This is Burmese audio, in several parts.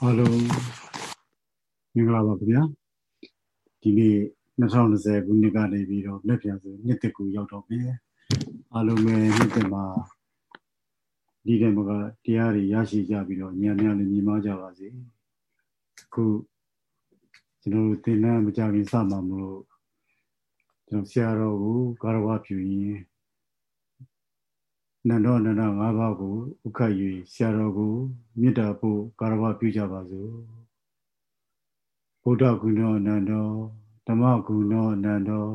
အားလုံးမင်္ဂလာပါခင်ဗျာဒီနေ့2020ခုနှစ်ကနေပြီးတော့လက်ပြန်ဆိုနှစ်သက်ကူရောက်တော့ပြီအားလုံးပဲနှစ်သက်မှာဒီတဲ့မကတရားတွေရရှိကြပြီးတော့ညံ့ညံ့လေးညီမကြပါစေအခုကျွန်တော်တို့သင်္นานမကြခင်စမှာမလို့ကျွန်တော်ဆရာတော်ကိုကာရဝပြုရင် နန္ဒောနန္ဒ၅ပါးကိုဥက္ခ၍ဆရာတော်ကိုမေတ္တာပို့ကာရဝပြုကြပါစို့ဗုဒ္ဓဂုဏောနန္ဒောဓမ္မဂုဏောနန္ဒော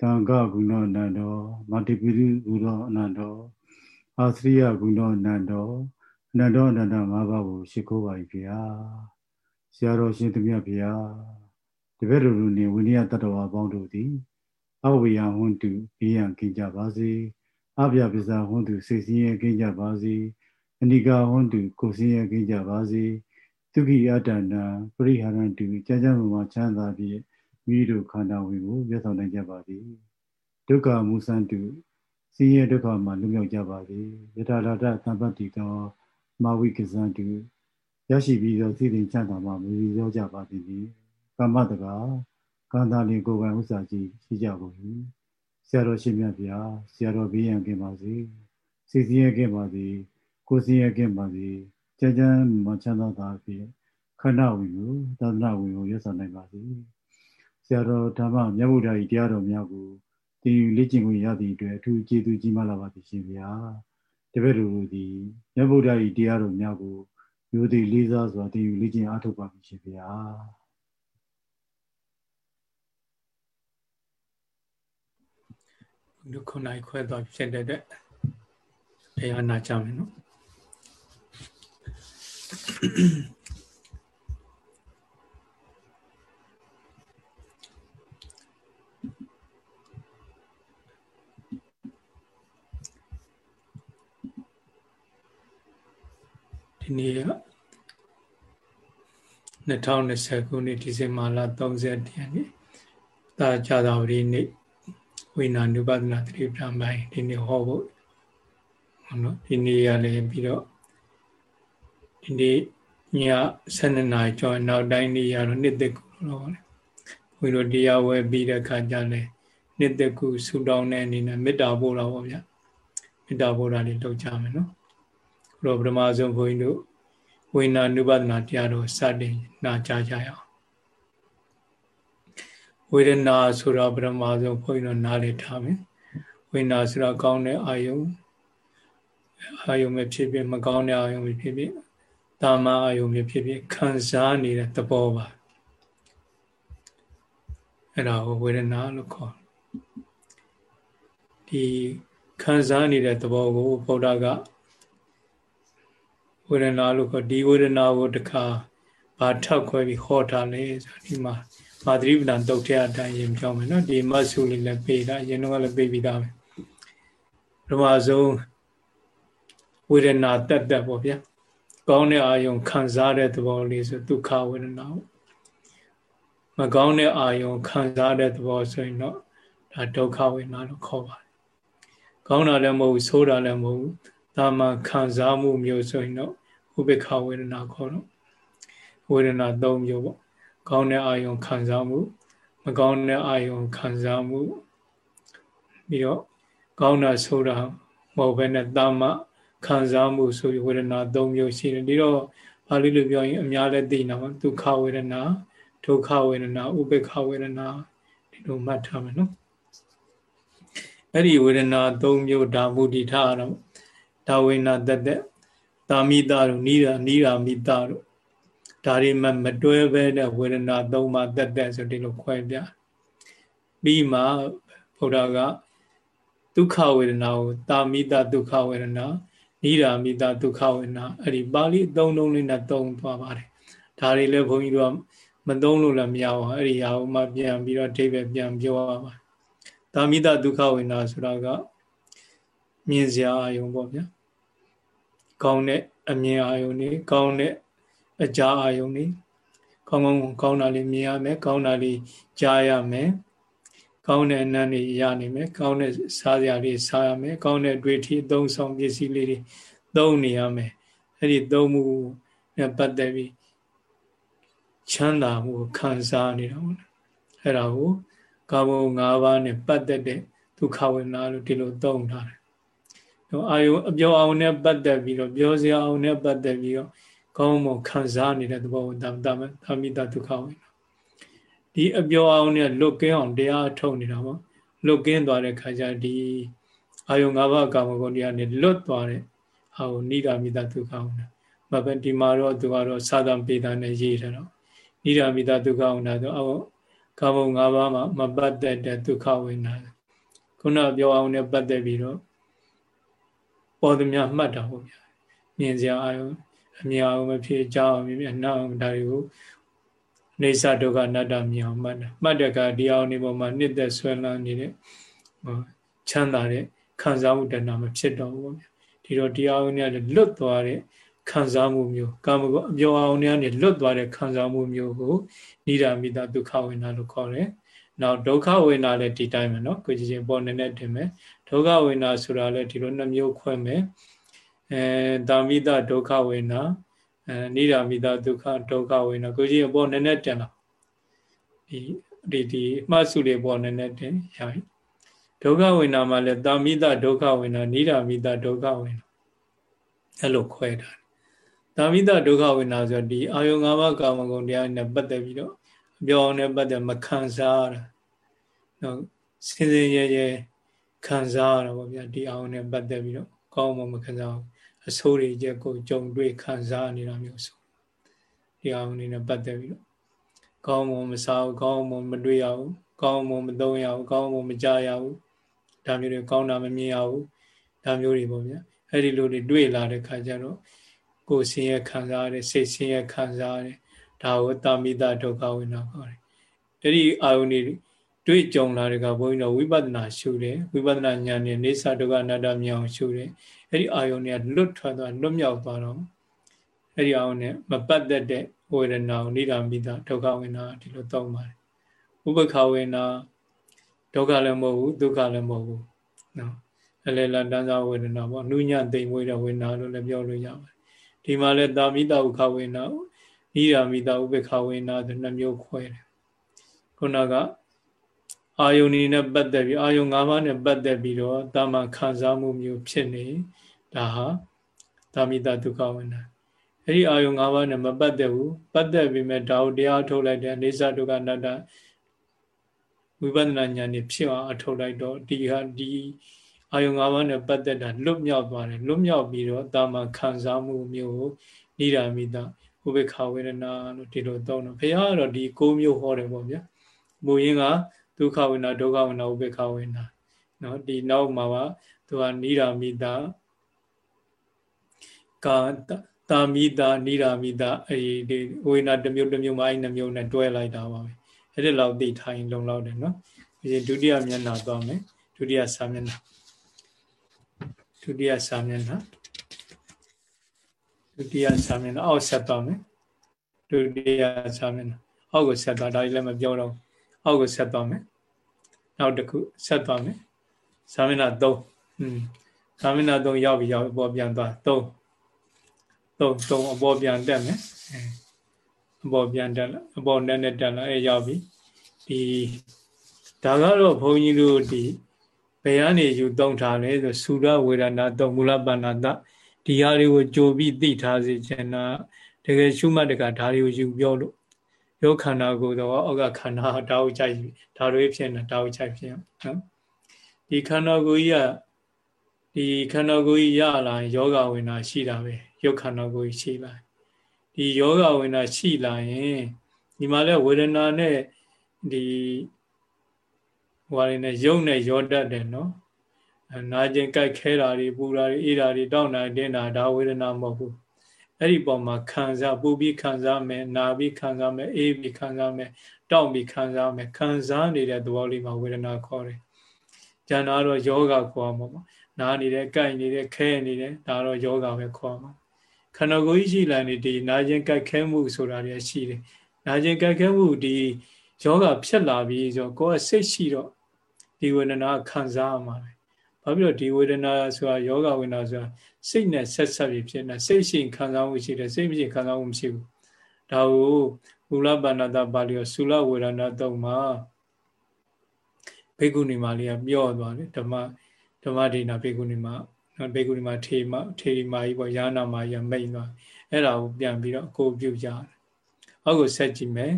သံဃဂုဏောနန္ဒောမတ္တိပိရိဂုဏောနန္ဒောအာသရိယဂုဏောနန္ဒောနန္ဒောနန္ဒ၅ပါးကိုရှိခိုးပါ၏ဗျာဆရာတော်ရှင်သူမြတ်ဗျာတပည့်တော်တို့နှင့်ဝိနည်းတတ္တဝါပေါင်းတို့သည်အဝိယဟွန်တုဘေးရန်ကင်းကြပါစေ။ အပြပစ္စဟွန်းသူစိတ်ဆင်းရဲကင်းကြပါစေအနိကာဟွန်းသူကိုယ်ဆင်းရဲကင်းကြပါစေဒုက္ခိအတ္တနာပရိဟာရံတုကြာကြာမှချမ်းသာပြီးမိတို့ခန္ဓာဝင်ကိုမျက်ဆောင်နိုင်ကြပါသည်ဒုက္ခမူစံတုဆင်းရဲဒုက္ခမှလွတ်မြောက်ကြပါသည်ယထာလာတသံပတ္တိတောမာဝိကဇံတုရရှိပြီးသောသိတင်ချမ်းသာမှမူပြီးရောကြပါသည်ကမ္မတကာကံတာလင်ကိုယ်ပိုင်ဥစ္စာကြီးရှိကြကုန်၏ ဆရာတော်ရှင်မြတ်ဗျာဆရာတော်ဘေးရန်ကင်းပါစေစီစီရကင်းပါစေကိုစီရကင်းပါစေကြကြမ်းမချမ်းသာတာဖြင့်ခန္ဓာဝင်ကိုသာသနာဝင်ကိုရဆောင်နိုင်ပါစေဆရာတော်ဓမ္မမြတ်ဗုဒ္ဓ၏တရားတော်များကိုတည်ယူလေ့ကျင့်ခွင့်ရသည့်အတွက်အထူးကျေးဇူးကြီးမားလာပါသည်ရှင်ဗျာတပည့်တော်တို့သည်မြတ်ဗုဒ္ဓ၏တရားတော်များကိုမျိုးသည်လေးစားစွာတည်ယူလေ့ကျင့်အားထုတ်ပါပြီရှင်ဗျာ ဒုက္ခနိုင်ခွဲသွားဖြစ်တဲ့အတွက်တရားနာကြမယ်နော်ဒီနေ့က2020ခုနှစ်ဒီဇင်ဘာလ30ရက်နေ့တာကြာသာဝတိနေ့ ဝိညာဉ် ानु ပဒနာသတိပ္ပံပိုင်းဒီနေ့ဟောဖို့ဟုတ်နော်ဒီနေ့ရလည်းပြီးတော့ဒီနေ့ည7နာရီကျော်နောက်တိုင်းနေ့ရတော့နှစ်သက်ကူလို့ဟောတယ်ဘုန်းကြီးတို့တရားဝဲပြီးတဲ့ခါကျလည်းနှစ်သက်ကူဆူတောင်းတဲ့အနေနဲ့မေတ္တာပို့တာပေါ့ဗျာမေတ္တာပို့တာလေးလုပ်ကြမယ်နော်ခုတော့ပထမဆုံးဘုန်းကြီးတို့ဝိညာဉ် ानु ပဒနာတရားတော်စတင်နာကြားကြရအောင် ဝေဒနာဆိုတော့ပထမဆုံးဘုန်းကြီးတို့နားလည်ထားမယ်ဝေဒနာဆိုတော့ကောင်းတဲ့အာယုံအာယုံပဲဖြစ်ဖြစ်မကောင်းတဲ့အာယုံပဲဖြစ်ဖြစ်တာမအာယုံပဲဖြစ်ဖြစ်ခံစားနေတဲ့သဘောပါအဲ့ဒါကိုဝေဒနာလို့ခေါ်ဒီခံစားနေတဲ့သဘောကိုဗုဒ္ဓကဝေဒနာလို့ခေါ်ဒီဝေဒနာကိုတခါဘာထောက်ခွဲပြီးဟောထားလဲဆိုဒီမှာ မာသရိပဒံတုတ်တဲ့အတိုင်းရင်ပြောမယ်နော်ဒီမတ်စုလေးလည်းပေးတာရင်တော့လည်းပေးပြီးသားပဲပထမဆုံးဝေဒနာတက်တက်ပေါ့ဗျာကောင်းတဲ့အာယုံခံစားတဲ့သဘောလေးဆိုဒုက္ခဝေဒနာမကောင်းတဲ့အာယုံခံစားတဲ့သဘောဆိုရင်တော့ဒါဒုက္ခဝေဒနာလို့ခေါ်ပါတယ်ကောင်းတာလည်းမဟုတ်ဘူးဆိုးတာလည်းမဟုတ်ဘူးဒါမှခံစားမှုမျိုးဆိုရင်တော့ဥပေက္ခဝေဒနာခေါ်တော့ဝေဒနာ၃မျိုးပေါ့ ကောင်းတဲ့အာယုံခံစားမှုမကောင်းတဲ့အာယုံခံစားမှုပြီးတော့ကောင်းတာဆိုတာမဟုတ်ဘဲနဲ့တာမခံစားမှုဆိုပြီးဝေဒနာ၃မျိုးရှိတယ်ဒီတော့ပါဠိလိုပြောရင်အများလည်းသိနာပါဒုက္ခဝေဒနာဒုက္ခဝေဒနာဥပေက္ခဝေဒနာဒီလိုမှတ်ထားမယ်နော်အဲ့ဒီဝေဒနာ၃မျိုးဒါမူတည်ထားတော့ဒါဝေနာတသက်တာမိတာတို့နိရာနိရာမိတာတို့ ဒါတွေမှမတွဲပဲတဲ့ဝေဒနာသုံးပါးတက်တက်ဆိုဒီလိုခွဲပြပြီးမှဘုရားကဒုက္ခဝေဒနာကိုတာမိတဒုက္ခဝေဒနာနိရာမိတဒုက္ခဝေဒနာအဲ့ဒီပါဠိအသုံးလုံးလေးနဲ့သုံးသွားပါတယ်ဒါတွေလည်းဘုန်းကြီးတို့ကမသုံးလို့လည်းမရအောင်အဲ့ဒီဟာကိုမှပြန်ပြီးတော့အဓိပ္ပာယ်ပြန်ပြောရပါတာမိတဒုက္ခဝေဒနာဆိုတာကမြင်စရာအာယုံပေါ့ဗျာကောင်းတဲ့အမြင်အာယုံနေကောင်းတဲ့ အကြာအာယုံနေကောင်းကောင်းကောင်းတာလေးမြင်ရမယ်ကောင်းတာလေးကြားရမယ်ကောင်းတဲ့အနံ့တွေရနိုင်မယ်ကောင်းတဲ့စားစရာလေးစားရမယ်ကောင်းတဲ့တွေ့ထီအသုံးဆောင်ပစ္စည်းလေးတွေသုံးနေရမယ်အဲ့ဒီသုံးမှုနဲ့ပတ်သက်ပြီးချမ်းသာမှုကိုခံစားနေတာပေါ့အဲ့ဒါကိုကာဘုံ၅ပါးနဲ့ပတ်သက်တဲ့ဒုက္ခဝေဒနာလို့ဒီလိုသုံးထားတယ်။တော့အာယုအပြောအောင်နဲ့ပတ်သက်ပြီးတော့ပြောစရာအောင်နဲ့ပတ်သက်ပြီးတော့ ကောင်းမွန်ခံစားနေတဲ့သဘောကိုတမတမသမိတဒုက္ခဝေဒနာဒီအပြောအောင်နဲ့လွတ်ကင်းအောင်တရားထုတ်နေတာပေါ့လွတ်ကင်းသွားတဲ့ခါကျဒီအာယု၅ပါးကာမဂုဏ်တရားနဲ့လွတ်သွားတဲ့ဟာကိုနိဒာမိတဒုက္ခဝေဒနာမပဲဒီမှာတော့သူကတော့သာသံပေတာနဲ့ရေးထားတော့နိဒာမိတဒုက္ခဝေဒနာဆိုအောကာမဂုဏ်၅ပါးမှာမပတ်သက်တဲ့ဒုက္ခဝေဒနာခုနပြောအောင်နဲ့ပတ်သက်ပြီးတော့ပေါ်သမျှမှတ်တာပေါ့ဗျာမြင်စရာအာယု အမြင်အောင်မဖြစ်ကြောင်းမြင်မြနာအောင်ဒါတွေကိုနေသဒုက္ခအနတ္တမြင်အောင်မှတ်တာမှတ်တဲ့အခါဒီအောင်နေပေါ်မှာနှစ်သက်ဆွဲလန်းနေတဲ့ချမ်းသာတဲ့ခံစားမှုတဏ္ဍာမဖြစ်တော့ဘူးပေါ့ဗျာဒီတော့ဒီအောင်နဲ့လွတ်သွားတဲ့ခံစားမှုမျိုးကာမဂုဏ်အပြောအောင်နဲ့လွတ်သွားတဲ့ခံစားမှုမျိုးကိုနိဒာမိတာဒုက္ခဝေဒနာလို့ခေါ်တယ်နောက်ဒုက္ခဝေဒနာလည်းဒီတိုင်းပဲเนาะကိုကြည့်ချင်းပေါ်နေနဲ့တင်မယ်ဒုက္ခဝေဒနာဆိုတာလည်းဒီလိုနှမျိုးခွဲမယ် အဲတာမိတဒုက္ခဝေဒနာအဲနိဒာမိတဒုက္ခဒုက္ခဝေဒနာကိုကြည့်ရင်ပေါ်နေနဲ့တင်လာဒီဒီဒီမှတ်စုလေးပေါ်နေနဲ့တင်ရပြီဒုက္ခဝေဒနာမှာလည်းတာမိတဒုက္ခဝေဒနာနိဒာမိတဒုက္ခဝေဒနာအဲ့လိုခွဲတာတာမိတဒုက္ခဝေဒနာဆိုဒီအာယုံ၅ပါးကာမဂုဏ်တရားနဲ့ပတ်သက်ပြီးတော့အပြောင်းနဲ့ပတ်သက်မခံစားရတာနော်စင်စင်ရဲရဲခံစားရတာပေါ့ဗျာဒီအောင်နဲ့ပတ်သက်ပြီးတော့ကောင်းမှမခံစားဘူး အဆိုးတွေကြက်ကိုကြုံတွေ့ခံစားနေတာမျိုးဆိုဒီအောင်နေနဲ့ပတ်သက်ပြီးတော့ကောင်းမှမစားဘူးကောင်းမှမတွေ့ရဘူးကောင်းမှမသုံးရဘူးကောင်းမှမကြားရဘူးဒါမျိုးတွေကောင်းတာမမြင်ရဘူးဒါမျိုးတွေပေါ့ဗျာအဲ့ဒီလိုတွေတွေ့လာတဲ့ခါကျတော့ကိုယ်ဆင်းရဲခံစားရတယ်စိတ်ဆင်းရဲခံစားရတယ်ဒါကိုတာမိတာဒုက္ခဝိနာခေါ်တယ်အဲ့ဒီအာယုန်တွေ တွေ့ကြုံလာတဲ့ကဘုန်းကြီးတို့ဝိပဿနာရှုတယ်ဝိပဿနာဉာဏ်နဲ့နေသဒုက္ခအနတ္တမြောင်ရှုတယ်အဲ့ဒီအာယုန်တွေကလွတ်ထွက်သွားလွတ်မြောက်သွားတော့အဲ့ဒီအာယုန်နဲ့မပတ်သက်တဲ့ဝေဒနာကိုနိဒာမိတာဒုက္ခဝိနာဒီလိုသုံးပါတယ်ဥပခဝေနာဒုက္ခလည်းမဟုတ်ဘူးဒုက္ခလည်းမဟုတ်ဘူးနော်အလေလတန်းစားဝေဒနာပေါ့နှူးညံ့သိမ်မွေးတဲ့ဝေဒနာလို့လည်းပြောလို့ရပါတယ်ဒီမှာလည်းတာမိတာဥခဝေနာနိရာမိတာဥပေခဝေနာဆိုနှမျိုးခွဲတယ်ခုနက အာယုန်နေနဲ့ပတ်သက်ပြီးအာယုန်၅ပါးနဲ့ပတ်သက်ပြီးတော့တာမန်ခံစားမှုမျိုးဖြစ်နေဒါဟာတာမိတာဒုက္ခဝေနာအဲ့ဒီအာယုန်၅ပါးနဲ့မပတ်သက်ဘူးပတ်သက်ပြီးမဲ့ဒါကိုတရားထုတ်လိုက်တဲ့အိသဒုက္ခအနတ္တဝိပဿနာဉာဏ်นี่ဖြစ်အောင်အထုတ်လိုက်တော့ဒီဟာဒီအာယုံ၅ပါးနဲ့ပတ်သက်တာလွတ်မြောက်သွားတယ်လွတ်မြောက်ပြီးတော့တာမန်ခံစားမှုမျိုးကိုနိဒာမိတာဥပေက္ခဝေဒနာလို့ဒီလိုသုံးတော့ဘုရားကတော့ဒီ၉မျိုးဟောတယ်ပေါ့ဗျာမူရင်းက ဒုက္ခဝေဒနာဒုက္ခဝေဒနာဥပေက္ခဝေဒနာနော်ဒီနောက်မှာပါသူကနိဒာမိတာကာတာမိတာနိဒာမိတာအဲဒီဝေဒနာတစ်မျိုးတစ်မျိုးမှအဲ့နှမျိုးနဲ့တွဲလိုက်တာပါပဲအဲ့ဒီလောက်သိထိုင်လုံလောက်တယ်နော်ဒီဒုတိယမျက်နှာသွားမယ်ဒုတိယစာမျက်နှာဒုတိယစာမျက်နှာဒုတိယစာမျက်နှာအောက်ဆက်သွားမယ်ဒုတိယစာမျက်နှာအောက်ကိုဆက်သွားဒါကြီးလည်းမပြောတော့ အောက်ကိုဆက်သွားမယ်နောက်တစ်ခုဆက်သွားမယ်စာမျက်နှာ3อืมစာမျက်နှာ3ရောက်ပြီရောက်အပေါ်ပြန်သွား3 3 3အပေါ်ပြန်တက်မယ်အပေါ်ပြန်တက်လာအပေါ်နဲ့နဲ့တက်လာအဲရောက်ပြီဒီဒါကတော့ဘုန်းကြီးတို့ဒီဘယ်ကနေယူသုံးထားလဲဆိုသုရဝေဒနာသုံးမူလပဏ္ဏတဒီဟာတွေကိုကြိုပြီးသိထားစေချင်တာတကယ်ရှုမှတ်တကဒါတွေကိုယူပြောလို့ ယောခန္ဓာကိုယ်တော့အောက်ကခန္ဓာဒါကိုကြိုက်ဒါတွေဖြစ်နေဒါကိုကြိုက်ဖြစ်နော်ဒီခန္ဓာကိုယ်ကြီးကဒီခန္ဓာကိုယ်ကြီးရလာရင်ယောဂဝေဒနာရှိတာပဲယုတ်ခန္ဓာကိုယ်ကြီးရှိလာဒီယောဂဝေဒနာရှိလာရင်ဒီမှာလဲဝေဒနာနဲ့ဒီဟိုဟာတွေနဲ့ယုံနဲ့ရောတတ်တယ်နော်နာကျင်ကြိုက်ခဲတာတွေပူတာတွေအေးတာတွေတောက်တာတင်းတာဒါဝေဒနာမဟုတ်ဘူး အဲ့ဒီပုံမှာခံစားပူပြီးခံစားမယ်နာပြီးခံစားမယ်အေးပြီးခံစားမယ်တောက်ပြီးခံစားမယ်ခံစားနေတဲ့သဘောလေးမှာဝေဒနာခေါ်တယ်။ကျန်တာတော့ယောဂခေါ်မှာပေါ့။နားနေတဲ့ကြိုက်နေတဲ့ခဲနေတဲ့ဒါတော့ယောဂပဲခေါ်မှာ။ခန္ဓာကိုယ်ကြီးရှိလာနေဒီနာကျင်ကြိုက်ခဲမှုဆိုတာတွေရှိတယ်။နာကျင်ကြိုက်ခဲမှုဒီယောဂဖြစ်လာပြီးဆိုတော့ကိုယ်ကစိတ်ရှိတော့ဒီဝေဒနာခံစားရမှာပဲဘာဖြစ်လို့ဒီဝေဒနာဆိုတာယောဂဝေဒနာဆိုတာ စိတ်နဲ့ဆက်ဆက်ပြီးဖြစ်နေစိတ်ရှိခံစားမှုရှိတယ်စိတ်မရှိခံစားမှုမရှိဘူးဒါကိုမူလပါဏတပါဠိရောသုလဝေဒနာတုံမှာဘေကုဏီမာလေးကပြော့သွားတယ်ဓမ္မဓမ္မဒိနာဘေကုဏီမာဘေကုဏီမာထေမထေရီမာကြီးပေါ့ယာနာမာကြီးမိတ်သွားအဲ့ဒါကိုပြန်ပြီးတော့အကိုပြုကြတယ်အောက်ကိုဆက်ကြည့်မယ်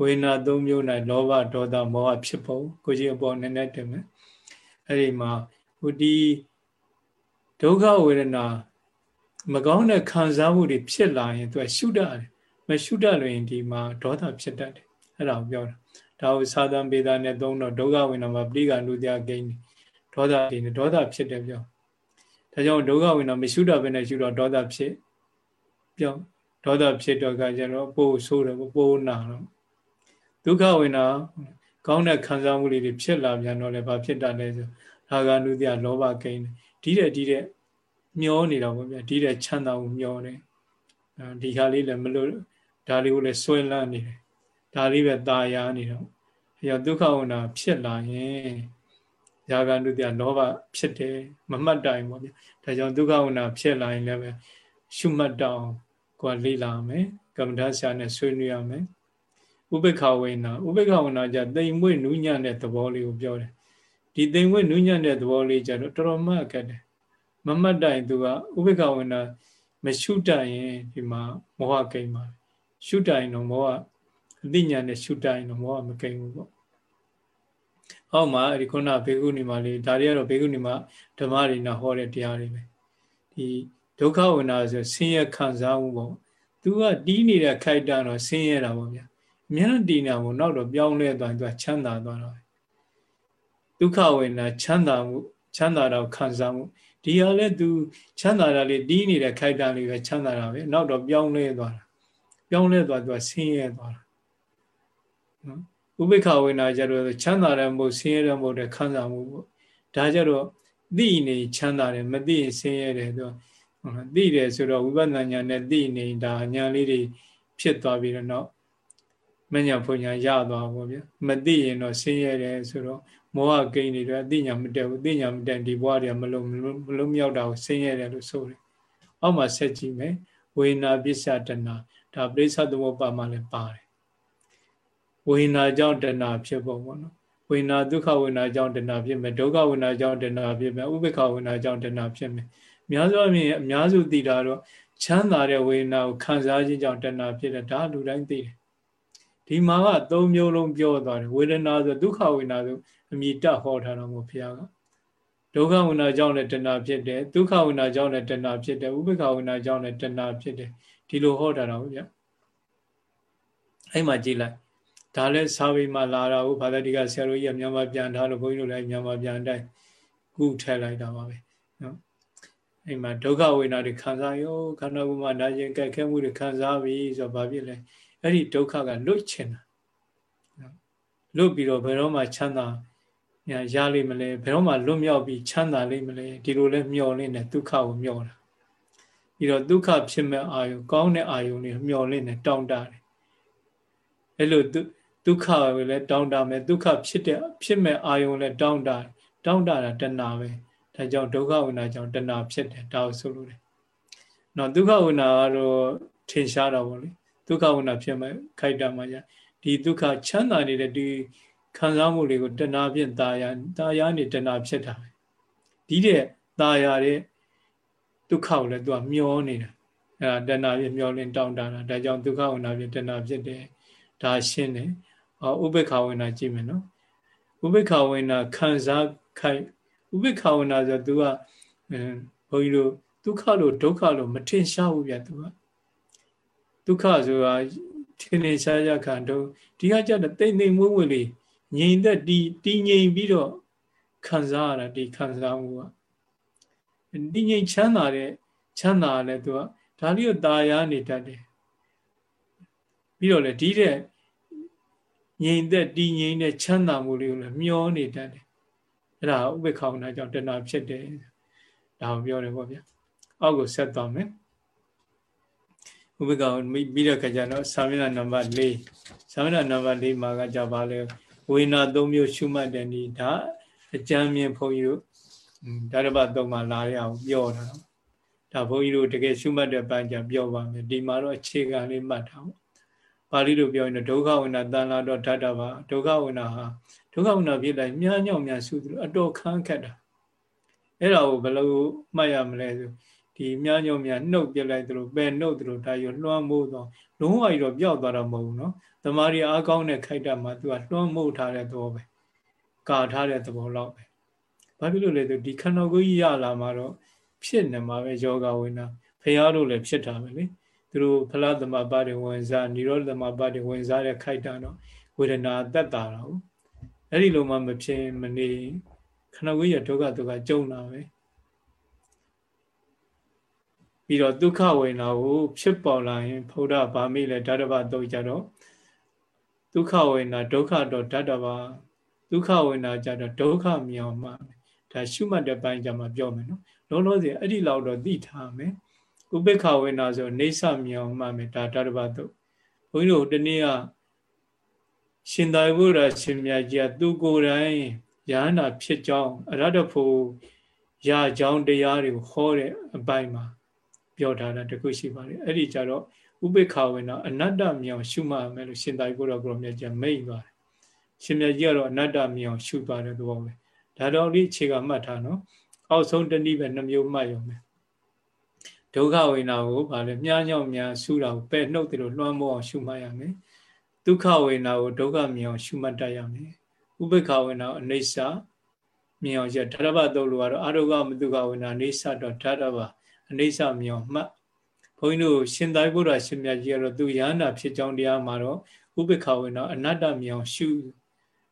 ဝေနာသုံးမျိုး၌လောဘဒေါသမောဟဖြစ်ပုံကိုကြီးအပေါ်နည်းနည်းတင်မယ်အဲ့ဒီမှာဟိုဒီ ဒုက္ခဝေဒနာမကောင်းတဲ့ခံစားမှုတွေဖြစ်လာရင်သူကရှုတတ်တယ်မရှုတတ်လို့ရင်ဒီမှာဒေါသဖြစ်တတ်တယ်အဲ့ဒါကိုပြောတာဒါကိုသာသံပေတာနဲ့သုံးတော့ဒုက္ခဝေဒနာမှာပဋိက္ခဏုတရားဂိမ်းဒေါသဂိမ်းဒေါသဖြစ်တယ်ပြောဒါကြောင့်ဒုက္ခဝေဒနာမရှုတတ်ဘဲနဲ့ရှုတော့ဒေါသဖြစ်ပြောဒေါသဖြစ်တော့ကကျတော့ပိုးဆိုးတယ်ပိုးနာတော့ဒုက္ခဝေဒနာကောင်းတဲ့ခံစားမှုလေးတွေဖြစ်လာပြန်တော့လည်းဘာဖြစ်တာလဲဆိုရာဂနုတရားလောဘဂိမ်း ဒီတဲ့ဒီတဲ့မျောနေတာပေါ့ဗျာဒီတဲ့ချမ်းသာမှုမျောတယ်ဒီခါလေးလည်းမလို့ဒါလေးကိုလည်းဆွဲလန်းနေတယ်ဒါလေးပဲตาရနေတော့အဲတော့ဒုက္ခဝနာဖြစ်လာရင်ရာဂနုတရားလောဘဖြစ်တယ်မမှတ်တိုင်ပေါ့ဗျာဒါကြောင့်ဒုက္ခဝနာဖြစ်လာရင်လည်းပဲရှုမှတ်တောင်းကိုယ်လေ့လာမယ်ကမ္မဋ္ဌာန်းဆရာနဲ့ဆွေးနွေးရမယ်ဥပေက္ခဝိနာဥပေက္ခဝနာကြတိမ်မွေ့နူးညံ့တဲ့သဘောလေးကိုပြောတယ် ဒီတိမ်မွေ့နူးညံ့တဲ့သဘောလေးကြတော့တော်တော်မှတ်ခဲ့တယ်မမှတ်တိုင်သူကဥပေက္ခဝိနာမရှုတိုင်ရင်ဒီမှာမောဟကိန်းပါရှုတိုင်တော့မောဟအသိဉာဏ်နဲ့ရှုတိုင်တော့မောဟမကိန်းဘူးပေါ့ဟောမှာဒီခုနဘေကုဏီမလေးဒါတွေကတော့ဘေကုဏီမဓမ္မရိနာဟောတဲ့တရားတွေပဲဒီဒုက္ခဝိနာဆိုဆင်းရဲခံစားမှုပေါ့သူကတီးနေတဲ့ခိုက်တန်တော့ဆင်းရဲတာပေါ့ဗျာအများတည်နေဖို့နောက်တော့ပြောင်းလဲသွားရင်သူကချမ်းသာသွားတော့ ဒုက္ခဝေဒနာချမ်းသာမှုချမ်းသာတော့ခံစားမှုဒီဟာလဲသူချမ်းသာတာလေးတီးနေတဲ့ခိုက်တန်လေးပဲချမ်းသာတာပဲနောက်တော့ပြောင်းလဲသွားတာပြောင်းလဲသွားသူကဆင်းရဲသွားတာနော်ဥပိ္ပခဝေဒနာကြတော့ချမ်းသာတယ်မဟုတ်ဆင်းရဲတယ်မဟုတ်တဲ့ခံစားမှုပေါ့ဒါကြတော့သိနေချမ်းသာတယ်မသိရင်ဆင်းရဲတယ်သူကသိတယ်ဆိုတော့ဝိပဿနာဉာဏ်နဲ့သိနေတာဉာဏ်လေးတွေဖြစ်သွားပြီးတော့မညာဖွညာရသွားပါဗျာမသိရင်တော့ဆင်းရဲတယ်ဆိုတော့ မောဟကိန်းတွေတော့အသိညာမတက်ဘူးသိညာမတက်ဒီဘဝတွေကမလုံးမလုံးမြောက်တာကိုဆင်းရဲတယ်လို့ဆိုတယ်အောက်မှာဆက်ကြည့်မယ်ဝေနာပစ္စတနာဒါပရိစ္ဆသမုပ္ပါမှာလည်းပါတယ်ဝေနာကြောင့်တဏဖြစ်ပုံပေါ့နော်ဝေနာဒုက္ခဝေနာကြောင့်တဏဖြစ်မယ်ဒုက္ခဝေနာကြောင့်တဏဖြစ်မယ်ဥပေက္ခဝေနာကြောင့်တဏဖြစ်မယ်အများစုအမြင်အများစုသိတာတော့ချမ်းသာတဲ့ဝေနာကိုခံစားခြင်းကြောင့်တဏဖြစ်တယ်ဒါလူတိုင်းသိတယ်ဒီမှာကသုံးမျိုးလုံးပြောသွားတယ်ဝေဒနာဆိုဒုက္ခဝေဒနာဆို အမိတဟောထားတော်မူဘုရားကဒုက္ခဝေဒနာကြောင့်လည်းတဏှာဖြစ်တယ်ဒုက္ခဝေဒနာကြောင့်လည်းတဏှာဖြစ်တယ်ဥပေက္ခဝေဒနာကြောင့်လည်းတဏှာဖြစ်တယ်ဒီလိုဟောထားတော်ဗျာအဲ့မှာကြည့်လိုက်ဒါလည်းစာပေမှာလာတာဟုတ်ဘာသာတိကဆရာတို့ကြီးကမြန်မာပြန်ထားလို့ဘုန်းကြီးတို့လည်းမြန်မာပြန်တိုင်းကုထည့်လိုက်တာပါပဲနော်အဲ့မှာဒုက္ခဝေဒနာတွေခံစားရောခန္ဓာကိုယ်မှာနာကျင်ကြက်ခဲမှုတွေခံစားပြီဆိုတော့ဘာဖြစ်လဲအဲ့ဒီဒုက္ခကလွတ်ချင်တာလွတ်ပြီးတော့ဘယ်တော့မှချမ်းသာ ရလိမ့်မလဲဘယ်တော့မှလွတ်မြောက်ပြီးချမ်းသာလိမ့်မလဲဒီလိုလဲမျောလင့်နေဒုက္ခကိုမျောတာပြီးတော့ဒုက္ခဖြစ်မဲ့အာယုကောင်းတဲ့အာယုတွေမျောလင့်နေတောင်းတတယ်အဲ့လိုဒုက္ခကိုလည်းတောင်းတမယ်ဒုက္ခဖြစ်တဲ့ဖြစ်မဲ့အာယုလည်းတောင်းတတောင်းတတာတဏှာပဲဒါကြောင့်ဒုက္ခဝိနာကြောင့်တဏှာဖြစ်တယ်ဒါကိုဆိုလို့တယ်နော်ဒုက္ခဝိနာကတော့ထင်ရှားတာပေါ့လေဒုက္ခဝနာဖြစ်မဲ့ခိုက်တာမှじゃဒီဒုက္ခချမ်းသာနေတဲ့ဒီ ခံစားမှုတွေကိုတဏှာဖြင့်ตาရตาရနေတဏှာဖြစ်တာပဲဒီတဲ့ตาရတဲ့ဒုက္ခကိုလည်းသူကမျောနေတာအဲဒါတဏှာဖြင့်မျောလင်းတောင်းတတာဒါကြောင့်ဒုက္ခဝနာဖြင့်တဏှာဖြစ်တယ်ဒါရှင်းတယ်အော်ဥပေက္ခဝနာကြည့်မယ်နော်ဥပေက္ခဝနာခံစားခိုက်ဥပေက္ခဝနာဆိုသူကဘုန်းကြီးတို့ဒုက္ခလို့ဒုက္ခလို့မထင်ရှားဘူးဗျသူကဒုက္ခဆိုတာထင်နေရှားရခံတော့ဒီကကြတဲ့တိမ်တိမ်မွေ့မွေ့လေး ငြိမ်သက်တီးတီးငြိမ်ပြီးတော့ခံစားရတာဒီခံစားမှုကတည်ငြိမ်ချမ်းသာတဲ့ချမ်းသာလဲသူကဒါလေးကိုตาရနေတတ်တယ်ပြီးတော့လေဒီတဲ့ငြိမ်သက်တည်ငြိမ်တဲ့ချမ်းသာမှုလေးကိုလည်းမျောနေတတ်တယ်အဲ့ဒါဥပ္ပခာဝနာကြောင့်တဏှာဖြစ်တယ်ဒါကိုပြောတယ်ပေါ့ဗျာအောက်ကိုဆက်သွားမယ်ဥပ္ပကပြီးတဲ့ခါကျတော့သာမဏေနံပါတ်၄သာမဏေနံပါတ်၄မှာကကြပါလေ ဝေနာ၃မျိုးရှုမှတ်တယ်ဒီဒါအကြမ်းမြင်ဘုန်းကြီးတို့ဓာရပတ်၃မှာလာရအောင်ပြောတာတော့ဒါဘုန်းကြီးတို့တကယ်ရှုမှတ်တဲ့ပိုင်းကျပြောပါမယ်ဒီမှာတော့အခြေခံလေးမှတ်ထားပေါ့ပါဠိလိုပြောရင်ဒုက္ခဝိနာတန်လာတော့ဓာတဘာဒုက္ခဝိနာဟာဒုက္ခဝိနာဖြစ်လိုက်မြားညောင်များစုသလိုအတော်ခန်းခက်တာအဲ့ဒါကိုဘယ်လိုမှတ်ရမလဲဆို ဒီမြားညောင်များနှုတ်ပြလိုက်သလိုပယ်နှုတ်သလိုဒါရောလွှမ်းမိုးတော့လုံးဝကြီးတော့ပျောက်သွားတာမဟုတ်ဘူးနော်တမာရီအားကောင်းတဲ့ခိုက်တာမှာသူကလွှမ်းမိုးထားတဲ့သဘောပဲကာထားတဲ့သဘောလောက်ပဲဘာဖြစ်လို့လဲဆိုဒီခန္ဓာကိုယ်ကြီးရလာမှာတော့ဖြစ်နေမှာပဲယောဂဝိနာဖះတို့လည်းဖြစ်တာပဲလေသူတို့ဖလားသမပတွေဝင်စားនិရောဓသမပတွေဝင်စားတဲ့ခိုက်တာတော့ဝေဒနာတက်တာတော့အဲ့ဒီလိုမှမဖြစ်မနေခန္ဓာကိုယ်ရဒုက္ခဒုက္ခကြုံတာပဲ ပြီးတော့ဒုက္ခဝေဒနာကိုဖြစ်ပေါ်လာရင်ဘုရားဗာမိလဲဓာတဘတော့ကြတော့ဒုက္ခဝေဒနာဒုက္ခတော့ဓာတဘဒုက္ခဝေဒနာကြတော့ဒုက္ခမြောင်မှဒါရှုမှတ်တဲ့ပိုင်းကြမှာပြောမယ်နော်လုံးလုံးစီအဲ့ဒီလောက်တော့သိထားမယ်ဥပိ္ပခဝေနာဆိုနေဆမြောင်မှမယ်ဒါဓာတဘတော့ဘုန်းကြီးတို့တနေ့ကရှင်သာရိပုတ္တရာရှင်မြတ်ကြီးကသူကိုယ်တိုင်ယဟန္တာဖြစ်ကြောင်းအရဟတဖို့ရကြောင်းတရားတွေကိုဟောတဲ့အပိုင်းမှာ ပြောထားတာတခုရှိပါတယ်အဲ့ဒီကြတော့ဥပိ္ပခဝေနာအနတ္တမြောင်ရှုမှတ်မယ်လို့ရှင်သာရိပုတ္တရာကိုမြတ်ကြီးမိတ်သွားတယ်ရှင်မြတ်ကြီးကတော့အနတ္တမြောင်ရှုသွားတဲ့သဘောပဲဒါတော့ဒီအခြေကမှတ်ထားနော်အောက်ဆုံးတနည်းပဲနှမျိုးမှတ်ရုံပဲဒုက္ခဝေနာကိုဗာလဲမြားညောင်များရှုတာကိုပဲ့နှုတ်တယ်လို့လွှမ်းမိုးအောင်ရှုမှတ်ရမယ်ဒုက္ခဝေနာကိုဒုက္ခမြင်အောင်ရှုမှတ်တတ်ရမယ်ဥပိ္ပခဝေနာကိုအနေဆာမြင်အောင်ရဓာရဘတုတ်လို့ကတော့အာရုကမတုခဝေနာအနေဆာတော့ဓာရဘ အနေဆာမြင်အောင်မှတ်ဘုန်းကြီးတို့ရှင်သာရိပုတ္တရာရှင်မြတ်ကြီးကတော့သူရဟန္တာဖြစ်ကြောင်းတရားမှာတော့ဥပိ္ပခဝေနာအနတ္တမြင်အောင်ရှု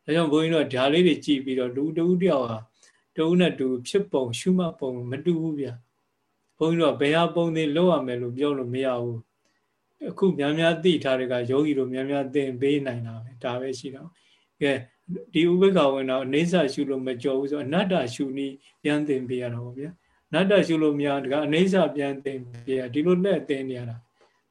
ဒါကြောင့်ဘုန်းကြီးတို့ဓာလေးတွေကြည့်ပြီးတော့လူတူတယောက်ဟာတူနဲ့တူဖြစ်ပုံရှုမှတ်ပုံမတူဘူးဗျာဘုန်းကြီးတို့ဘယ်ဟာပုံသေးလောက်ရမယ်လို့ပြောလို့မရဘူးအခုများများသိထားတဲ့ကယောဂီတို့များများသင်ပေးနိုင်တာပဲဒါပဲရှိတော့ကဲဒီဥပ္ပခဝင်တော့အနေဆာရှုလို့မကြောဘူးဆိုအနတ္တရှုနည်းပြန်သင်ပေးရတာပေါ့ဗျာအ နတ္တရှုလို့မရတကအနေဆာပြန်သင်ပေးရဒီလိုလက်သင်နေရတာ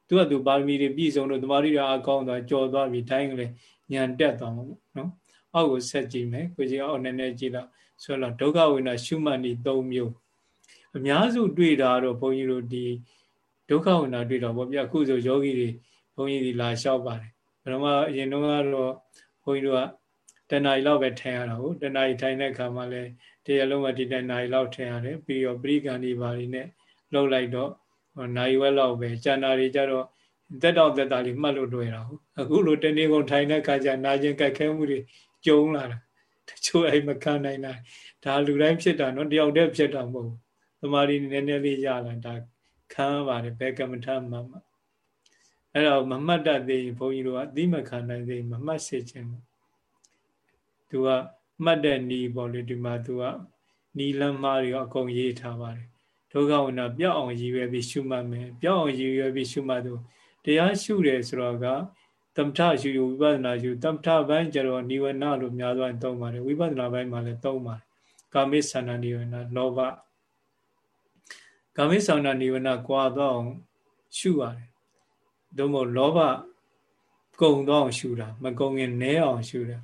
သူကသူပါရမီတွေပြည့်စုံလို့တမာရီရာအကောင်းသွားကြော်သွားပြီတိုင်းကလေးညံတက်သွားမှာပေါ့နော်အောက်ကိုဆက်ကြည့်မယ်ကိုကြီးအောက်နည်းနည်းကြည့်တော့ဆိုတော့ဒုက္ခဝိနာရှုမှတ်နည်း၃မျိုးအများစုတွေ့တာတော့ဘုန်းကြီးတို့ဒီဒုက္ခဝိနာတွေ့တော့ဗောပြအခုဆိုယောဂီတွေဘုန်းကြီးတွေလာလျှောက်ပါတယ်ဘယ်တော့မှအရင်တော့ကတော့ဘုန်းကြီးတို့ကတဏှာကြီးလောက်ပဲထိုင်ရတာဟုတ်တဏှာကြီးထိုင်တဲ့အခါမှာလဲ တရားလုံးကဒီတဏှာကြီးလောက်ထိုင်ရတယ်ပြီးတော့ပရိကံဒီပါတွေနဲ့လှုပ်လိုက်တော့နိုင်ဝဲလောက်ပဲကျန်တာတွေကြတော့တက်တော့တက်တာလေးမှတ်လို့တွေ့တာဟုတ်အခုလိုတနေ့ကုန်ထိုင်တဲ့အခါကျနာကျင်ကြိုက်ခဲမှုတွေကြုံလာတာတချို့အဲ့မခံနိုင်တာဒါလူတိုင်းဖြစ်တာနော်တယောက်တည်းဖြစ်တာမဟုတ်ဘူးသမာဓိနည်းနည်းလေးရလာဒါခံပါတယ်ဘယ်ကမ္မထမှမအဲ့တော့မမှတ်တတ်သေးဘုန်းကြီးတို့ကအသိမခံနိုင်သေးမမှတ်စေခြင်းသူက မှတ်တဲ့နီးပေါ့လေဒီမှာသူကနီလမ်းမားတွေအကုန်ရေးထားပါတယ်ဒုက္ခဝနာပြောက်အောင်ရည်ရွယ်ပြီးရှုမှတ်မယ်ပြောက်အောင်ရည်ရွယ်ပြီးရှုမှတ်သူတရားရှုတယ်ဆိုတော့ကသမထရှုရဝိပဿနာရှုသမထဘိုင်းကျတော့နိဝရဏလို့များစွာသုံးပါတယ်ဝိပဿနာဘိုင်းမှာလည်းသုံးပါတယ်ကာမိသန္တာနိဝရဏလောဘကာမိသန္တာနိဝရဏကွာတော့ရှုရတယ်သို့မဟုတ်လောဘကုံတော့ရှုတာမကုံရင်နဲအောင်ရှုတာ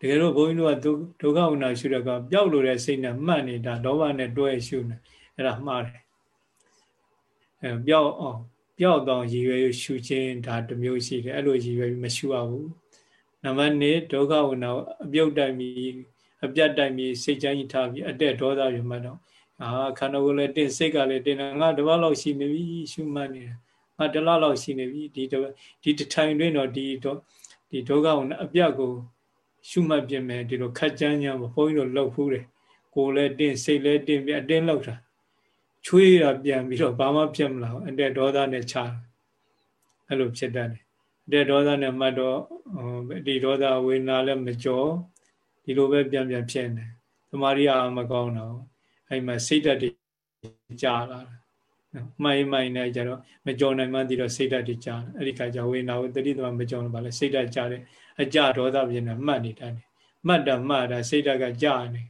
တကယ်လို့ဘုန်းကြီးတို့ကဒုက္ခဝနာရှုတဲ့ကပျောက်လို့တဲ့စိတ်နဲ့မှတ်နေတာလောဘနဲ့တွဲရှုနေအဲ့ဒါမှားတယ်အဲပျောက်အောင်ပျောက်တော့ရည်ရွယ်ရှုခြင်းဒါတစ်မျိုးရှိတယ်အဲ့လိုရည်ရွယ်ပြီးမရှုရဘူးနံပါတ်1ဒုက္ခဝနာအပြုတ်တိုင်ပြီးအပြတ်တိုင်ပြီးစိတ်ချမ်းကြီးထားပြီးအတက်ဒေါသပြမှတ်တော့အာခန္ဓာကိုယ်လည်းတင်းစိတ်ကလည်းတင်းငါတပတ်လောက်ရှိနေပြီရှုမှတ်နေတယ်ငါတလလောက်ရှိနေပြီဒီဒီတထိုင်တွင်တော့ဒီတော့ဒီဒုက္ခဝနာအပြတ်ကို ရှုမှတ်ပြင်မယ်ဒီလိုခက်ကြမ်းကြမ်းဘုန်းကြီးတို့လှုပ်ဖူးတယ်ကိုယ်လည်းတင်းစိတ်လည်းတင်းပြီးအတင်းလှုပ်တာချွေးရပြန်ပြီးတော့ဘာမှဖြစ်မလာဘူးအတက်ဒေါသနဲ့ခြားအဲ့လိုဖြစ်တတ်တယ်အတက်ဒေါသနဲ့မှတ်တော့ဒီဒေါသဝေဒနာလည်းမကြောဒီလိုပဲပြန်ပြန်ဖြစ်နေသမာရိယမကောင်းတော့အဲ့မှာစိတ်ဓာတ်တွေကြာလာတယ်မိုင်းမိုင်းနဲ့ကြတော့မကြောနိုင်မှသိတော့စိတ်ဓာတ်တွေကြာအဲ့ဒီခါကျဝေဒနာကိုတတိသမမကြောလို့ဗာလဲစိတ်ဓာတ်ကြာတယ် အကြဒေါသပြင်းနေမှတ်နေတယ်မှတ်တာမှတ်တာစိတ်ဓာတ်ကကြာနေ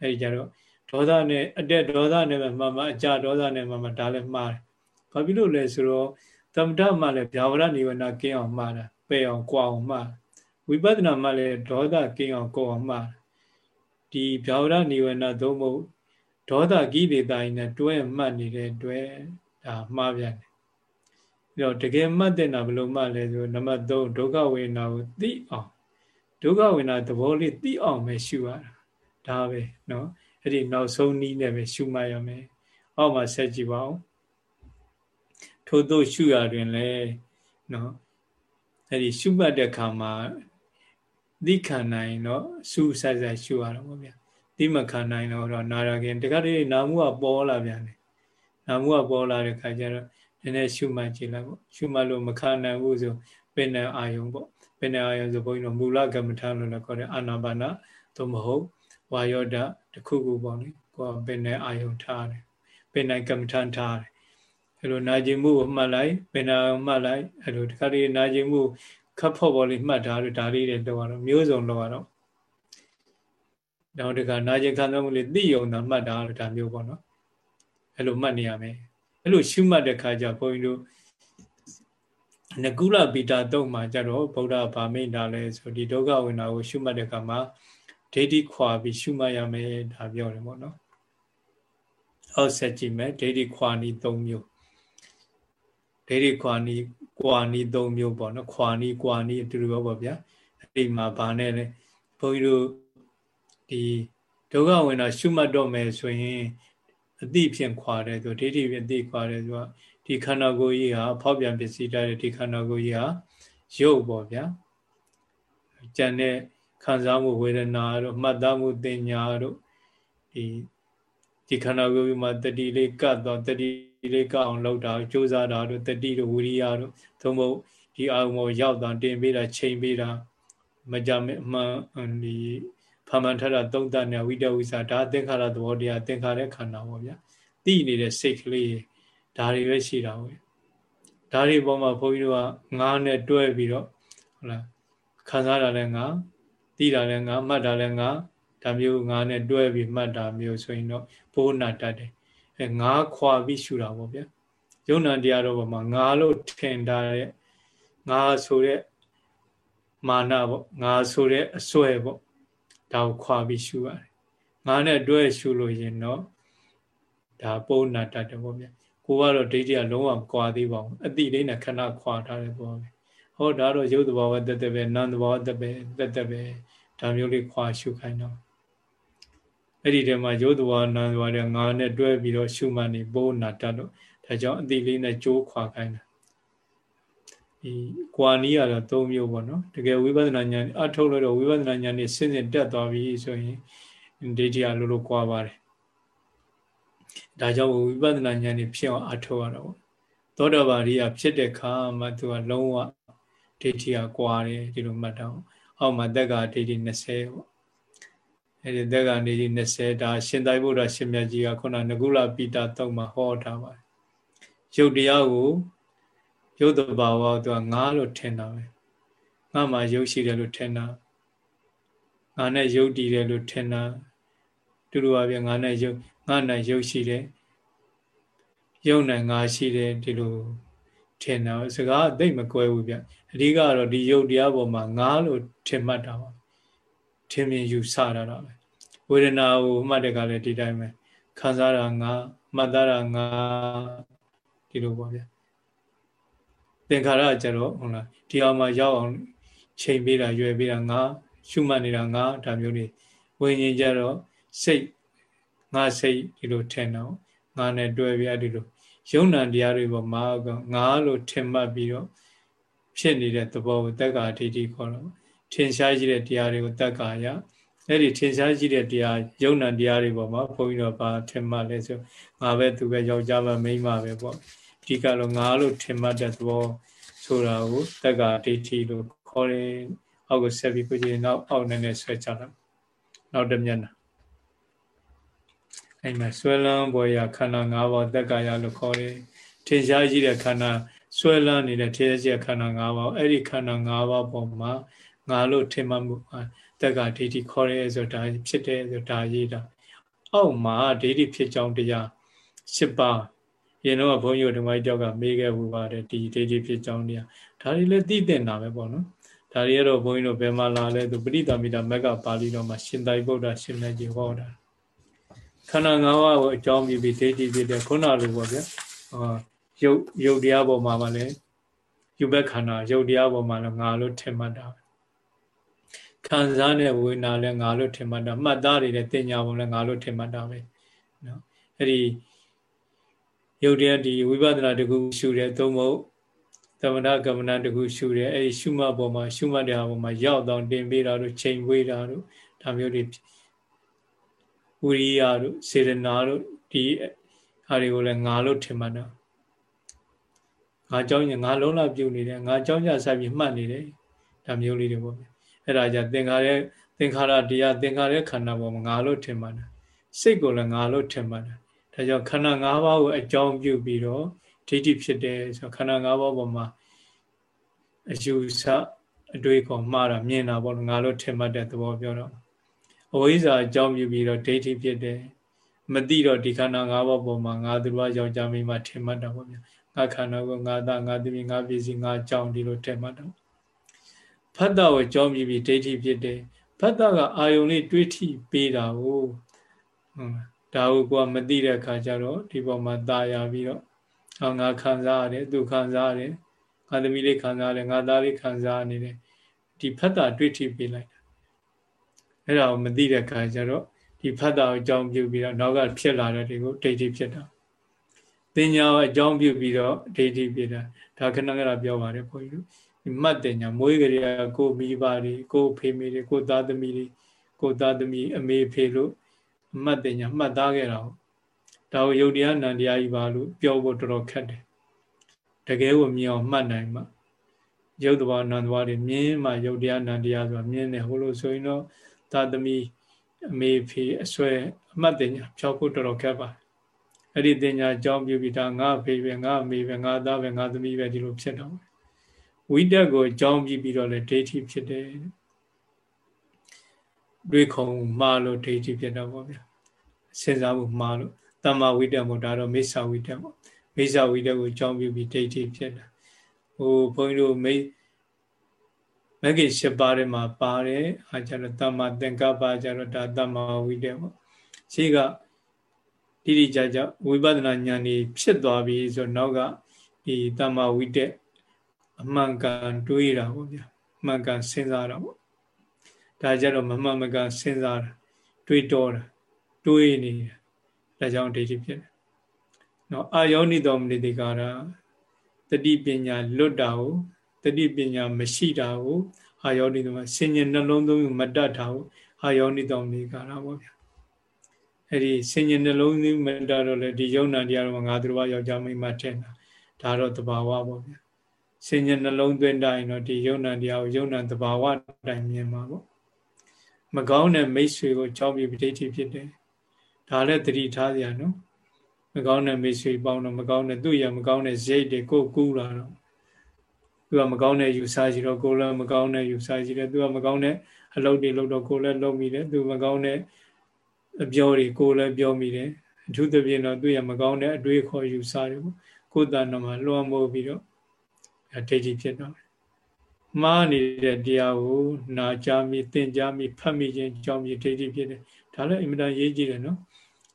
အဲ့ဒီကြတော့ဒေါသနဲ့အတက်ဒေါသနဲ့မှမှအကြဒေါသနဲ့မှမှဒါလည်းမှားတယ်။ဘာဖြစ်လို့လဲဆိုတော့သမထမှလည်းဗျာဝရနိဝရဏကင်းအောင်မှားတာပယ်အောင်ကြွအောင်မှားဝိပဿနာမှလည်းဒေါသကင်းအောင်ကိုအောင်မှားဒီဗျာဝရနိဝရဏသို့မဟုတ်ဒေါသကိလေသာနဲ့တွဲမှတ်နေတဲ့တွဲဒါမှားပြန်တယ်ပြီး တော့တကယ်မှတ်တဲ့နာဘယ်လိုမှလဲဆိုနံပါတ်3ဒုက္ခဝေဒနာကိုသိအောင်ဒုက္ခဝေဒနာသဘောလေးသိအောင်ပဲရှုရတာဒါပဲเนาะအဲ့ဒီနောက်ဆုံးနည်းနဲ့ပဲရှုမှတ်ရမယ်အောက်မှာဆက်ကြည့်ပါဦးထို့သို့ရှုရတွင်လဲเนาะအဲ့ဒီရှုမှတ်တဲ့ခါမှာသိခံနိုင်တော့စူးဆက်ဆက်ရှုရတော့ဗောဗျာသိမခံနိုင်တော့နာရခင်တခါတည်းနာမှုကပေါ်လာပြန်တယ်နာမှုကပေါ်လာတဲ့ခါကျတော့ နည်းနည်းရှုမှတ်ကြည့်လိုက်ပေါ့ရှုမှတ်လို့မခံနိုင်ဘူးဆိုပင်နဲ့အာယုံပေါ့ပင်နဲ့အာယုံဆိုဘုန်းကြီးတို့မူလကမ္မထာလို့လည်းခေါ်တယ်အာနာပါနာသို့မဟုတ်ဝါယောဒတခုခုပေါ့လေကိုယ်ပင်နဲ့အာယုံထားတယ်ပင်နဲ့ကမ္မထာထားတယ်အဲ့လိုနာကျင်မှုကိုမှတ်လိုက်ပင်နာမှတ်လိုက်အဲ့လိုတခါတည်းနာကျင်မှုခပ်ဖို့ပေါ်လေးမှတ်ထားလို့ဒါလေးတွေတော့တော့မျိုးစုံတော့တော့နောက်တခါနာကျင်ခံစားမှုလေးသိယုံတာမှတ်တာလို့ဒါမျိုးပေါ့နော်အဲ့လိုမှတ်နေရမယ် အဲ့လိုရှုမှတ်တဲ့ခါကျဘုန်းကြီးတို့နကုလပိတာတုံမှာကြတော့ဗုဒ္ဓဗာမိန်တာလဲဆိုဒီဒုက္ခဝိနာကိုရှုမှတ်တဲ့ခါမှာဒိဋ္ဌိခွာပြီးရှုမှတ်ရမယ်ဒါပြောတယ်ပေါ့နော်အောက်ဆက်ကြည့်မယ်ဒိဋ္ဌိခွာနီ၃မျိုးဒိဋ္ဌိခွာနီကွာနီ၃မျိုးပေါ့နော်ခွာနီကွာနီအတူတူပဲပေါ့ဗျာအဲ့ဒီမှာဗာနဲ့လဲဘုန်းကြီးတို့ဒီဒုက္ခဝိနာရှုမှတ်တော့မယ်ဆိုရင် အတိဖြင့်ခွာတယ်ဆိုဒိဋ္ဌိဖြင့်အတိခွာတယ်ဆိုတော့ဒီခန္ဓာကိုယ်ကြီးဟာဖောက်ပြန်ပစ္စည်းတဲ့ဒီခန္ဓာကိုယ်ကြီးဟာရုပ်ပေါ့ဗျာကြံတဲ့ခံစားမှုဝေဒနာတို့မှတ်သားမှုတင်ညာတို့ဒီဒီခန္ဓာကိုယ်မှာတတိလေးကတ်တော့တတိလေးကအောင်လုပ်တာကြိုးစားတာတို့တတိတို့ဝိရိယတို့သို့မဟုတ်ဒီအာရုံကိုရောက်တာတင်ပေးတာချိန်ပေးတာမကြမမှန်ဒီ ဖမန်ထတာသုံးတနဲ့ဝိတဝိစာဒါသင်္ခါရသဘောတရားသင်္ခါရခန္ဓာပေါ့ဗျာသိနေတဲ့စိတ်ကလေးဒါတွေပဲရှိတာပေါ့ဒါတွေပေါ်မှာဘုန်းကြီးတို့ကငါးနဲ့တွဲပြီးတော့ဟုတ်လားခံစားတာလည်းငါသိတာလည်းငါမှတ်တာလည်းငါဒါမျိုးငါနဲ့တွဲပြီးမှတ်တာမျိုးဆိုရင်တော့ဘိုးနာတတ်တယ်အဲငါခွာပြီးရှူတာပေါ့ဗျာယုံနာတရားတော်ပေါ်မှာငါလို့ထင်တာတဲ့ငါဆိုတဲ့မာနပေါ့ငါဆိုတဲ့အစွဲပေါ့ ဒါကိုခွာပြီးရှူရတယ်ငါနဲ့တွဲရှူလို့ရင်တော့ဒါပုံနာတတ်တယ်ပေါ့ဗျာကိုကတော့ဒိဋ္ဌိကလုံးဝကွာသေးပါဘူးအတိလေးနဲ့ခဏခွာထားတယ်ပေါ့ဗျာဟောဒါတော့ရုပ်တဘာဝတက်တက်ပဲနာမ်တဘာဝတက်ပဲတက်တက်ပဲဒါမျိုးလေးခွာရှုခိုင်းတော့အဲ့ဒီထဲမှာရုပ်တဘာဝနာမ်တဘာဝတွေငါနဲ့တွဲပြီးတော့ရှုမှတ်နေပုံနာတတ်လို့ဒါကြောင့်အတိလေးနဲ့ကြိုးခွာခိုင်းတာ ဒီကွာနီးရတော့၃မျိုးပေါ့နော်တကယ်ဝိပဿနာဉာဏ်အထုတ်လို့တော့ဝိပဿနာဉာဏ်นี่စဉ်စဉ်တက်သွားပြီဆိုရင်ဒိဋ္ဌိကလိုလိုကွာပါတယ်ဒါကြောင့်ဝိပဿနာဉာဏ်นี่ဖြစ်အောင်အထုတ်ရတော့သောတာပန်ရိယဖြစ်တဲ့ခါမှသူကလုံးဝဒိဋ္ဌိကကွာတယ်ဒီလိုမှတ်တော့အောက်မှာတက်ကဒိဋ္ဌိ20ပေါ့အဲဒီတက္ကနေကြီး20ဒါရှင်သာရိပုတ္တရာရှင်မြတ်ကြီးကခုနငကုလပိတာတုံမှာဟောထားပါတယ်ရုပ်တရားကို ရုပ်တဘာဝသူကငါလို့ထင်တာပဲငါမှရုပ်ရှိတယ်လို့ထင်တာငါနဲ့ရုပ်တည်တယ်လို့ထင်တာတူတူပါဗျငါနဲ့ရုပ်ငါနဲ့ရုပ်ရှိတယ်ရုပ်နဲ့ငါရှိတယ်ဒီလိုထင်တာစကားအသိမကွဲဘူးဗျအဓိကတော့ဒီရုပ်တရားပေါ်မှာငါလို့ထင်မှတ်တာပါထင်မြင်ယူဆတာတော့ပဲဝေဒနာကိုမှတ်တဲ့ကလည်းဒီတိုင်းပဲခံစားတာငါမှတ်သားတာငါဒီလိုပေါ့ဗျ သင်္ခါရကြတော့ဟုတ်လားဒီအောင်မှာရောက်အောင်ချိန်ပေးတာရွယ်ပေးတာငါရှုမှတ်နေတာငါဒါမျိုးတွေဝိညာဉ်ကြတော့စိတ်ငါစိတ်ဒီလိုထင်တော့ငါနဲ့တွဲပြီးအဲ့ဒီလိုယုံ nant တရားတွေပေါ်မှာငါလို့ထင်မှတ်ပြီးတော့ဖြစ်နေတဲ့သဘောကိုတက္ကာဒိဋ္ဌိခေါ်တော့ထင်ရှားရှိတဲ့တရားတွေကိုတက္ကာယအဲ့ဒီထင်ရှားရှိတဲ့တရားယုံ nant တရားတွေပေါ်မှာဘုန်းကြီးတို့ဘာထင်မှတ်လဲဆိုငါပဲသူပဲယောက်ျားပဲမိန်းမပဲပေါ့ ဒီကလို့ငါလို့ထင်မှတ်တဲ့သဘောဆိုတာကိုတက္ကာဒိဋ္ဌိလို့ခေါ်တယ်အောက်ကိုဆက်ပြီးကိုကြည့်နောက်အောက်နဲ့နဲ့ဆွဲချလိုက်နောက်တစ်မျက်နှာအဲ့မှာဆွဲလန်းပေါ်ရခန္ဓာ၅ပါးတက္ကာယလို့ခေါ်တယ်ထင်ရှားရှိတဲ့ခန္ဓာဆွဲလန်းနေတဲ့ထင်ရှားရှိတဲ့ခန္ဓာ၅ပါးအဲ့ဒီခန္ဓာ၅ပါးပေါ်မှာငါလို့ထင်မှတ်မှုတက္ကာဒိဋ္ဌိခေါ်ရဲဆိုတာဖြစ်တယ်ဆိုတာရေးတာအောက်မှာဒိဋ္ဌိဖြစ်ကြောင်းတရား၈ပါး ရင်တော့ဘုန်းကြီးတို့ဓမ္မကြီးတောက်ကမေးခဲ့ဘူးပါတယ်ဒီဒိဋ္ဌိဖြစ်ကြောင်းတရားဒါတွေလည်းသိတဲ့နာပဲပေါ့နော်ဒါတွေကတော့ဘုန်းကြီးတို့ဘယ်မှာလာလဲသူပရိသမီတာမက်ကပါဠိတော်မှာရှင်သာရိပုတ္တရာရှင်မြတ်ကြီးဟောတာခန္ဓာ၅ပါးကိုအကြောင်းပြုပြီးဒိဋ္ဌိဖြစ်တဲ့ခုနလိုပေါ့ဗျာအာရုပ်ရုပ်တရားပေါ်မှာပါလေယူဘက်ခန္ဓာရုပ်တရားပေါ်မှာလည်းငါလို့ထင်မှတ်တာခံစားတဲ့ဝေဒနာလည်းငါလို့ထင်မှတ်တာမှတ်သားတွေလည်းတင်ညာပုံလည်းငါလို့ထင်မှတ်တာပဲနော်အဲ့ဒီ ရုပ်တရားဒီဝိပဿနာတခုရှုတယ်သို့မဟုတ်သမဏကမ္မနာတခုရှုတယ်အဲ့ဒီရှုမှတ်ပေါ်မှာရှုမှတ်တဲ့ပေါ်မှာရောက်တော့တင်ပေးတာတို့ချိန်ဝေးတာတို့ဒါမျိုးတွေဝိရိယတို့စေရနာတို့ဒီဟာတွေကိုလည်းငါလို့ထင်မှတ်တာငါเจ้าညငါလုံးလာပြုတ်နေတယ်ငါเจ้าညဆက်ပြီးမှတ်နေတယ်ဒါမျိုးလေးတွေပေါ့အဲ့ဒါကြသင်္ခါရသင်္ခါရတရားသင်္ခါရခန္ဓာပေါ်မှာငါလို့ထင်မှတ်တာစိတ်ကိုလည်းငါလို့ထင်မှတ်တာ ဒါကြောင့်ခန္ဓာ၅ပါးကိုအကြောင်းပြုပြီးတော့ဒိဋ္ဌိဖြစ်တယ်ဆိုခန္ဓာ၅ပါးပေါ်မှာအယူဆအတွေ့အခေါ်မှားတာမြင်တာပေါ့ငါလို့ထင်မှတ်တဲ့သဘောပြောတော့အဝိဇ္ဇာအကြောင်းပြုပြီးတော့ဒိဋ္ဌိဖြစ်တယ်မသိတော့ဒီခန္ဓာ၅ပါးပေါ်မှာငါသူတော်ယောက်ျားမိန်းမထင်မှတ်တာပေါ့ဗျာငါခန္ဓာကိုငါသားငါသမီးငါပစ္စည်းငါကြောင်းဒီလိုထင်မှတ်တော့ဖတ်တာကိုကြောင်းပြီးပြီးဒိဋ္ဌိဖြစ်တယ်ဖတ်တာကအာယုံလေးတွေးထိပေးတာကိုဟုတ် ဒါကိုကိုကမသိတဲ့အခါကျတော့ဒီပေါ်မှာตาရပြီးတော့ဟောငါခံစားရတယ်သူခံစားရတယ်ငါသမီးလေးခံစားရတယ်ငါသားလေးခံစားနေတယ်ဒီဖတ်တာတွေးထိပေးလိုက်တာအဲ့ဒါကိုမသိတဲ့အခါကျတော့ဒီဖတ်တာကိုအကြောင်းပြုပြီးတော့နောက်ကဖြစ်လာတဲ့တွေကိုဒိဋ္ဌိဖြစ်တာတင်ညာကိုအကြောင်းပြုပြီးတော့ဒိဋ္ဌိဖြစ်တာဒါခဏခဏပြောပါတယ်ဘုန်းကြီးတို့ဒီမှတ်တင်ညာမွေးကြရကိုမိဘတွေကိုဖေမိတွေကိုသားသမီးတွေကိုသားသမီးအမေဖေလို့ အမှတ်တင်ညာမှတ်သားခဲ့တာဟုတ်ဒါကိုယုတ်တရားနံတရားကြီးပါလို့ပြောဖို့တော်တော်ခက်တယ်တကယ်ကိုမြင်အောင်မှတ်နိုင်မှယုတ်တဘာနံတဘာတွေမြင်မှယုတ်တရားနံတရားဆိုတာမြင်တယ်ဟိုလိုဆိုရင်တော့သာသမီအမေဖေအဆွဲအမှတ်တင်ညာဖြောက်ဖို့တော်တော်ခက်ပါအဲ့ဒီတင်ညာအကြောင်းပြုပြီးဒါငါဖေပဲငါအမေပဲငါသားပဲငါသမီးပဲဒီလိုဖြစ်တော့ဝိတက်ကိုအကြောင်းပြုပြီးတော့လေဒိဋ္ဌိဖြစ်တယ် တွေးခုံမှားလို့ဒိဋ္ဌိဖြစ်တော့ဗောဗျာစဉ်းစားမှုမှားလို့တမ္မာဝိတက်မို့ဒါတော့မိစ္ဆာဝိတက်ပေါ့မိစ္ဆာဝိတက်ကိုအကြောင်းပြုပြီးဒိဋ္ဌိဖြစ်တာဟိုဘုန်းကြီးတို့မိမဂ္ဂင်၈ပါးထဲမှာပါတယ်အားကြတော့တမ္မာသင်္ကပ္ပကြတော့ဒါတမ္မာဝိတက်ပေါ့ရှိကတိတိကျကျဝိပဿနာဉာဏ်นี่ဖြစ်သွားပြီဆိုတော့နောက်ကဒီတမ္မာဝိတက်အမှန်ကန်တွေးတာပေါ့ဗျာအမှန်ကန်စဉ်းစားတာပေါ့ ဒါကြတော့မမှန်မကန်စဉ်းစားတာတွေးတောတာတွေးနေတာဒါကြောင့်ဒိဋ္ဌိဖြစ်တယ်နော်အာယောနိတော်မနိတိကာရတတိပညာလွတ်တာကိုတတိပညာမရှိတာကိုအာယောနိတော်မှာဆင်ញင်နှလုံးသွင်းမတတ်တာကိုအာယောနိတော်မနိကာရပေါ့ဗျာအဲ့ဒီဆင်ញင်နှလုံးသွင်းမတတ်တော့လေဒီယုံနာတရားတော်ငါသူတော်ယောက်ျားမိန်းမထင်တာဒါတော့တဘာဝပေါ့ဗျာဆင်ញင်နှလုံးသွင်းတိုင်းတော့ဒီယုံနာတရားကိုယုံနာတဘာဝတိုင်းမြင်မှာပေါ့ မကောင်းတဲ့မိတ်ဆွေကိုကြောက်ပြီးပဋိဋ္ဌိဖြစ်တယ်ဒါလည်းတတိထားစရာနော်မကောင်းတဲ့မိတ်ဆွေပေါင်းတော့မကောင်းတဲ့သူ့ရမကောင်းတဲ့ဇိတ်တွေကိုကူးလာတော့သူကမကောင်းတဲ့ယူဆရှိတော့ကိုလည်းမကောင်းတဲ့ယူဆရှိတယ်သူကမကောင်းတဲ့အလုပ်တွေလုပ်တော့ကိုလည်းလုပ်မိတယ်သူမကောင်းတဲ့အပြောတွေကိုလည်းပြောမိတယ်အထူးသဖြင့်တော့သူရမကောင်းတဲ့အတွေးခေါ်ယူဆတွေပေါ့ကိုယ်တဏ္ဍမှာလွှမ်းမိုးပြီးတော့ဒိဋ္ဌိဖြစ်တော့ မှားနေတဲ့တရားကိုနာကြားမိသင်ကြားမိဖတ်မိခြင်းကြောင့်မိဒိဋ္ဌိဖြစ်တယ်ဒါလည်းအင်မတန်ရေးကြည့်တယ်နော်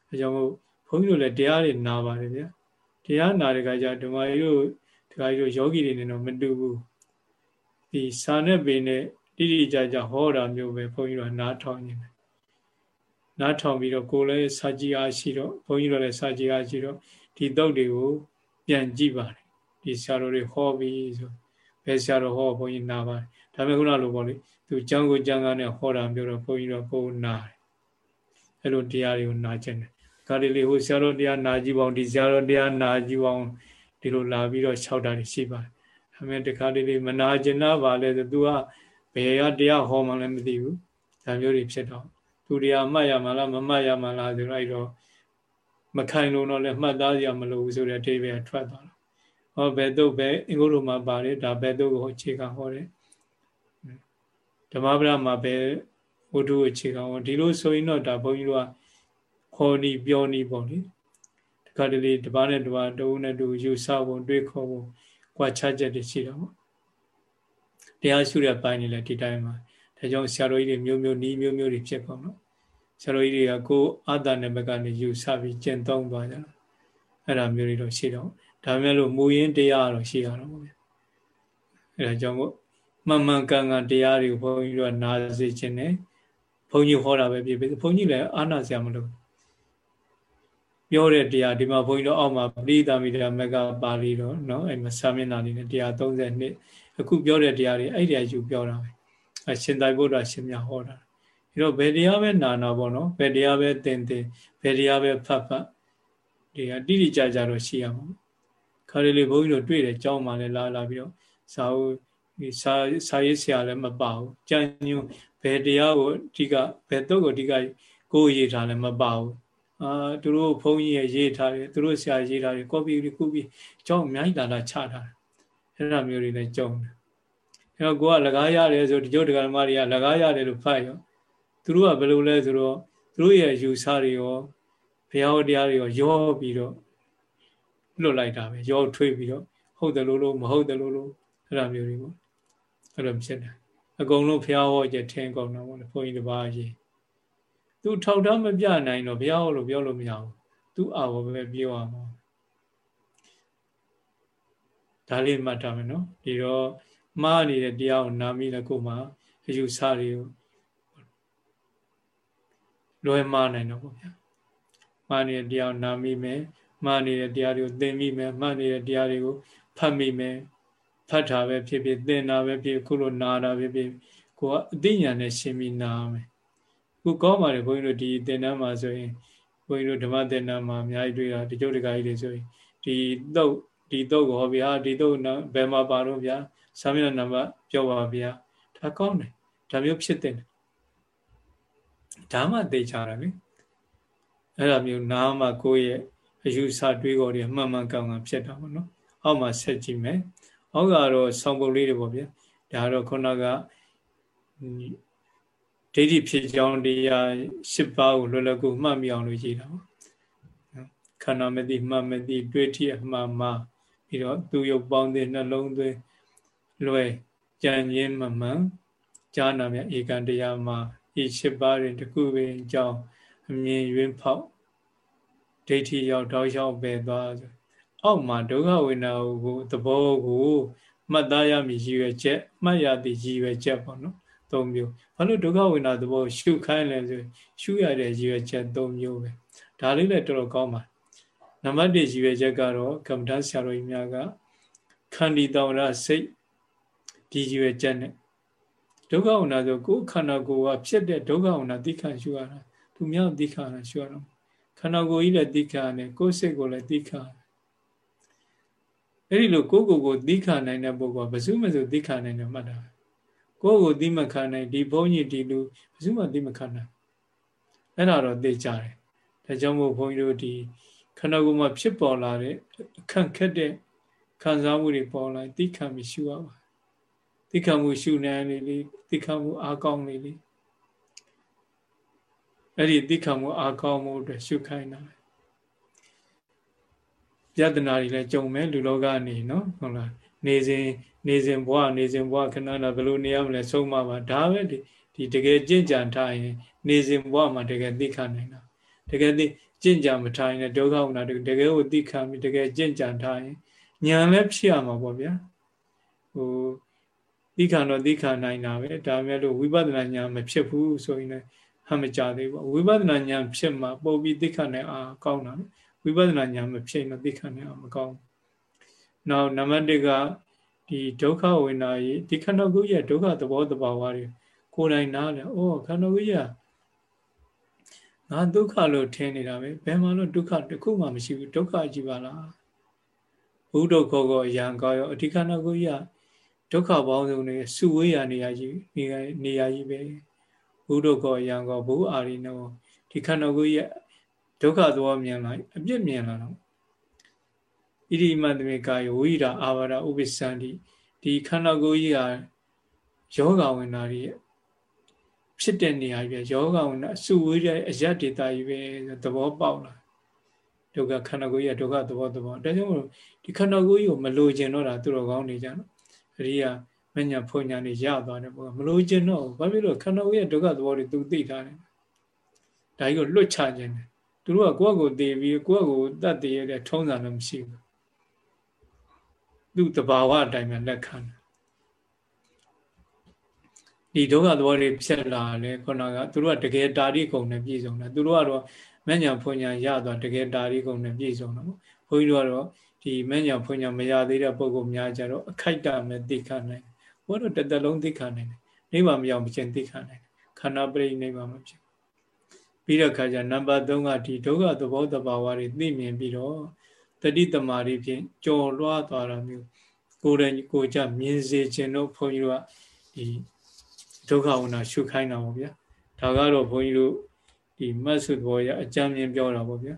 အဲကြောင့်မို့ဘုန်းကြီးတို့လည်းတရားတွေနာပါတယ်ဗျာတရားနာတဲ့ခါကျဓမ္မကြီးတို့ဒီခါကြီးတို့ယောဂီတွေနဲ့တော့မတူဘူးဒီစာနဲ့ပင်နဲ့တိတိကျကျဟောတာမျိုးပဲဘုန်းကြီးတို့နားထောင်နေတယ်နားထောင်ပြီးတော့ကိုယ်လည်းစာကြည့်အားရှိတော့ဘုန်းကြီးတို့လည်းစာကြည့်အားရှိတော့ဒီတုတ်တွေကိုပြန်ကြည့်ပါတယ်ဒီဆရာတော်တွေဟောပြီးဆို ဘယ်ဆရာတော်ဟောဘုန်းကြီးနာပါတယ်ဒါပေမဲ့ခုနလိုပေါ့လေသူကျမ်းကိုကျမ်းကားနဲ့ဟောတာမျိုးတော့ဘုန်းကြီးတို့ပုံနာတယ်အဲ့လိုတရားတွေကိုနာကျင်တယ်ခါဒီလေဟိုဆရာတော်တရားနာကြည့်ပေါင်းဒီဆရာတော်တရားနာကြည့်ပေါင်းဒီလိုလာပြီးတော့၆တာတွေရှိပါတယ်ဒါပေမဲ့တခါဒီလေမနာကျင်တာပါလဲဆိုသူကဘယ်ရတရားဟောမှလည်းမသိဘူးဒါမျိုးတွေဖြစ်တော့သူတရားမှတ်ရမှလားမမှတ်ရမှလားဆိုတော့အဲ့တော့မခိုင်လို့တော့လည်းမှတ်သားရမလို့ဆိုတဲ့အတိပ္ပယ်ထွက်သွားတာ ဟောဘယ်တော့ပဲအင်္ဂုတ္တမှာပါတယ်ဒါဘယ်တော့ကိုအခြေခံဟောတယ်ဓမ္မပဒမှာပဲဝတ္ထုအခြေခံဟောဒီလိုဆိုရင်တော့ဒါဘုန်းကြီးတို့ကခေါ်နီပြောနီပေါ့လေတခါတလေတပားနဲ့တပားတဦးနဲ့တူယူဆဖို့တွေးခေါ်ဖို့ကြွားချချက်တွေရှိတာပေါ့တရားရှုတဲ့ပိုင်းနေလဲဒီတိုင်းမှာဒါကြောင့်ဆရာတော်ကြီးတွေမျိုးမျိုးနီးမျိုးမျိုးတွေဖြစ်ကုန်တော့ဆရာတော်ကြီးတွေကကိုယ်အာသနဲ့ဘက်ကနေယူဆပြီးကျင့်သုံးသွားကြတာအဲ့ဒါမျိုးတွေတော့ရှိတော့ ဒါမဲ့လို့မူရင်းတရားတော့ရှိရတော့ဗျ အဲဒါကြောင့်မို့မှန်မှန်ကန်ကန်တရားတွေကိုဘုန်းကြီးတို့ကနာစေခြင်းနဲ့ဘုန်းကြီးဟောတာပဲဖြစ်ဖြစ်ဘုန်းကြီးလည်းအာနာစရာမလိုပြောတဲ့တရားဒီမှာဘုန်းကြီးတို့အောက်မှာပရိသမိတမကပါဠိတော့เนาะအဲ့မှာစာမျက်နှာလေးနဲ့တရား32အခုပြောတဲ့တရားတွေအဲ့ဒီအယူပြောတာပဲအရှင်သာဘုရားရှင်မြတ်ဟောတာအဲတော့ဘယ်တရားပဲနာနာပေါ့နော်ဘယ်တရားပဲသင်သင်ဘယ်တရားပဲဖတ်ဖတ်ဒီကတိတိကျကျတော့ရှိရမှာ ခါလေးလေးဘုန်းကြီးတို့တွေ့တယ်ကြောင်းမှလည်းလာလာပြီးတော့စာအုပ်ဒီစာစာရေးဆရာလည်းမပါဘူးကြံညွဘယ်တရားကိုအဓိကဘယ်တော့ကိုအဓိကကိုယ်ရေးထားလည်းမပါဘူးအာသူတို့ဘုန်းကြီးရဲ့ရေးထားတယ်သူတို့ဆရာရေးထားတယ်ကောပီလေးကုပြီးကြောင်းအများကြီးလာလာချထားတယ်အဲ့ဒါမျိုးတွေလည်းကြုံတယ်အဲ့တော့ကိုကလကားရတယ်ဆိုဒီကျုပ်တရားဓမ္မတွေကလကားရတယ်လို့ဖတ်ရောသူတို့ကဘယ်လိုလဲဆိုတော့သူတို့ရဲ့ယူဆတွေရောဘုရားတရားတွေရောရောပြီးတော့ လွတ်လိုက်တာပဲရောထွေးပြီးတော့ဟုတ်တယ်လို့လို့မဟုတ်တယ်လို့လို့အဲ့လိုမျိုးတွေပေါ့အဲ့လိုဖြစ်တယ်အကုန်လုံးဘုရားဟောကြထင်ကုန်တော့ဘုန်းကြီးတစ်ပါးကြီးသူထောက်ထားမပြနိုင်တော့ဘုရားဟောလို့ပြောလို့မရဘူးသူအာဘောပဲပြောရမှာဒါလေးမှတ်ထားမယ်နော်ဒီတော့မှားနေတဲ့တရားကိုနာမိလည်းကိုမှအယူဆတွေကိုလွယ်မှားနိုင်တော့ပေါ့ဗျာမှားနေတဲ့တရားကိုနာမိမယ် မှားနေတဲ့တရားတွေကိုသင်မိမယ်မှားနေတဲ့တရားတွေကိုဖတ်မိမယ်ဖတ်တာပဲဖြစ်ဖြစ်သင်တာပဲဖြစ်ခုလိုနာတာပဲဖြစ်ကိုကအသိဉာဏ်နဲ့ရှင်းပြီးနာမယ်ခုကောင်းပါတယ်ဘုန်းကြီးတို့ဒီသင်တန်းမှာဆိုရင်ဘုန်းကြီးတို့ဓမ္မသင်တန်းမှာအများကြီးတွေ့တာဒီကျုပ်တကကြီးတွေဆိုရင်ဒီတော့ဒီတော့ကိုဟောဗျာဒီတော့ဘယ်မှာပါတော့ဗျာစာမျက်နှာနံပါတ်ပြောပါဗျာဒါကောင်းတယ်ဒါမျိုးဖြစ်တဲ့ဒါမှသိချတာလေအဲ့ဒါမျိုးနားမှကိုယ့်ရဲ့ အယူဆတွေးခေါ်တွေမှန်မှန်ကန်ကန်ဖြစ်တာပေါ့နော်အောက်မှာဆက်ကြည့်မယ်အောက်ကတော့ဆောင်းပုတ်လေးတွေပေါ့ဗျာဒါတော့ခုနကဒိဋ္ဌိဖြစ်ကြောင်းတရား၈ပါးကိုလွယ်လွယ်ကူမှတ်မိအောင်လို့ရေးတာပေါ့ခန္ဓာမသိမှတ်မသိတွေးထအမှန်မှပြီးတော့သူရုပ်ပေါင်းတဲ့နှလုံးသွင်းလွယ်ကြံရင်းမမှန်ကြားနာမြဧကံတရားမှာဤ၈ပါးတွင်တခုပင်အကြောင်းအမြင်ရင်းဖောက် ဒိဋ္ဌိရောက်တောက်လျှောက်ပဲသွားဆိုအောက်မှာဒုက္ခဝေဒနာကိုသဘောကိုမှတ်သားရမည်ရည်ရွယ်ချက်မှတ်ရသည့်ရည်ရွယ်ချက်ပေါ့နော်၃မျိုးဘာလို့ဒုက္ခဝေဒနာသဘောရှုခိုင်းလဲဆိုရှုရတဲ့ရည်ရွယ်ချက်၃မျိုးပဲဒါလေးလည်းတော်တော်ကောင်းပါနံပါတ်၁ရည်ရွယ်ချက်ကတော့ကမ္မဋ္ဌဆရာတော်ကြီးများကခန္တီတောင်ရစိတ်ဒီရည်ရွယ်ချက်နဲ့ဒုက္ခဝနာဆိုကိုယ်ခန္ဓာကိုယ်ကဖြစ်တဲ့ဒုက္ခဝနာသိခံရှုရတာသူများသိခံရရှုရတော့ ခန္ဓာကိုယ်ကြီးလည်းသိခံရတယ်ကိုယ်စိတ်ကိုလည်းသိခံရတယ်အဲ့ဒီလိုကိုယ်ကိုယ်ကိုသိခံနိုင်တဲ့ပုဂ္ဂိုလ်ကဘယ်သူမှဆိုသိခံနိုင်တယ်မှတ်တာကိုယ်ကိုသိမခံနိုင်ဒီဘုန်းကြီးဒီလူဘယ်သူမှသိမခံနိုင်အဲ့ဒါတော့သိကြတယ်ဒါကြောင့်မို့ဘုန်းကြီးတို့ဒီခန္ဓာကိုယ်မှာဖြစ်ပေါ်လာတဲ့အခန့်ခက်တဲ့ခံစားမှုတွေပေါ်လာသိခံပြီးရှုရပါသိခံမှုရှုနိုင်လေလေသိခံမှုအားကောင်းလေလေ အဲ့ဒီသိခံမှုအားကောင်းမှုအတွက်ရှုခိုင်းတာပြဿနာတွေလည်းကြုံမယ်လူလောကနေနော်ဟုတ်လားနေစဉ်နေစဉ်ဘဝနေစဉ်ဘဝခဏလာဘယ်လိုနေရမလဲဆုံးမပါဒါပဲဒီဒီတကယ်ကြင်ကြံထားရင် နေစဉ်ဘဝမှာတကယ်သိခံနိုင်တာတကယ်သိကြင်ကြံမထားရင်ဒုက္ခဝနာတကယ်ကိုသိခံပြီးတကယ်ကြင်ကြံထားရင်ဉာဏ်လည်းဖြစ်ရမှာပေါ့ဗျာဟိုသိခံတော့သိခံနိုင်တာပဲဒါမဲ့လို့ဝိပဿနာဉာဏ်မဖြစ်ဘူးဆိုရင်လည်း ဟမကြသေးဘူးဝိပဿနာဉာဏ်ဖြစ်မှပုံပြီးသိခံနိုင်အားကောင်းတာဝိပဿနာဉာဏ်မဖြစ်ရင်သိခံနိုင်အားမကောင်းနောက်နံပါတ်1ကဒီဒုက္ခဝေနာကြီးဒီခန္ဓာကိုယ်ရဲ့ဒုက္ခသဘောတဘာဝတွေကိုယ်တိုင်နားလဲဩခန္ဓာကိုယ်ရဲ့ငါဒုက္ခလို့ထင်နေတာပဲဘယ်မှာလို့ဒုက္ခတစ်ခုမှမရှိဘူးဒုက္ခကြီးပါလားဘုဒ္ဓခောကောရံကောရောအဓိခန္ဓာကိုယ်ရဲ့ဒုက္ခပေါင်းစုံတွေစုဝေးရနေရာကြီးနေနေရာကြီးပဲ ဘုဒ္ဓကောယံကောဘုအာရိနောဒီခန္ဓာကိုယ်ရဲ့ဒုက္ခသဘောမြင်လာအပြစ်မြင်လာတော့ဣရိမတမေကာယဝိရာအာဘာရဥပ္ပစ္စန္တိဒီခန္ဓာကိုယ်ကြီးဟာယောဂဝင်တာတွေဖြစ်တဲ့နေရာကြီးပဲယောဂဝင်တာအစုဝေးတဲ့အယတ်ဒေတာကြီးပဲသဘောပေါက်လာဒုက္ခခန္ဓာကိုယ်ကြီးကဒုက္ခသဘောသဘောဒါကြောင့်မို့ဒီခန္ဓာကိုယ်ကြီးကိုမလိုချင်တော့တာသူတော်ကောင်းနေကြတော့အရိယာ မညာဖွညာနေရသွားတယ်ပေါ့မလို့ကျင်တော့ဘာဖြစ်လို့ခန္ဓာကိုယ်ရဲ့ဒုက္ခသဘောတွေသူသိထားတယ်ဒါကြီးကိုလွတ်ချခြင်းတယ်သူတို့ကကိုယ့်ကိုယ်သိပြီးကိုယ့်ကိုယ်တတ်တည်ရတဲ့ထုံးစံလည်းမရှိဘူးသူတဘာဝအတိုင်းပဲလက်ခံတယ်ဒီဒုက္ခသဘောတွေဖြစ်လာလဲခုနကသူတို့ကတကယ်တာရိကုံနဲ့ပြည့်စုံတယ်သူတို့ကတော့မဉ္ဇဉ်ဖွညာရသွားတကယ်တာရိကုံနဲ့ပြည့်စုံတယ်ဘုန်းကြီးတို့ကတော့ဒီမဉ္ဇဉ်ဖွညာမရသေးတဲ့ပုဂ္ဂိုလ်များကြတော့အခိုက်တာမဲ့သိခနိုင် ဘုရားတို့တသက်လုံးသိခနိုင်တယ်နိဗ္ဗာန်မရောက်မချင်းသိခနိုင်တယ်ခန္ဓာပရိနိဗ္ဗာန်မဖြစ်ပြီးတော့ခါကျနံပါတ်3ကဒီဒုက္ခသဘောတဘာဝတွေသိမြင်ပြီးတော့တတိတမာတွေဖြင့်ကြော်လွှားသွားတာမျိုးကိုယ်တိုင်ကိုကြမြင်စေခြင်းတို့ဘုန်းကြီးတို့ကဒီဒုက္ခဝနာရှုခိုင်းတာပေါ့ဗျာဒါကတော့ဘုန်းကြီးတို့ဒီမတ်ဆုသဘောရအကြံဉာဏ်ပြောတာပေါ့ဗျာ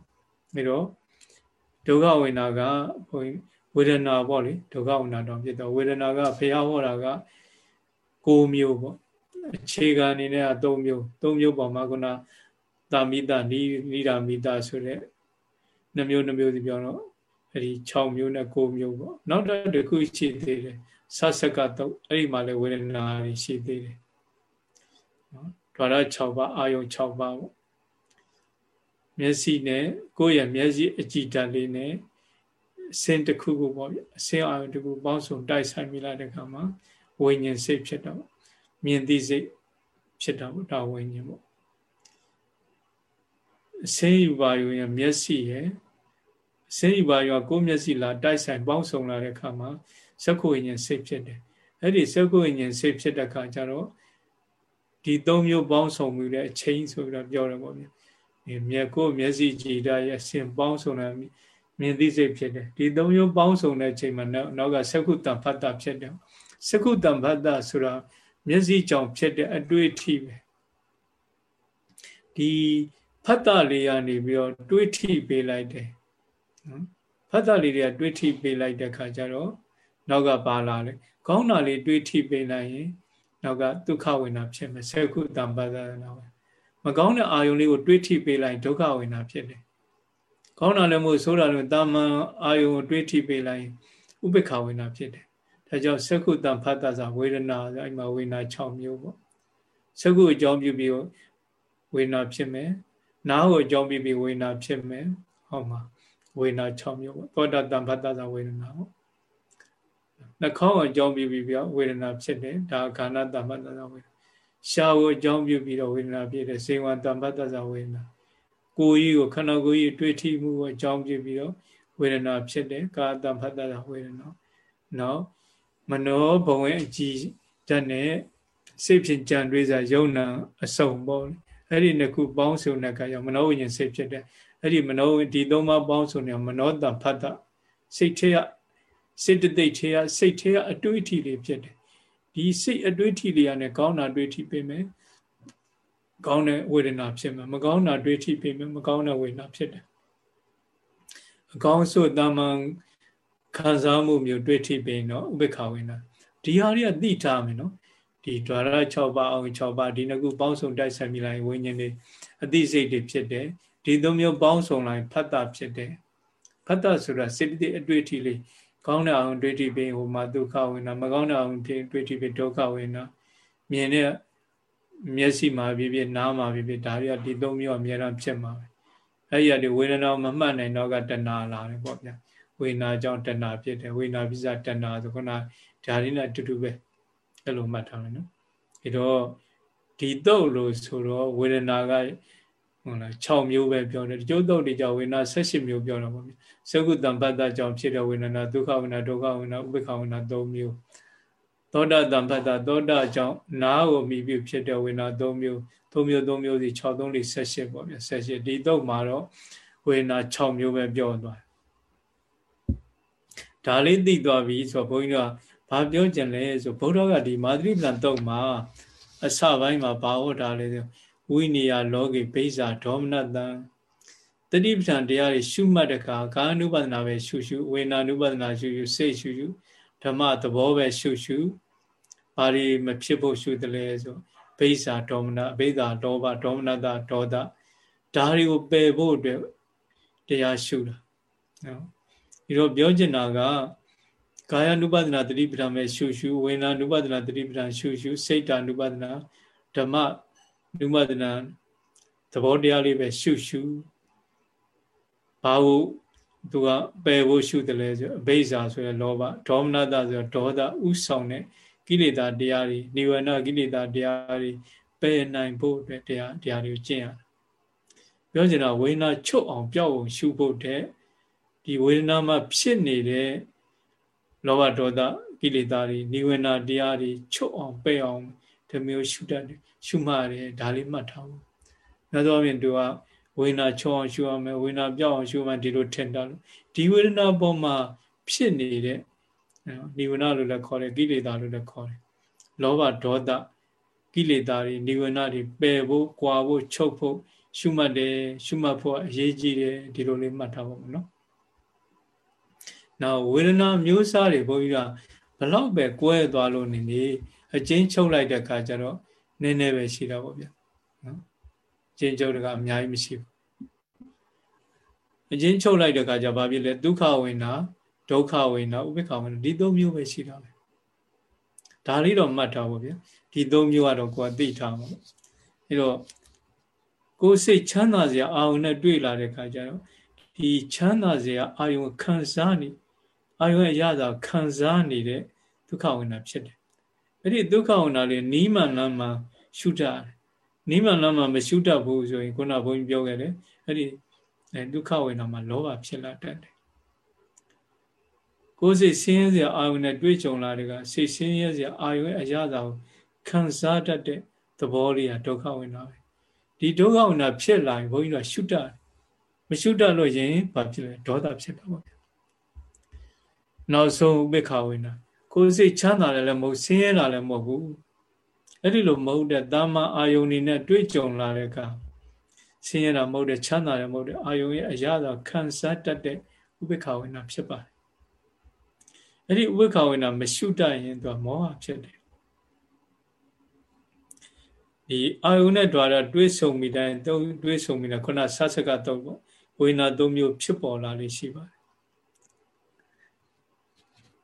အဲတော့ဒုက္ခဝေနာကဘုန်းကြီး ဝေဒနာပေါ့လေဒုက္ခဝေနာတော့ဖြစ်တော့ဝေဒနာကဖះဟောတာက9မျိုးပေါ့အခြေခံအနေနဲ့က3မျိုး3မျိုးပေါ်မှာခုနသာမိတာနိနိဒာမိတာဆိုတဲ့နှမျိုးနှမျိုးစီပြောတော့အဲဒီ6မျိုးနဲ့9မျိုးပေါ့နောက်တစ်ခုရှိသေးတယ်ဆဆကတော့အဲ့ဒီမှာလည်းဝေဒနာတွေရှိသေးတယ်နော်ဓာရ6ပါးအာယုံ6ပါးပေါ့မျက်စိနဲ့ကိုယ့်ရဲ့မျက်စိအကြည်ဓာတ်လေးနဲ့ အစင်တစ်ခုခုပေါ့ဗျအစင်အာယုံတစ်ခုပေါင်းစုံတိုက်ဆိုင်မိလာတဲ့အခါမှာဝိညာဉ်စိတ်ဖြစ်တော့မြင်သိစိတ်ဖြစ်တော့ဒါဝိညာဉ်ပေါ့အစင်ယူပါယုံရဲ့မျက်စိရဲ့အစင်ယူပါယုံကိုယ်မျက်စိလာတိုက်ဆိုင်ပေါင်းစုံလာတဲ့အခါမှာစက္ခုဝိညာဉ်စိတ်ဖြစ်တယ်အဲ့ဒီစက္ခုဝိညာဉ်စိတ်ဖြစ်တဲ့အခါကျတော့ဒီသုံးမျိုးပေါင်းစုံမှုတဲ့အချိန်ဆိုပြီးတော့ပြောတယ်ပေါ့ဗျမြက်ကိုမျက်စိကြည်တာရဲ့ဆင်ပေါင်းစုံတဲ့မြင် သိစိတ်ဖြစ်တယ်ဒီသုံးမျိုးပေါင်းစုံတဲ့အချိန်မှာနောက်ကစက္ခုတံဖတ်တာဖြစ်တယ်စက္ခုတံဖတ်တာဆိုတာမျက်စိကြောင့်ဖြစ်တဲ့အတွေ့အထိပဲဒီဖတ်တာလေးကနေပြီးတော့တွေးထိပေးလိုက်တယ်နော်ဖတ်တာလေးတွေကတွေးထိပေးလိုက်တဲ့ခါကျတော့နောက်ကပါလာလေခေါင်းနာလေးတွေးထိပေးလိုက်ရင်နောက်ကဒုက္ခဝေဒနာဖြစ်မယ်စက္ခုတံပဒနာပဲမကောင်းတဲ့အာယုံလေးကိုတွေးထိပေးလိုက်ဒုက္ခဝေဒနာဖြစ်တယ် ကောင်းတာလည်းမဟုတ်ဆိုးတာလည်းတာမန်အာယုံကိုတွေးထိပေးလိုက်ဥပေက္ခဝေဒနာဖြစ်တယ်ဒါကြောင့်စက္ခုတံဖတ်တာစာဝေဒနာအဲ့မှာဝေဒနာ6မျိုးပေါ့စက္ခုအကြောင်းပြုပြီးဝေဒနာဖြစ်မယ်နားကိုအကြောင်းပြုပြီးဝေဒနာဖြစ်မယ်ဟောမှာဝေဒနာ6မျိုးပေါ့သောတာတံဖတ်တာစာဝေဒနာပေါ့နှာခေါင်းအကြောင်းပြုပြီးပြီးဝေဒနာဖြစ်တယ်ဒါခန္ဓာတမ္ပတ္တဝေဒနာရှားကိုအကြောင်းပြုပြီးတော့ဝေဒနာဖြစ်တယ်စေဝံတမ္ပတ္တဝေဒနာ ကိုယ်ကြီးကိုခန္ဓာကိုယ်ကြီးတွေ့ထိမှုကိုအကြောင်းပြုပြီးတော့ဝေဒနာဖြစ်တယ်ကာတမ္ပတ္တဝေဒနာနောက်မနောဘဝင်အကြည်ဓာတ်နဲ့စိတ်ဖြင့်ကြံတွေးစားယုံနာအစုံပေါ့အဲ့ဒီနှစ်ခုပေါင်းစုံတဲ့အခါကျမနောဝိညာဉ်စိတ်ဖြစ်တယ်အဲ့ဒီမနောဒီသုံးပါးပေါင်းစုံတဲ့မနောတံဖတ်တာစိတ်ထဲကစေတသိက်ထဲကစိတ်ထဲကအတွေးအထိလေးဖြစ်တယ်ဒီစိတ်အတွေးအထိလေးကနေကောင်းတာတွေးထိပေးမယ် ကောင်းတဲ့ဝေဒနာဖြစ်မယ်မကောင်းတာတွေးထိပေးမယ်မကောင်းတဲ့ဝေဒနာဖြစ်တယ်အကောင်းဆိုတာမန်ခံစားမှုမျိုးတွေးထိပေးတော့ဥပေက္ခဝေဒနာဒီဟာတွေကသိထားမယ်နော်ဒီဒွါရ6ပါးအောင်6ပါးဒီနှစ်ခုပေါင်းစုံတိုက်ဆိုင်မိလိုက်ဝိညာဉ်တွေအသိစိတ်တွေဖြစ်တယ်ဒီသုံးမျိုးပေါင်းစုံလိုက်ဖတ်တာဖြစ်တယ်ဖတ်တာဆိုတာစေတသိက်အတွေ့အထိလေးကောင်းတဲ့အောင်တွေ့ထိပြီးဟိုမှာဒုက္ခဝေဒနာမကောင်းတဲ့အောင်တွေ့ထိပြီးဒုက္ခဝေဒနာမြင်တဲ့ မျက်စိမှာဖြစ်ဖြစ်နားမှာဖြစ်ဖြစ်ဒါတွေကဒီသုံးမျိုးအများအားဖြစ်မှာပဲအဲ့ဒီကနေဝေဒနာမမှတ်နိုင်တော့ကတဏှာလာတယ်ပေါ့ဗျာဝေဒနာကြောင့်တဏှာဖြစ်တယ်ဝေဒနာပိစတဏှာဆိုခုနဒါလေးနဲ့အတူတူပဲအဲ့လိုမှတ်ထားမယ်နော်အဲတော့ဒီတုတ်လို့ဆိုတော့ဝေဒနာကဟုတ်လား6မျိုးပဲပြောတယ်ဒီကျုပ်တုတ်တွေကြောင့်ဝေဒနာ18မျိုးပြောတာပေါ့ဗျာသကုတံပတ္တကြောင့်ဖြစ်တဲ့ဝေဒနာဒုက္ခဝေဒနာဒုက္ခဝေဒနာဥပ္ပခဝေဒနာ၃မျိုး သောတာတံပတ္တသောတာကြောင့်နားကိုမိပြီးဖြစ်တဲ့ဝေဒနာ၃မျိုး၃မျိုး၃မျိုးစီ6 3 4 18ပေါ့ဗျာ18ဒီတော့မှာတော့ဝေဒနာ6မျိုးပဲပြောသွားဒါလေးသိသွားပြီဆိုတော့ဘုန်းကြီးကဘာပြောကြလဲဆိုဗုဒ္ဓကဒီမာသရိပ္ပံတုတ်မှာအစပိုင်းမှာဘာဟောတာလဲဆိုဝိနည်းလောကေဘိဇာဒေါမနတံတတိပဋ္ဌာန်တရားတွေရှုမှတ်တဲ့အခါကာနုပဒနာပဲရှုရှုဝေနာနုပဒနာရှုရှုစိတ်ရှုရှုဓမ္မသဘောပဲရှုရှု ဘာတွေမဖြစ်ဖို့ရှုတယ်လဲဆိုဘိဇာဒေါမနအဘိဇာဒေါဘဒေါမနတဒေါသဒါတွေကိုပယ်ဖို့အတွက်တရားရှုတာနော်ဒီတော့ပြောချင်တာကကာယ ानु ပဒနာတတိပဋ္ဌာန်ပဲရှုရှုဝေနာ ानु ပဒနာတတိပဋ္ဌာန်ရှုရှုစိတ်တာ ानु ပဒနာဓမ္မ ानु ပဒနာသဘောတရားလေးပဲရှုရှုဘာလို့သူကပယ်ဖို့ရှုတယ်လဲဆိုအဘိဇာဆိုရလောဘဒေါမနတဆိုဒေါသဥဆောင်တဲ့ ကိလေသာတရားတွေနိဝရဏကိလေသာတရားတွေပယ်နိုင်ဖို့အတွက်တရားတရားတွေကိုကျင့်ရတာပြောချင်တာဝေဒနာချုပ်အောင်ပြောက်အောင်ရှုဖို့တဲ့ဒီဝေဒနာမှာဖြစ်နေတဲ့လောဘဒေါသကိလေသာတွေနိဝရဏတရားတွေချုပ်အောင်ပယ်အောင်ဒီမျိုးရှုတတ်တယ်ရှုမှရတယ်ဒါလေးမှတ်ထားဖို့များသောအားဖြင့်သူကဝေဒနာချုပ်အောင်ရှုရမယ်ဝေဒနာပြောက်အောင်ရှုမှဒီလိုထင်တာလို့ဒီဝေဒနာပေါ်မှာဖြစ်နေတဲ့ နိဝရဏလို့လည်းခေါ်တယ်ကိလေသာလို့လည်းခေါ်တယ်လောဘဒေါသကိလေသာတွေနိဝရဏတွေပယ်ဖို့၊ကွာဖို့၊ချုပ်ဖို့ရှုမှတ်တယ်ရှုမှတ်ဖို့အရေးကြီးတယ်ဒီလိုလေးမှတ်ထားပါဦးနော်။နောက်ဝေဒနာမျိုးစားတွေဘုန်းကြီးကဘလောက်ပဲကွဲသွားလို့နေနေအချင်းချုပ်လိုက်တဲ့အခါကျတော့နည်းနည်းပဲရှိတာပေါ့ဗျာနော်။အချင်းချုပ်တကအများကြီးမရှိဘူး။အချင်းချုပ်လိုက်တဲ့အခါကျဘာဖြစ်လဲဒုက္ခဝိညာ ဒုက္ခဝိညာဥပိ္ပခဝိညာဒီသုံးမျိုးပဲရှိတာပဲ။ဒါလေးတော့မှတ်ထားပါဗျာ။ဒီသုံးမျိုးကတော့ကိုယ်သိထားမှာအဲ့တော့ကိုယ်စိတ်ချမ်းသာစရာအာယုန်နဲ့တွေ့လာတဲ့ခါကျတော့ဒီချမ်းသာစရာအာယုန်ခံစားနေအာယုန်ရဲ့ရတာခံစားနေတဲ့ဒုက္ခဝိညာဖြစ်တယ်အဲ့ဒီဒုက္ခဝိညာလေးနီးမှန်လမ်းမှရှုတတ်နီးမှန်လမ်းမှမရှုတတ်ဘူးဆိုရင်ခုနဘုန်းကြီးပြောခဲ့တယ်အဲ့ဒီဒုက္ခဝိညာမှာလောဘဖြစ်လာတတ်တယ် ကိုယ်စိတ်ဆင်းရဲစရာအာယုန်နဲ့တွေ့ကြုံလာတဲ့ကစိတ်ဆင်းရဲစရာအာယုန်ရဲ့အရာသာကိုခံစားတတ်တဲ့သဘောလေးကဒုက္ခဝိညာပဲဒီဒုက္ခဝိညာဖြစ်လာရင်ဘုန်းကြီးတို့ရှုတတ်မရှုတတ်လို့ရင်ဘာဖြစ်လဲဒေါသဖြစ်တာပေါ့နောက်ဆုံးဥပိ္ပခဝိညာကိုယ်စိတ်ချမ်းသာတယ်လည်းမဟုတ်ဆင်းရဲတာလည်းမဟုတ်ဘူးအဲ့ဒီလိုမဟုတ်တဲ့တာမအာယုန်နေနဲ့တွေ့ကြုံလာတဲ့အခါဆင်းရဲတာမဟုတ်တဲ့ချမ်းသာတယ်မဟုတ်တဲ့အာယုန်ရဲ့အရာသာခံစားတတ်တဲ့ဥပိ္ပခဝိညာဖြစ်ပါတယ် အဲ့ဒီဥပိ္ပခဝိညာမရှုတတ်ရင်သူကမောဟဖြစ်တယ်ဒီအာယုန်နဲ့တွာတော့တွေးဆုံမိတိုင်းသုံးတွေးဆုံမိတာခုနဆဆကတော့ပေါ့ဝေနာသုံးမျိုးဖြစ်ပေါ်လာလေးရှိပါတယ်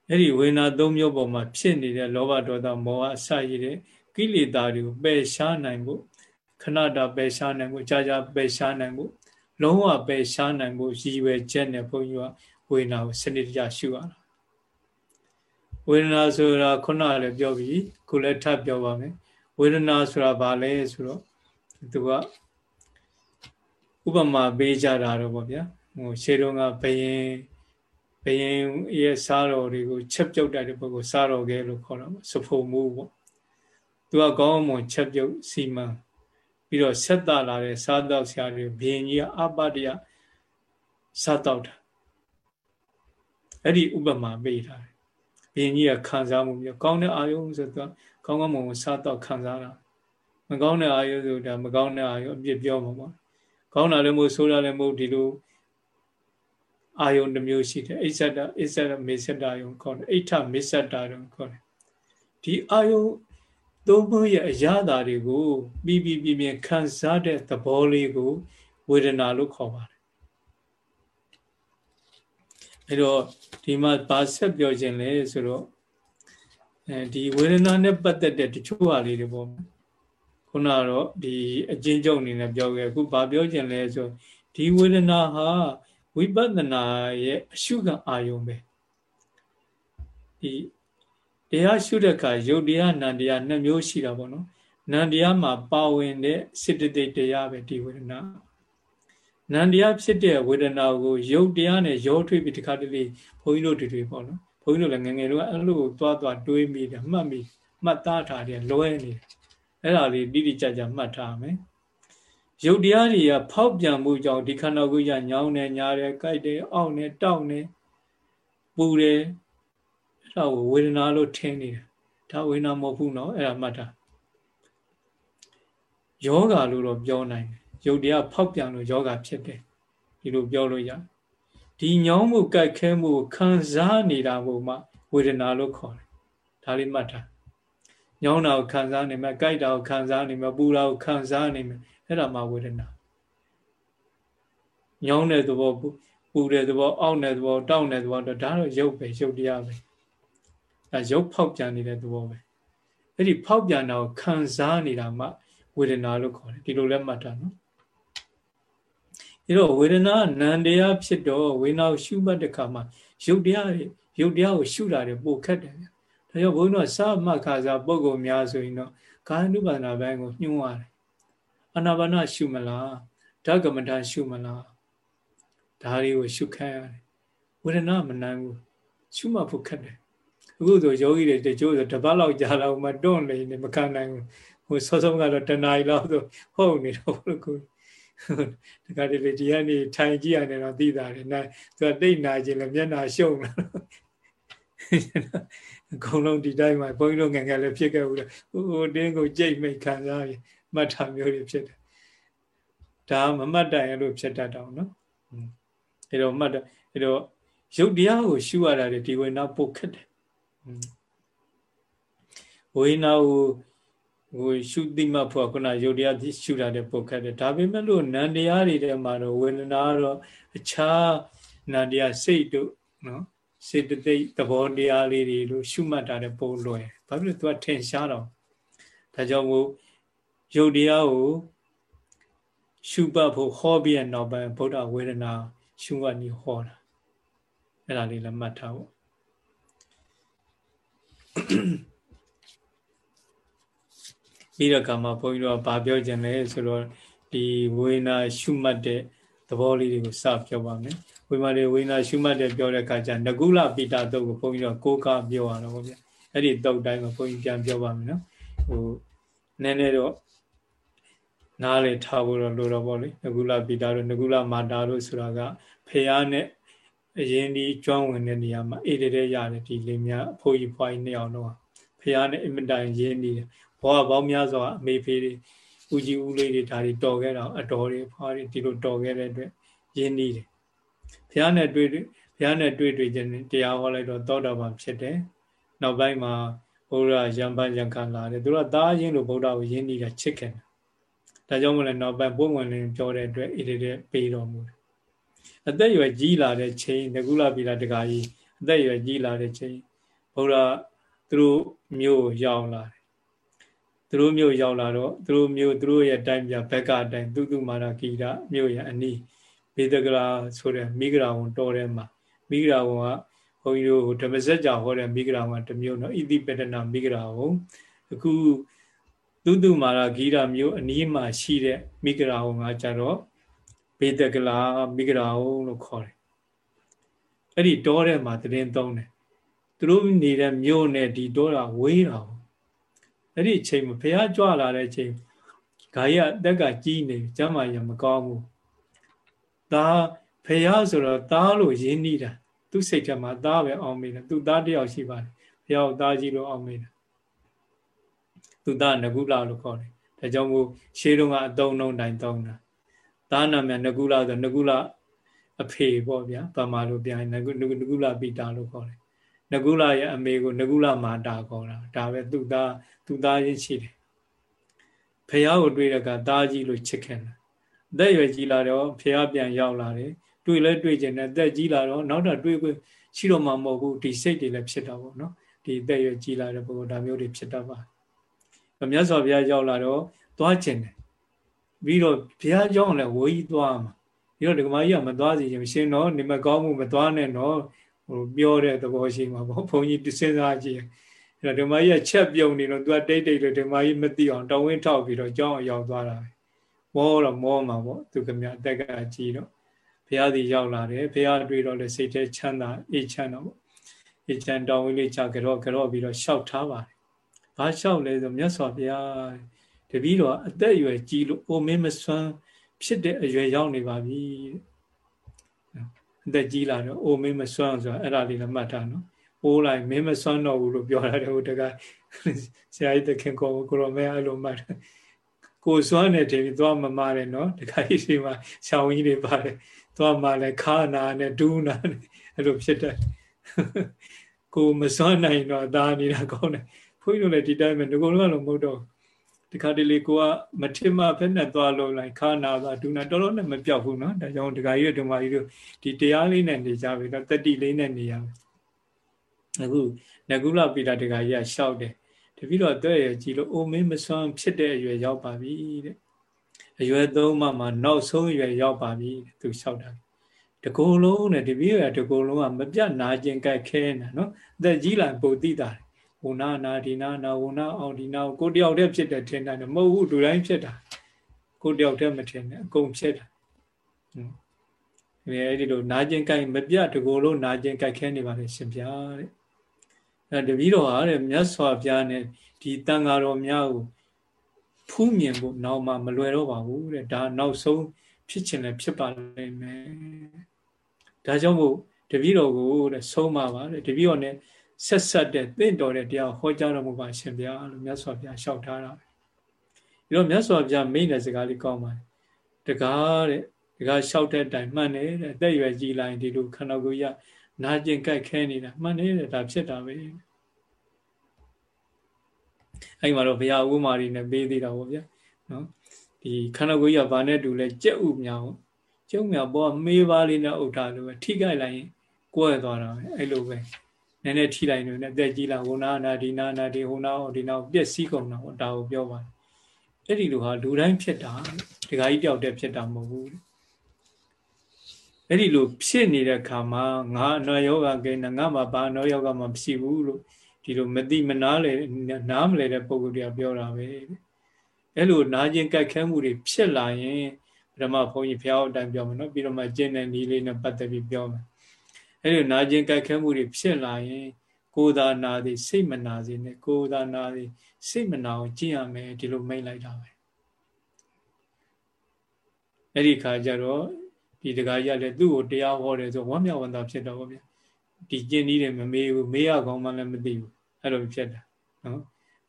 အဲ့ဒီဝေနာသုံးမျိုးပေါ်မှာဖြစ်နေတဲ့လောဘဒေါသမောဟအစရည်တဲ့ကိလေသာတွေကိုပယ်ရှားနိုင်ဖို့ခဏတာပယ်ရှားနိုင်ဖို့ကြာကြာပယ်ရှားနိုင်ဖို့လုံးဝပယ်ရှားနိုင်ဖို့ရည်ရွယ်ချက်နဲ့ဘုန်းကြီးကဝေနာကိုစနစ်တကျရှုရတာ ဝေဒနာဆိုတာခုနလည်းပြောပြီးခုလည်းထပ်ပြောပါမယ်ဝေဒနာဆိုတာဘာလဲဆိုတော့သူကဥပမာပေးကြတာတော့ဗောဗျာဟိုရှေးတုန်းကဘယင်ဘယင်ရဲ့စားတော်တွေကိုချက်ပြုတ်တဲ့ပုဂ္ဂိုလ်စားတော်ကဲလို့ခေါ်တာပေါ့စဖို့မှုပေါ့သူကကောင်းမွန်ချက်ပြုတ်စီမံပြီးတော့ဆက်တာလာတဲ့စားတော့ဆရာတွေဘယင်ကြီးကအပတ္တယစားတော့တာအဲ့ဒီဥပမာပေးထားတယ် ဘယင်ကြီးကခံစားမှုမျိုးကောင်းတဲ့အာယုံဆိုတော့ကောင်းကောင်းမွန်မွန်စားတော့ခံစားတာမကောင်းတဲ့အာယုဆိုတာမကောင်းတဲ့အာယုအပြစ်ပြောမှာပေါ့ကောင်းတာလည်းမဟုတ်ဆိုးတာလည်းမဟုတ်ဒီလိုအာယုတစ်မျိုးရှိတယ်အိစ္ဆဒအိစ္ဆဒမေစ္ဆဒယုံခေါ်တယ်အိဋ္ဌမေစ္ဆဒယုံခေါ်တယ်ဒီအာယုသုံးမျိုးရဲ့အရာဓာတွေကိုပြီးပြီးပြင်းပြင်းခံစားတဲ့သဘောလေးကို ဝေဒနာလို့ခေါ်ပါတယ် အဲတော့ဒီမှာဗာဆက်ပြောခြင်းလဲဆိုတော့အဲဒီဝေဒနာနဲ့ပတ်သက်တဲ့တချို့ဟာလေးတွေပေါ့ခုနကတော့ဒီအကျဉ်းချုပ်အနေနဲ့ပြောခဲ့အခုဘာပြောချင်လဲဆိုဒီဝေဒနာဟာဝိပဿနာရဲ့အရှုခံအာယုံပဲဒီတရားရှုတဲ့အခါယုတ်တရားနံတရားနှစ်မျိုးရှိတာပေါ့နော်နံတရားမှာပါဝင်တဲ့စေတသိက်တရားပဲဒီဝေဒနာ နန္တရားဖြစ်တဲ့ဝေဒနာကိုရုပ်တရားနဲ့ရောထွေးပြီးတခါတလေဘုန်းကြီးတို့တွေတွေပေါ့နော်ဘုန်းကြီးတို့လည်းငငယ်တော့အဲ့လိုသွားသွားတွေးမိတယ်မှတ်မိမှတ်သားထားတယ်လွဲနေတယ်အဲ့ဒါလေးတိတိကျကျမှတ်ထားမယ်ရုပ်တရားတွေကဖောက်ပြန်မှုကြောင့်ဒီခန္ဓာကိုယ်ကညောင်းနေညာတယ်ကြိုက်တယ်အောင့်နေတောင့်နေပူတယ်အဲ့ဒါကိုဝေဒနာလို့ထင်နေတယ်ဒါဝေဒနာမဟုတ်ဘူးနော်အဲ့ဒါမှတ်တာယောဂါလို့တော့ပြောနိုင်တယ် ရုပ်တရားဖောက်ပြန်လို့ယောဂါဖြစ်တယ်ဒီလိုပြောလို့ရတယ်ဒီညောင်းမှုကြိုက်ခဲမှုခံစားနေတာပုံမှဝေဒနာလို့ခေါ်တယ်ဒါလေးမှတ်ထားညောင်းတာကိုခံစားနေမယ်ကြိုက်တာကိုခံစားနေမယ်ပူတာကိုခံစားနေမယ်အဲ့ဒါမှဝေဒနာညောင်းတဲ့သဘောပူတဲ့သဘောအောင့်တဲ့သဘောတောင့်တဲ့သဘောတော့ဒါတော့ရုပ်ပဲရုပ်တရားပဲအဲရုပ်ဖောက်ပြန်နေတဲ့သဘောပဲအဲ့ဒီဖောက်ပြန်တာကိုခံစားနေတာမှဝေဒနာလို့ခေါ်တယ်ဒီလိုလဲမှတ်တာနော် အဲတော့ဝေဒနာနံတရားဖြစ်တော့ဝေဒနာကိုရှုမှတ်တဲ့ခါမှာရုပ်တရားတွေရုပ်တရားကိုရှုတာတွေပိုခက်တယ်ဗျဒါကြောင့်ဘုန်းတော်သမခါစားပုံကုများဆိုရင်တော့ကာယ ानु ပါဒနာဘိုင်းကိုညှိုးရတယ်အာနာပါနရှုမလားဓကမထရှုမလားဒါတွေကိုရှုခိုင်းရတယ်ဝေဒနာမနိုင်ဘူးရှုမှဖို့ခက်တယ်အခုဆိုယောဂီတွေတချို့ဆိုတပတ်လောက်ကြာလောက်မှတွန့်နေနေမခံနိုင်ဘူးဟိုစောစောကတော့တဏှာကြီးလောက်ဆိုဟုတ်နေတော့ဘုကူ တခါတလေဒီကနေ့ထိုင်ကြည့်ရတယ်တော့သိတာတယ်နာသူကတိတ်နာခြင်းလည်းမျက်နာရှုံလာအကုန်လုံးဒီတိုင်းမှာဘုန်းကြီးတို့ငယ်ငယ်လည်းဖြစ်ခဲ့ဘူးလေဟိုတင်းကိုကြိတ်မိတ်ခံစားပြီးမှတ်ထားမျိုးတွေဖြစ်တယ်ဒါမမှတ်တိုင်ရလို့ဖြစ်တတ်တော့နော်အဲတော့မှတ်တယ်အဲတော့ရုပ်တရားကိုရှုရတာဒီဝိညာဉ်ပုတ်ခက်တယ်ဝိညာဉ်ကို ဟိုရှုတိမဖို့ခုနရုပ်တရားရှုတာတဲ့ပုတ်ခက်တယ်ဒါပေမဲ့လို့နံတရားတွေထဲမှာတော့ဝေဒနာကတော့အခြားနံတရားစိတ်တို့နော်စေတသိက်သဘောတရားလေးတွေလို့ရှုမှတ်တာတဲ့ပုံလွယ်ဘာဖြစ်လို့သူကထင်ရှားတော့ဒါကြောင့်မို့ရုပ်တရားကိုရှုပတ်ဖို့ဟောပြီးရနောက်ပိုင်းဗုဒ္ဓဝေဒနာ ရှုမှတ်နေဟောတာအဲ့ဒါလေးလည်းမှတ်ထားဖို့ ပြီးတော့ကမှဘုန်းကြီးတို့ကဗာပြောကြတယ်ဆိုတော့ဒီဝေနာရှုမှတ်တဲ့သဘောလေးတွေကိုစပြောပါမယ်ဝိမာရီဝိနာရှုမှတ်တဲ့ပြောတဲ့အခါကျငကုလပိတာတုတ်ကိုဘုန်းကြီးတို့ကိုးကားပြောရတော့ဗျအဲ့ဒီတုတ်တိုင်းမှာဘုန်းကြီးပြန်ပြောပါမယ်နော်ဟိုနည်းနည်းတော့နားလေထားဖို့တော့လိုတော့ဗောလေငကုလပိတာတို့ငကုလမာတာတို့ဆိုတာကဖះနဲ့အရင်ဒီကျွမ်းဝင်တဲ့နေရာမှာအေးတဲ့ရတယ်ဒီလေးများအဖိုးကြီးဖွားကြီးနှစ်ယောက်တော့ဖះနဲ့အင်မတန်ရင်းနေတယ် ဘောကပေါင်းများစွာအမေဖေးတွေဦးကြီးဦးလေးတွေဒါတွေတော်ခဲ့တော့အတော်တွေဖွားတွေဒီလိုတော်ခဲ့တဲ့အတွက်ရင်းနေတယ်ဘုရားနဲ့တွေ့တွေ့ဘုရားနဲ့တွေ့တွေ့ခြင်းတရားဟောလိုက်တော့သောတာပန်ဖြစ်တယ်နောက်ပိုင်းမှာဘုရားရံပန်းရံခံလာတယ်သူကသားရင်းလို့ဗုဒ္ဓကိုရင်းနေတာချစ်ခင်တယ်ဒါကြောင့်မလဲနောက်ပိုင်းပုံဝင်လင်းပြောတဲ့အတွက်ဣတိတဲ့ပေးတော်မူတယ်အသက်အရွယ်ကြီးလာတဲ့ချိန်ငကုလပိလာတကာကြီးအသက်အရွယ်ကြီးလာတဲ့ချိန်ဘုရားသူတို့မျိုးရောက်လာတယ် သူတို့မျိုးရောက်လာတော့သူတို့မျိုးသူတို့ရဲ့တိုင်းပြဘက်ကအတိုင်းသူသူမာရဂီတာမျိုးရဲ့အနီးဘေဒကရာဆိုတဲ့မိဂရာဝန်တော်ထဲမှာမိဂရာဝန်ကဘုန်းကြီးတို့ဓမ္မစကြာဟောတဲ့မိဂရာဝန်တစ်မျိုးနော်ဣတိပတနာမိဂရာဝန်အခုသူတုမာရာဂီရာမျိုးအနီးမှာရှိတဲ့မိဂရာဝန်ကကြတော့ဘေဒကလာမိဂရာဝန်လို့ခေါ်တယ်အဲ့ဒီတောထဲမှာတည်င်းသုံးတယ်သူတို့နေတဲ့မြို့နဲ့ဒီတောတာဝေးတာ အဲ့ဒီအချိန်မှာဘုရားကြွလာတဲ့အချိန်ဂါယအသက်ကကြီးနေကျမ်းမာရမကောင်းဘူးသားဖះဆိုတော့သားလို့ရင်းနှီးတာသူ့စိတ်ထဲမှာသားပဲအောင်မိတယ်သူသားတယောက်ရှိပါတယ်ဖះကိုသားကြီးလို့အောင်မိတယ်သူသားငကုလလို့ခေါ်တယ်ဒါကြောင့်မို့ရှေးတုန်းကအတုံးလုံးတိုင်းတောင်းတာသားနာမည်ငကုလဆိုငကုလအဖေပေါ့ဗျာဗမာလိုပြန်ငကုငကုလပိတာလို့ခေါ်တယ် ငကုလရဲ့အမေကိုငကုလမာတာခေါ်တာဒါပဲသူသားသူသားရင်းရှိတယ်ဖះကိုတွေ့တဲ့ကသားကြီးလို့ချစ်ခင်တယ်အသက်ရွယ်ကြီးလာတော့ဖះပြန်ရောက်လာတယ်တွေ့လဲတွေ့ကျင်တယ်အသက်ကြီးလာတော့နောက်တော့တွေ့ခွင့်ရှိတော့မှမဟုတ်ဘူးဒီစိတ်တွေလည်းဖြစ်တာပေါ့နော်ဒီအသက်ရွယ်ကြီးလာတဲ့ပုဂ္ဂိုလ်ဒါမျိုးတွေဖြစ်တတ်ပါမြတ်စွာဘုရားရောက်လာတော့သွားကျင်တယ်ပြီးတော့ဘုရားကြောင်းလည်းဝေးကြီးသွားမှာပြီးတော့ဒကမာကြီးကမသွားစီခြင်းရှင်တော့နေမကောင်းမှုမသွားနဲ့တော့ ဟိုပြောတဲ့သဘောရှိမှာပေါ့ဘုန်းကြီးစဉ်းစားကြည့်အဲ့တော့ဒကမာကြီးကချက်ပြုံနေတော့ तू တိတ်တိတ်လို့ဒကမာကြီးမသိအောင်တောင်းဝင်းထောက်ပြီးတော့ကြောင်းအောင်ရောက်သွားတာပဲမောတော့မောမှာပေါ့သူကမြအတက်ကကြီးတော့ဘုရားစီရောက်လာတယ်ဘုရားတွေ့တော့လေစိတ်ထဲချမ်းသာအေးချမ်းတော့ပေါ့အေးချမ်းတောင်းဝင်းလေးချကြော့ကြော့ပြီးတော့ရှောက်ထားပါတယ်ဘာရှောက်လဲဆိုမြတ်စွာဘုရားတပည့်တော်အသက်အရွယ်ကြီးလို့အိုမင်းမစွမ်းဖြစ်တဲ့အရွယ်ရောက်နေပါပြီ အသက်ကြီးလာတော့အိုမင်းမစွမ်းဆိုတာအဲ့ဒါလေးလည်းမှတ်ထားနော်အိုးလိုက်မင်းမစွမ်းတော့ဘူးလို့ပြောရတယ်ဟိုတကဆရာကြီးတခင်ကိုကိုရောမဲအဲ့လိုမှတ်တယ်ကိုစွမ်းနေတယ်ပြီးသွားမမတယ်နော်တခါကြီးရှိမှရှောင်းကြီးတွေပါတယ်သွားမှလည်းခါနာနဲ့ဒူးနာနဲ့အဲ့လိုဖြစ်တယ်ကိုမစွမ်းနိုင်တော့ဒါနေတာကောင်းတယ်ဘုန်းကြီးတို့လည်းဒီတိုင်းပဲငကိုလုံးကတော့မဟုတ်တော့ ဒီခါတလေကိုကမထင်မှဖက်နဲ့သွားလို့လိုက်ခါနာပါဒူနာတော်တော်နဲ့မပြောက်ဘူးနော်ဒါကြောင့်ဒကာကြီးတို့ဒကာကြီးတို့ဒီတရားလေးနဲ့နေကြပြီတော့တတိလေးနဲ့နေရမယ်အခုငကုလပိတာဒကာကြီးကရှောက်တယ်တပည့်တော်တဲ့ရကြည်လို့အိုမင်းမစွမ်းဖြစ်တဲ့အရွယ်ရောက်ပါပြီတဲ့အရွယ်သုံးမှမှနောက်ဆုံးအရွယ်ရောက်ပါပြီသူလျှောက်တာတကူလုံးနဲ့တပည့်ရတကူလုံးကမပြတ်နာကျင်ကြိုက်ခဲနေတာနော်အသက်ကြီးလာပုံတိတာ ဝနာနာဒီနာနာဝနာအောင်ဒီနာကိုတယောက်တည်းဖြစ်တယ်ထင်တယ်မဟုတ်ဘူးလူတိုင်းဖြစ်တာကိုတယောက်တည်းမထင်နဲ့အကုန်ဖြစ်တာအဲအဲဒီလိုနာကျင်ကြိုက်မပြတကူလို့နာကျင်ကြိုက်ခဲနေပါလေရှင်ဗျာတဲ့အဲတပည့်တော်ဟာတဲ့မြတ်စွာဘုရားနဲ့ဒီတန်ဃာတော်များကိုဖူးမြင်ဖို့နောက်မှမလွယ်တော့ပါဘူးတဲ့ဒါနောက်ဆုံးဖြစ်ချင်လည်းဖြစ်ပါလိမ့်မယ်ဒါကြောင့်မို့တပည့်တော်ကိုတဲ့ဆုံးပါပါတဲ့တပည့်တော် ਨੇ ဆက်ဆက်တဲ့တင့်တော်တဲ့တရားဟောကြားတော်မူပါရှင်ဗျာလို့မြတ်စွာဘုရားလျှောက်ထားတာဒီတော့မြတ်စွာဘုရားမိန့်တဲ့စကားလေးကောင်းပါတယ်တကားတဲ့တကားလျှောက်တဲ့အတိုင်းမှန်တယ်တဲ့အသက်ရွယ်ကြီးလိုက်ဒီလိုခန္ဓာကိုယ်ရနာကျင်ကြိုက်ခဲနေတာမှန်တယ်တဲ့ဒါဖြစ်တာပဲအဲ့မှာတော့ဘုရားဥမာတွေနဲ့ပေးသေးတာပေါ့ဗျာနော်ဒီခန္ဓာကိုယ်ကြီးကဘာနဲ့တူလဲကြက်ဥမြောင်ကြက်ဥမြောင်ပေါ်မေးပါလေးနဲ့ဥထာလို့ပဲထိခိုက်လိုက်ရင်ကိုယ်ရသွားတာပဲအဲ့လိုပဲ နည်းနည်းထိလိုက်နေနဲ့တက်ကြီးလာဟိုနာနာဒီနာနာဒီဟိုနာဒီနာပြက်စီးကုန်တာပေါ့ဒါကိုပြောပါတယ်အဲ့ဒီလိုဟာလူတိုင်းဖြစ်တာဒကာကြီးတယောက်တည်းဖြစ်တာမဟုတ်ဘူးအဲ့ဒီလိုဖြစ်နေတဲ့ခါမှာငါအနောယောဂကိန်းငါမှာဘာအနောယောဂမှမရှိဘူးလို့ဒီလိုမသိမနာလေနားမလဲတဲ့ပုံစံတွေကပြောတာပဲအဲ့လိုနာကျင်ကြိုက်ခဲမှုတွေဖြစ်လာရင်ပထမဘုန်းကြီးဖျားအတိုင်းပြောမယ်နော်ပြီးတော့မှကျင့်တဲ့နီးလေးနဲ့ပတ်သက်ပြီးပြောမယ် အဲ့လိုနာကျင်ကြိုက်ခဲမှုတွေဖြစ်လာရင် ကိုယ်သာနာသည်စိတ်မနာစေနဲ့ကိုယ်သာနာသည်စိတ်မနာအောင်ကျင့်ရမယ်ဒီလိုမိတ်လိုက်တာပဲအဲ့ဒီခါကျတော့ဒီတခါကြီးကလည်းသူ့ကိုတရားဟောတယ်ဆိုဝမ်းမြောက်ဝမ်းသာဖြစ်တော့ဗျာဒီကျင့်နည်းတယ်မမေးဘူးမေးရကောင်းမှလည်းမသိဘူးအဲ့လိုဖြစ်တာနော်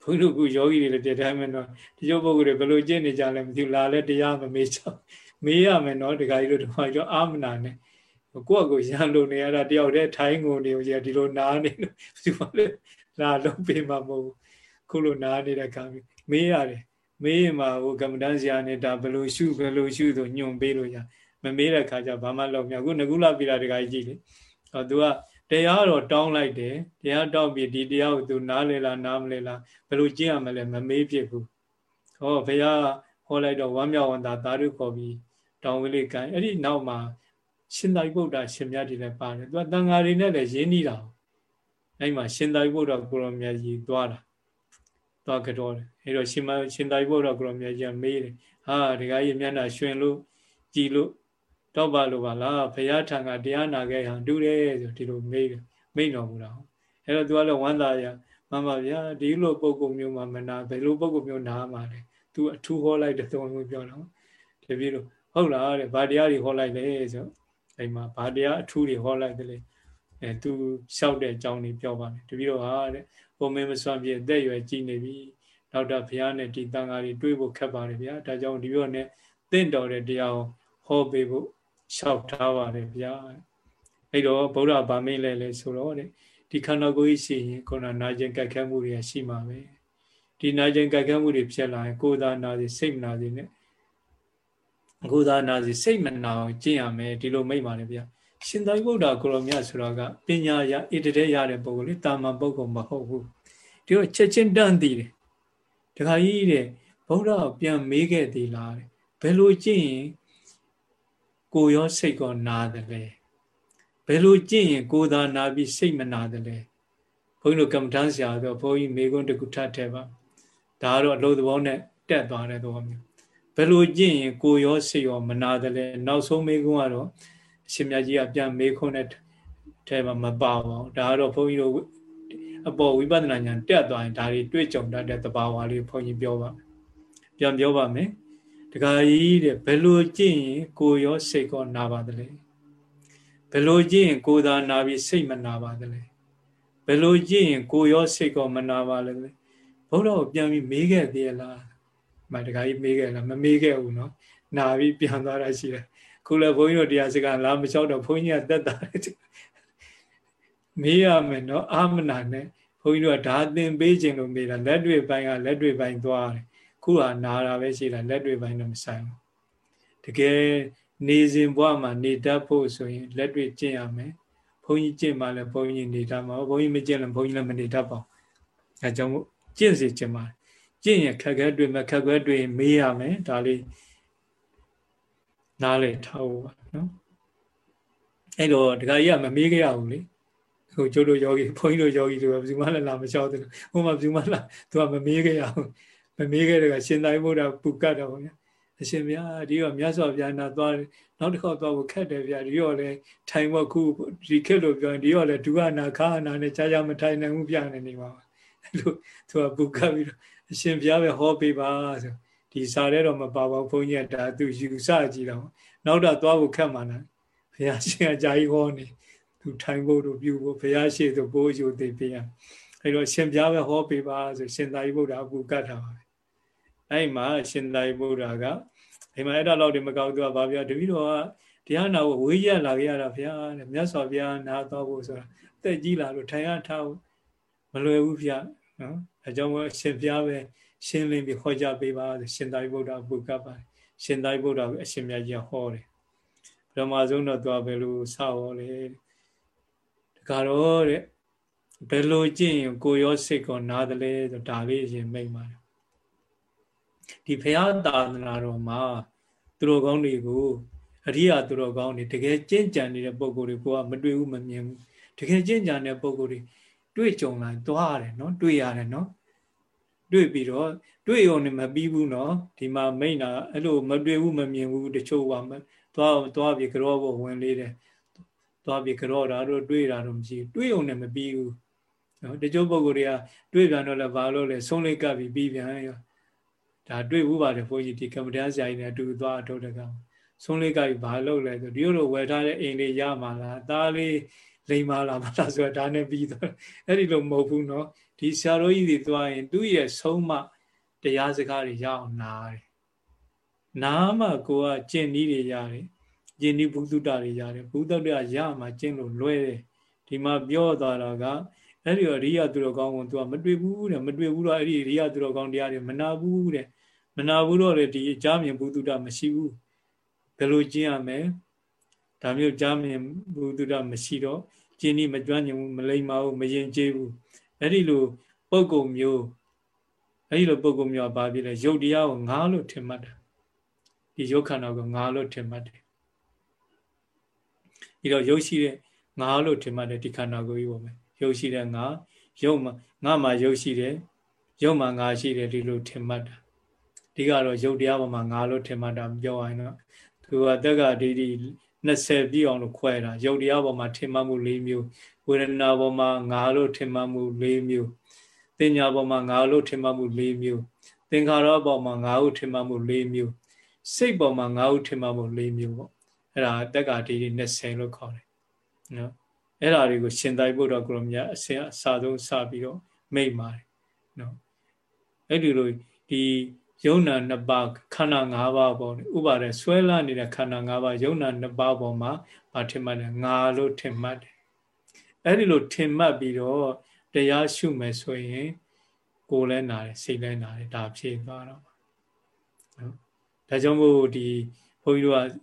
ဘုန်းကြီးကယောဂီတွေလည်းတရားတိုင်းမယ်နော်ဒီလိုပုဂ္ဂိုလ်တွေဘယ်လိုကျင့်နေကြလဲမသိဘူးလာလဲတရားမမေးချောမေးရမယ်နော်တခါကြီးတို့တခါကြီးအာမနာနဲ့ ကိုယ့်အကိုရန်လုံနေရတာတယောက်တည်းထိုင်းငုံနေရဒီလိုနားနေလို့ဒီမှာလေလာလုံးပေးမှာမဟုတ်ဘူးခုလိုနားနေတဲ့ခါမေးရတယ်မေးရင်မှာဟိုကမ္မတန်းဆရာနေတာဘယ်လိုရှုဘယ်လိုရှုဆိုညွန်ပေးလို့ရမမေးတဲ့ခါကျဘာမှလောက်မြောက်ခုငကုလပိလာတခါကြီးကြည့်လေဟော तू ကတရားတော့တောင်းလိုက်တယ်တရားတောင်းပြီးဒီတရားကို तू နားလေလားနားမလဲလားဘယ်လိုကျင့်ရမလဲမမေးဖြစ်ဘူးဟောဘုရားဟောလိုက်တော့ဝမ်းမြောက်ဝမ်းသာသာဓုခေါ်ပြီးတောင်းဝိလေးကန်အဲ့ဒီနောက်မှာ ရှင်သာရိပုတ္တရှင်မြတ်ကြီးလည်းပါတယ်သူကတန်ဃာတွေနဲ့လည်းရင်းနှီးတာအဲ့မှာရှင်သာရိပုတ္တကိုရောမြတ်ကြီးသွားတာသွားကြတော့တယ်အဲ့တော့ရှင်မရှင်သာရိပုတ္တကိုရောမြတ်ကြီးမေးတယ်ဟာဒီကကြီးမျက်နှာရွှင်လို့ကြည်လို့တော့ပါလို့ပါလားဘုရားထံကတရားနာခဲ့ဟန်တူတယ်ဆိုဒီလိုမေးတယ်မိတ်တော်မူတာအဲ့တော့သူကလည်းဝမ်းသာရမှန်ပါဗျာဒီလိုပုံကုမျိုးမှမနာဘယ်လိုပုံကုမျိုးနားမှာလဲသူအထူးဟောလိုက်တဲ့သုံးမျိုးပြောတော့တပည့်လို့ဟုတ်လားတဲ့ဗာတရားတွေဟောလိုက်လေဆို အဲ့မှာဗာတရားအထူးတွေဟောလိုက်တယ်လေအဲသူလျှောက်တဲ့အကြောင်းတွေပြောပါတယ်တပည့်တော်ဟာတဲ့ဘုံမင်းမစွမ်းပြည့်အသက်ရွယ်ကြီးနေပြီနောက်တော့ဘုရားနဲ့ဒီတန်ဃာတွေတွေးဖို့ခက်ပါတယ်ဗျာဒါကြောင့်ဒီပြောနဲ့တင့်တော်တဲ့တရားကိုဟောပေးဖို့လျှောက်ထားပါတယ်ဗျာအဲ့တော့ဗုဒ္ဓဗာမိတ်လဲလဲဆိုတော့တဲ့ဒီခန္ဓာကိုယ်ရှိရင်ခုနနာကျင်ကြိုက်ခဲမှုတွေရှိမှာပဲဒီနာကျင်ကြိုက်ခဲမှုတွေဖြစ်လာရင်ကိုယ်သာနာစီစိတ်မနာစီနဲ့ ကိုယ်သာနာစီစိတ်မနာအောင်ကျင့်ရမယ်ဒီလိုမိတ်ပါလေဗျာရှင်သာရိပုတ္တကိုရောမြတ်ဆိုတော့ကပညာရဣတရေရတဲ့ပုဂ္ဂိုလ်လေတာမန်ပုဂ္ဂိုလ်မဟုတ်ဘူးဒီတော့ချက်ချင်းတန်းတည်တယ်တခါကြီးတဲ့ဗုဒ္ဓပြန်မေးခဲ့သေးလားဘယ်လိုကျင့်ရင်ကိုရောစိတ်ကောနာတယ်လေဘယ်လိုကြည့်ရင်ကိုသာနာပြီးစိတ်မနာတယ်လေဘုန်းကြီးတို့ကမ္မထမ်းဆရာဆိုဘုန်းကြီးမေကွန်းတကူထပ်ထဲပါဒါကတော့အလို့သဘောနဲ့တက်သွားတဲ့သဘောမျိုး ဘယ်လိုကြည့်ရင်ကိုရောစိတ်ရောမနာတယ်လေနောက်ဆုံးမေကွန်းကတော့အရှင်မြတ်ကြီးကပြန်မေခွန်းနဲ့ထဲမှာမပါပါဘူးဒါကတော့ဘုန်းကြီးတို့အပေါ်ဝိပဿနာဉာဏ်တက်သွားရင်ဒါတွေတွေ့ကြုံတတ်တဲ့သဘာဝလေးဘုန်းကြီးပြောပါပြန်ပြောပါမယ်တခါကြီးတဲ့ဘယ်လိုကြည့်ရင်ကိုရောစိတ်ကောနာပါတယ်လေဘယ်လိုကြည့်ရင်ကိုသာနာပြီးစိတ်မနာပါတယ်လေဘယ်လိုကြည့်ရင်ကိုရောစိတ်ကောမနာပါလဲဘုရားကိုပြန်ပြီးမေးခဲ့သေးလား မတခါကြီးမေးခဲ့လားမမေးခဲ့ဘူးနော်နာပြီးပြန်သွားတာရှိတယ်ခုလည်းဘုန်းကြီးတို့တရားစကားလာမလျှောက်တော့ဘုန်းကြီးကတက်တာမေးရမယ်နော်အာမနာနဲ့ဘုန်းကြီးတို့ကဒါသင်ပေးခြင်းလို့မေးတာလက်တွေ့ပိုင်းကလက်တွေ့ပိုင်းသွားတယ်ခုဟာနာတာပဲရှိတာလက်တွေ့ပိုင်းတော့မဆိုင်ဘူးတကယ်နေစဉ်ဘဝမှာနေတတ်ဖို့ဆိုရင်လက်တွေ့ကျင့်ရမယ်ဘုန်းကြီးကျင့်မှလည်းဘုန်းကြီးနေတတ်မှာဘုန်းကြီးမကျင့်လည်းဘုန်းကြီးလည်းမနေတတ်ပါဘူးအဲကြောင့်ကျင့်စီကျင့်ပါ ကျင့်ရင်ခက်ခဲတွေ့မဲ့ခက်ခဲတွေ့မေးရမယ်ဒါလေးနားလေထားဖို့ပါနော်အဲ့တော့ဒကာကြီးကမမေးကြရဘူးလေဟိုကျုပ်တို့ယောဂီဘုန်းကြီးတို့ယောဂီတို့ဘယ်သူမှလည်းလာမလျှောက်တယ်ဟိုမှာဘယ်သူမှလာသူကမမေးခဲ့ရအောင်မမေးခဲ့တဲ့ကရှင်သာရိပုတ္တရာပူကတ်တော့ဗျာအရှင်ဗျာဒီတော့မြတ်စွာဘုရားနာသွားနောက်တစ်ခေါက်သွားဖို့ခက်တယ်ဗျာဒီတော့လေထိုင်ဖို့ခုဒီခက်လို့ပြောရင်ဒီတော့လေဒုက္ခနာခါနာနဲ့ကြာကြာမထိုင်နိုင်ဘူးပြနေနေပါအဲ့လိုသူကပူကတ်ပြီးတော့ အရှင်ဘုရားပဲဟောပေးပါဆိုဒီစာထဲတော့မပါပါဘုန်းကြီးကဒါသူယူဆကြည့်တော့နောက်တော့သွားဖို့ခက်မှလားဘုရားရှင်အကြာကြီးဟောနေသူထိုင်ဖို့တို့ပြုဖို့ဘုရားရှိသူကိုယူသိပေးရအဲ့တော့ရှင်ဘုရားပဲဟောပေးပါဆိုရှင်သာရိပုတ္တရာအကူကတ်တာပါပဲအဲ့မှာရှင်သာရိပုတ္တရာကဒီမှာအဲ့ဒါတော့ဒီမကောက်သူကဘာပြောတပည့်တော်ကတရားနာကိုဝေးရလာခဲ့ရတာဘုရားတဲ့မြတ်စွာဘုရားနာတော်ဖို့ဆိုတာအသက်ကြီးလာလို့ထိုင်ရထားမလွယ်ဘူးဘုရားနော် အဲကြောင့်မို့ရှင်ဘုရားပဲရှင်းလင်းပြီးဟောကြားပေးပါဆိုရှင်သာရိပုတ္တရာပုကပ်ပါရှင်သာရိပုတ္တရာအရှင်မြတ်ကြီးဟောတယ်ပထမဆုံးတော့သွားပဲလို့စဟောတယ်တခါတော့တဲ့ဘယ်လိုကြည့်ရင်ကိုရောစိတ်ကောနားတယ်လဲဆိုဒါလေးရှင်မိတ်ပါတယ်ဒီဘုရားသာသနာတော်မှာသူတော်ကောင်းတွေကိုအရိယာသူတော်ကောင်းတွေတကယ်ကြင်ကြံနေတဲ့ပုံကိုယ်တွေကိုကမတွေ့ဘူးမမြင်ဘူးတကယ်ကြင်ကြံတဲ့ပုံကိုယ်တွေ တွေ့ကြုံလာသွားရတယ်နော်တွေ့ရတယ်နော်တွေ့ပြီးတော့တွေ့ရုံနဲ့မပြီးဘူးနော်ဒီမှာမိတ်နာအဲ့လိုမတွေ့ဘူးမမြင်ဘူးတချို့ကသွားသွားပြီးကြောဖို့ဝင်လေးတယ်သွားပြီးကြောတာတို့တွေ့တာတော့မရှိဘူးတွေ့ရုံနဲ့မပြီးဘူးနော်တချို့ပုံကိုယ်တွေကတွေ့ပြန်တော့လည်းဘာလို့လဲဆုံးလေးကပ်ပြီးပြီးပြန်ရောဒါတွေ့ဘူးပါတယ်ဘုန်းကြီးဒီကမ္ဘာတရားဆရာကြီးနဲ့အတူသွားအထုတ်တကဆုံးလေးကပ်ပြီးဘာလုပ်လဲဆိုဒီလိုဝယ်ထားတဲ့အိမ်လေးရမှာလားသားလေး လိမ်မာလာမလားဆိုတာဒါနဲ့ပြီးတော့အဲ့ဒီလိုမဟုတ်ဘူးเนาะဒီဆရာတော်ကြီးတွေသွားရင်သူ့ရဲ့ဆုံးမတရားစကားတွေရအောင်နားတယ်နားမှကိုကကျင့်နည်းတွေရတယ်ကျင့်နည်းဘုဒ္ဓတာတွေရတယ်ဘုဒ္ဓတာရမှကျင့်လို့လွဲတယ်ဒီမှာပြောသွားတာကအဲ့ဒီအရိယသူတော်ကောင်းကို तू ကမတွေ့ဘူးတဲ့မတွေ့ဘူးတော့အဲ့ဒီအရိယသူတော်ကောင်းတရားတွေမနာဘူးတဲ့မနာဘူးတော့လေဒီအကြမြင်ဘုဒ္ဓတာမရှိဘူးဘယ်လိုကျင့်ရမလဲ ဒါမျိုးကြားမြင်ဘုဒ္ဓတာမရှိတော့ကျင့်ဤမကျွမ်းကျင်ဘူးမလိမ္မာဘူးမရင်ကျေးဘူးအဲ့ဒီလိုပုံကုံမျိုးအဲ့ဒီလိုပုံကုံမျိုးကဘာဖြစ်လဲရုပ်တရားကိုငါလို့ထင်မှတ်တာဒီရုပ်ခန္ဓာကိုငါလို့ထင်မှတ်တယ်ဒီတော့ရုပ်ရှိတဲ့ငါလို့ထင်မှတ်တယ်ဒီခန္ဓာကိုယ်ကြီးပေါ့မယ်ရုပ်ရှိတဲ့ငါရုပ်မှာငါမှာရုပ်ရှိတယ်ရုပ်မှာငါရှိတယ်ဒီလိုထင်မှတ်တာဒီကတော့ရုပ်တရားပေါ်မှာငါလို့ထင်မှတ်တာပြောရရင်တော့သူကတက်ကဒီဒီ 20ပြည့်အောင်လို့ခွဲတာရုပ်တရားပေါ်မှာထင်မှတ်မှု၄မျိုးဝေဒနာပေါ်မှာငါလို့ထင်မှတ်မှု၄မျိုးတင်ညာပေါ်မှာငါလို့ထင်မှတ်မှု၄မျိုးသင်္ခါရပေါ်မှာငါဟုထင်မှတ်မှု၄မျိုးစိတ်ပေါ်မှာငါဟုထင်မှတ်မှု၄မျိုးပေါ့အဲ့ဒါတက္ကာတိ20လို့ခေါ်တယ်နော်အဲ့ဒါတွေကိုရှင်သာရိပုတ္တရာကိုလိုမြတ်အစအစာဆုံးစပြီးတော့မိတ်ပါတယ်နော်အဲ့ဒီလိုဒီ ယုံနာနှစ်ပါးခန္ဓာ၅ပါးပေါ့ဥပါတဲ့ဆွဲလာနေတဲ့ခန္ဓာ၅ပါးယုံနာနှစ်ပါးပေါ်မှာမထင်မှတ်တယ်ငါလို့ထင်မှတ်တယ်အဲ့ဒီလိုထင်မှတ်ပြီးတော့တရားရှုမယ်ဆိုရင်ကိုယ်လည်းနာတယ်စိတ်လည်းနာတယ်ဒါဖြည့်သွားတော့နော်ဒါကြောင့်မို့ဒီဘုန်းကြီးတို့က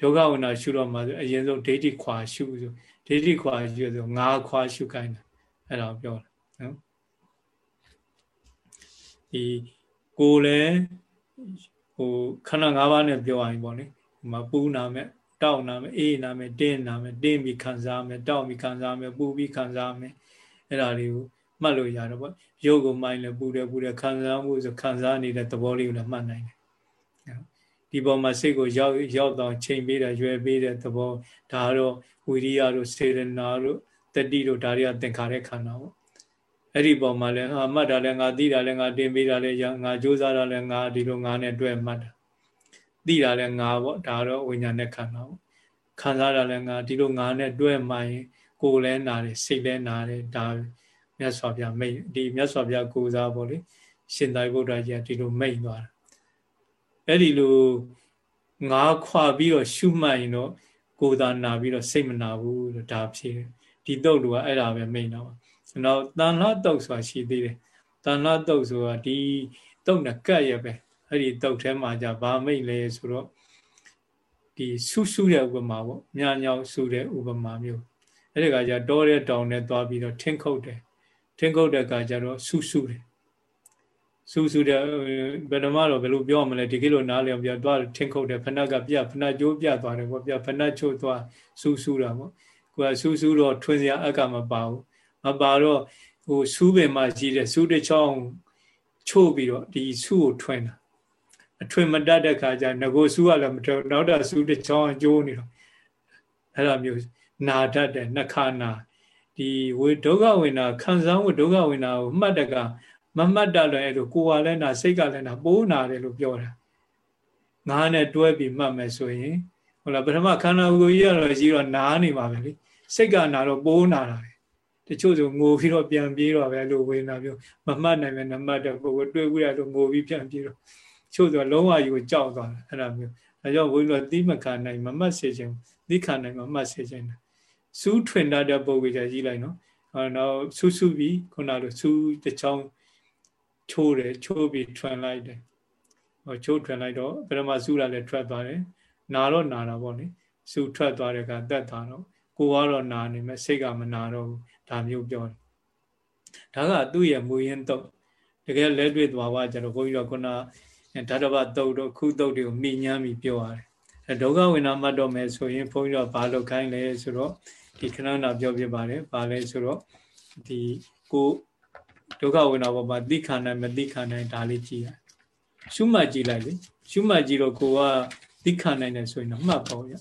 ဒုက္ခဝနာရှုတော့မှာဆိုအရင်ဆုံးဒိဋ္ဌိခွာရှုဆိုဒိဋ္ဌိခွာရှုဆိုငါးခွာရှုခိုင်းတာအဲ့ဒါပြောတာနော်ဒီ ကိုယ်လည်းဟိုခန္ဓာ၅ပါးနဲ့ပြောရရင်ပေါ့လေမပူးနာမဲ့တောက်နာမဲ့အေးနာမဲ့တင်းနာမဲ့တင်းပြီးခံစားမယ်တောက်ပြီးခံစားမယ်ပူပြီးခံစားမယ်အဲ့ဒါလေးကိုမှတ်လို့ရတယ်ပေါ့ရုပ်ကိုမိုင်းလဲပူတယ်ပူတယ်ခံစားမှုဆိုခံစားနေတဲ့သဘောလေးကိုလည်းမှတ်နိုင်တယ်ဒီပေါ်မှာစိတ်ကိုရောက်ရောက်တော့ချိန်ပေးတယ်ရွယ်ပေးတဲ့သဘောဒါတော့ဝိရိယတို့စေရနာတို့တတိတို့ဒါတွေကသင်္ခါရခန္ဓာပေါ့ အဲ့ဒီပေါ်မှာလည်းအမှတ်တာလည်းငါသိတာလည်းငါတင်ပေးတာလည်းငါကြိုးစားတာလည်းငါဒီလိုငါနဲ့တွဲမှတ်တာသိတာလည်းငါပေါ့ဒါတော့ဝိညာဉ်နဲ့ခန္ဓာပေါ့ခံစားတာလည်းငါဒီလိုငါနဲ့တွဲမှရင် ကိုယ်လည်းနာတယ်စိတ်လည်းနာတယ်ဒါမြတ်စွာဘုရားမိတ်ဒီမြတ်စွာဘုရားကိုးစားပေါ့လေရှင်သာရိပုတ္တရာကြီးကဒီလိုမိတ်သွားတာအဲ့ဒီလိုငါခွာပြီးတော့ရှုမှတ်ရင်တော့ကိုယ်သာနာပြီးတော့စိတ်မနာဘူးလို့ဒါဖြစ်ဒီတုတ်လူကအဲ့ဒါပဲမိတ်တော့ နောက်တန်လှတုတ်ဆိုတာရှိသေးတယ်တန်လှတုတ်ဆိုတာဒီတုတ်နဲ့ကတ်ရပဲအဲ့ဒီတုတ်ထဲမှာじゃဘာမိတ်လဲဆိုတော့ဒီဆူဆူတဲ့ဥပမာပေါ့ညာညောင်ဆူတဲ့ဥပမာမျိုးအဲ့ဒီကじゃတောတဲ့တောင်နဲ့သွားပြီးတော့ထင်းခုတ်တယ်ထင်းခုတ်တဲ့ကကြတော့ဆူဆူတယ်ဆူဆူတဲ့ဘယ်တော့မှတော့ဘယ်လိုပြောမလဲဒီကိလိုနားလည်အောင်ပြောသွားထင်းခုတ်တယ်ဖဏကပြဖဏကြိုးပြသွားတယ်ပေါ့ပြဖဏချို့သွားဆူဆူတာပေါ့ ကိုယ်ကစူးစူးတော့ထွင်စရာအကမပါဘူး မပါတော့ဟိုစူးပင်မှရှိတဲ့စူးတစ်ချောင်းချို့ပြီးတော့ဒီစူးကိုထွင်တာအထွင်မတတ်တဲ့ခါကျငကိုစူးကလည်းမထွင်နောက်တာစူးတစ်ချောင်းကျိုးနေတော့အဲ့လိုမျိုးနာတတ်တဲ့နှခါနာဒီဝေဒုက္ခဝိနာခံစားဝဒုက္ခဝိနာကိုမှတ်တကမမှတ်တလည်းအဲ့လိုကိုယ်ကလည်းနာစိတ်ကလည်းနာပိုးနာတယ်လို့ပြောတာငါးနဲ့တွဲပြီးမှတ်မယ်ဆိုရင်ဟုတ်လားပထမခန္ဓာကိုယ်ကြီးကတော့ရှိတော့နားနေပါပဲလေစိတ်ကနာတော့ပိုးနာတာပဲ တချို့ဆိုငိုပြီးတော့ပြန်ပြေးတော့ပဲလို့ဝေနာမျိုးမမှတ်နိုင်ပဲနမှတ်တဲ့ပုဂ္ဂိုလ်တွေ့ဘူးရတော့ငိုပြီးပြန်ပြေးတော့ချို့ဆိုလုံးဝယူကြောက်သွားတယ်အဲ့ဒါမျိုးဒါကြောင့်ဝိလို့သီးမခံနိုင်မမှတ်စေခြင်းသီးခံနိုင်မမှတ်စေခြင်းစူးထွင်တတ်တဲ့ပုဂ္ဂိုလ်ကြီးကြီးလိုက်နော်အဲတော့စူးစူးပြီးခုနလိုစူးတစ်ချောင်းချိုးတယ်ချိုးပြီးထွင်လိုက်တယ်ဟောချိုးထွင်လိုက်တော့ပထမစူးလာလည်းထွက်သွားတယ်နာတော့နာတာပေါ့နိစူးထွက်သွားတဲ့ကတက်သွားတော့ကိုကတော့နာနေမဲ့စိတ်ကမနာတော့ဘူး ဒါမျိုးပြောတယ်ဒါကသူ့ရဲ့မူရင်းတော့တကယ်လက်တွေ့သွားပါကြတော့ဘုန်းကြီးတို့ခုနဓာတဘတုတ်တော့ခုတုတ်တွေကိုမိညမ်းပြီးပြောရတယ်အဲဒုက္ခဝိနာမှတ်တော့မယ်ဆိုရင်ဘုန်းကြီးတို့ဘာလုပ်ခိုင်းလဲဆိုတော့ဒီခဏနာပြောပြပါတယ်ဘာလဲဆိုတော့ဒီကိုဒုက္ခဝိနာဘောမှာသိခံနိုင်မသိခံနိုင်ဒါလေးကြည့်ရရှုမှတ်ကြည့်လိုက်လေရှုမှတ်ကြည့်တော့ကိုကသိခံနိုင်တယ်ဆိုရင်တော့မှတ်ပေါ့ရ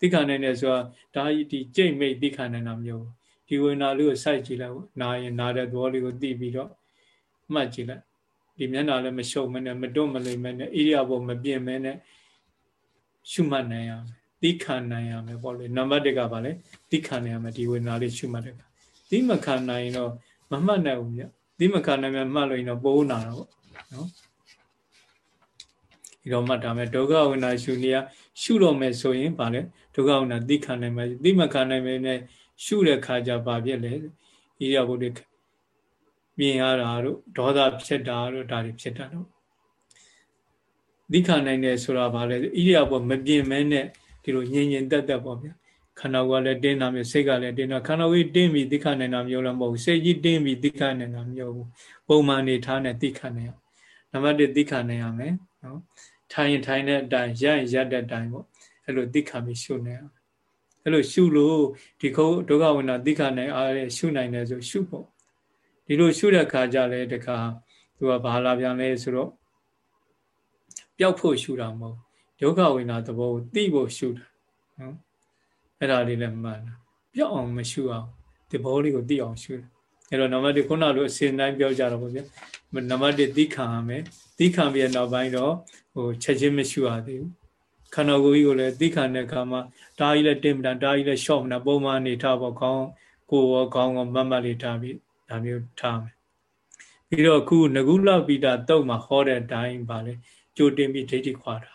သိခံနိုင်တယ်ဆိုတာဒါဒီကြိတ်မိတ်သိခံနိုင်တာမျိုး ဒီဝိနာလေးကိုစိုက်ကြည့်လိုက်ပေါ့နာရင်နာတဲ့သဘောလေးကိုသိပြီးတော့မှတ်ကြည့်လိုက်ဒီမျက်နှာလည်းမရှုပ်မနဲ့မတွတ်မလိမ့်မနဲ့ဣရိယာပုမပြင်းမနဲ့ရှုမှတ်နိုင်ရမယ်သိခံနိုင်ရမယ်ပေါ့လေနံပါတ်1ကပါလေသိခံနိုင်ရမယ်ဒီဝိညာဉ်လေးရှုမှတ်တဲ့ကသိမခံနိုင်တော့မမှတ်နိုင်ဘူးပြသိမခံနိုင်မှမှတ်လို့ရင်တော့ပိုးနာတော့နော်ဒီတော့မှတ်တာမယ်ဒုက္ခဝိညာဉ်ရှုနေရရှုတော့မယ်ဆိုရင်ဗာလေဒုက္ခဝိညာဉ်သိခံနိုင်မယ်သိမခံနိုင်မယ်နဲ့ ရှုတဲ့ခါကျဘာဖြစ်လဲဣရိယာပုတွေမြင်ရတာတို့ဒေါသဖြစ်တာတို့ဒါတွေဖြစ်တာတို့သိခံနိုင်တယ်ဆိုတာဗာလေဣရိယာပုမပြင်းမဲနဲ့ဒီလိုငြိမ်ငြိမ်သက်သက်ပေါ့ဗျာခန္ဓာကိုယ်ကလည်းတင်းတာမျိုးစိတ်ကလည်းတင်းတာခန္ဓာကိုယ်တင်းပြီးသိခနိုင်တာမျိုးလည်းမဟုတ်ဘူးစိတ်ကြီးတင်းပြီးသိခနိုင်တာမျိုးဘူးပုံမှန်နေထားနဲ့သိခနိုင်ရနံပါတ်1သိခနိုင်ရမယ်နော်ထိုင်ထိုင်တဲ့အတိုင်းရရင်ရတဲ့အတိုင်းပေါ့အဲ့လိုသိခပြီးရှုနေရ အဲ့လိုရှုလို့ဒီခုဒုက္ခဝိနာသိခနိုင်အားရရှုနိုင်တယ်ဆိုရှုပေါ့ဒီလိုရှုတဲ့ခါကျလဲတခါသူကဘာလာပြန်လဲဆိုတော့ပျောက်ဖို့ရှုတာမဟုတ်ဒုက္ခဝိနာသဘောကိုသိဖို့ရှုတာနော်အဲ့ဒါလေးလည်းမှန်တာပြောက်အောင်မရှုအောင်ဒီဘောလေးကိုသိအောင်ရှုတယ်အဲ့တော့နံပါတ်1ခုနလိုအစဉ်တိုင်းပြောကြတော့ဗောဗျာနံပါတ်1သိခံရမယ်သိခံပြီးနောက်ပိုင်းတော့ဟိုချက်ချင်းမရှုရသေးဘူး ခန္ဓာကိုယ်ကြီးကိုလည်းသိခံတဲ့အခါမှာတားကြီးလည်းတင်းမတာတားကြီးလည်းရှော့မတာပုံမှန်နေထားပေါ့ခေါင်းကိုယ်ရောခေါင်းရောမတ်မတ်လေးထားပြီးဒါမျိုးထားမယ်ပြီးတော့ခုငကုလပိတာတုတ်မှာဟောတဲ့အတိုင်းပါလေကြိုတင်ပြီးဒိဋ္ဌိခွာတာ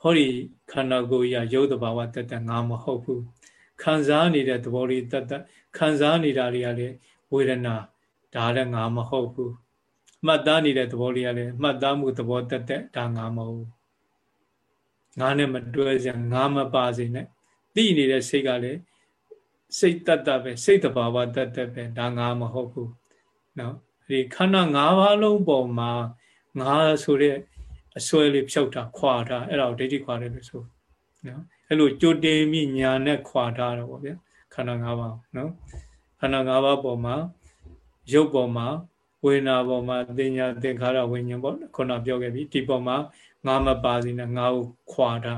ဟောဒီခန္ဓာကိုယ်ကြီးရုပ်တဘာဝတသက်ငါမဟုတ်ဘူးခံစားနေတဲ့သဘောလေးတသက်ခံစားနေတာတွေကလည်းဝေဒနာဒါလည်းငါမဟုတ်ဘူးမှတ်သားနေတဲ့သဘောလေးကလည်းမှတ်သားမှုသဘောတက်တက်ဒါငါမဟုတ် ငါနဲ့မတွဲစရာငါမပါစေနဲ့သိနေတဲ့စိတ်ကလည်းစိတ်တတ်တပဲစိတ်တဘာဝတတ်တက်ပဲဒါငါမဟုတ်ဘူးနော်ဒီခန္ဓာ၅ပါးလုံးပေါ်မှာငါဆိုတဲ့အစွဲလေးဖြုတ်တာခွာတာအဲ့ဒါကိုဒိဋ္ဌိခွာတယ်လို့ဆိုနော်အဲ့လိုကြိုတင်ပြီးညာနဲ့ခွာထားတော့ဗောဗျာခန္ဓာ၅ပါးနော်ခန္ဓာ၅ပါးပေါ်မှာရုပ်ပေါ်မှာဝေဒနာပေါ်မှာတင်ညာသင်္ခါရဝိညာဉ်ပေါ့ခုနပြောခဲ့ပြီဒီပေါ်မှာ ငါမပါစေနဲ့ငါ့ကိုခွာတာ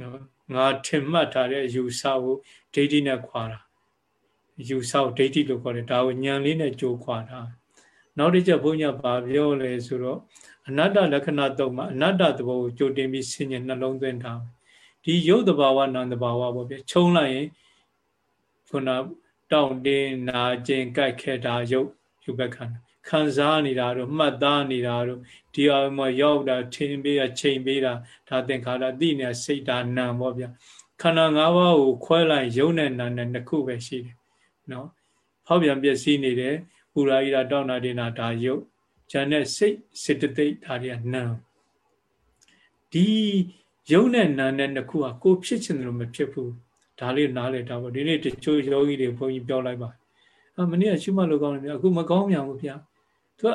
နော်ငါထင်မှတ်ထားတဲ့ယူဆကိုဒိဋ္ဌိနဲ့ခွာတာယူဆကိုဒိဋ္ဌိလို့ခေါ်တယ်ဒါကိုဉာဏ်လေးနဲ့ကြိုးခွာတာနောက်တစ်ချက်ဘုန်းကြီးကပြောလဲဆိုတော့အနတ္တလက္ခဏာတုံးမှာအနတ္တသဘောကိုကြိုတင်ပြီးဆင်ញနှလုံးသွင်းထားဒီရုပ်တဘာဝနာမ်တဘာဝပေါ့ဗျခြုံလိုက်ရင်ခုနတောင့်တင်းနာကျင်ကြိုက်ခဲတာရုပ်ယူဘက်ခန္ဓာ ခံစားနေတာတို့မှတ်သားနေတာတို့ဒီအမရောက်တာထင်ပေးတာချိန်ပေးတာဒါသင်္ခါရသိနေစိတ်ဓာနာမ်ပေါ့ဗျခန္ဓာ၅ပါးကိုခွဲလိုက်ရုပ်နဲ့နာမ်နဲ့နှစ်ခုပဲရှိတယ်နော်ဖောက်ပြန်ပျက်စီးနေတယ်ပူရာဣရာတောင်းတာဒေနာဒါယုတ်ဉာဏ်နဲ့စိတ်စေတသိက်ဒါတွေကနာဒီယုံနဲ့နာနဲ့နှစ်ခုဟာကိုဖြစ်ချင်တယ်လို့မဖြစ်ဘူးဒါလေးနားလေတာပေါ့ဒီနေ့တချို့ယောဂီတွေဘုန်းကြီးပြောလိုက်ပါအမနေ့ကရှုမှတ်လို့ကောင်းတယ်ဗျအခုမကောင်းမြန်ဘူးဗျ သူက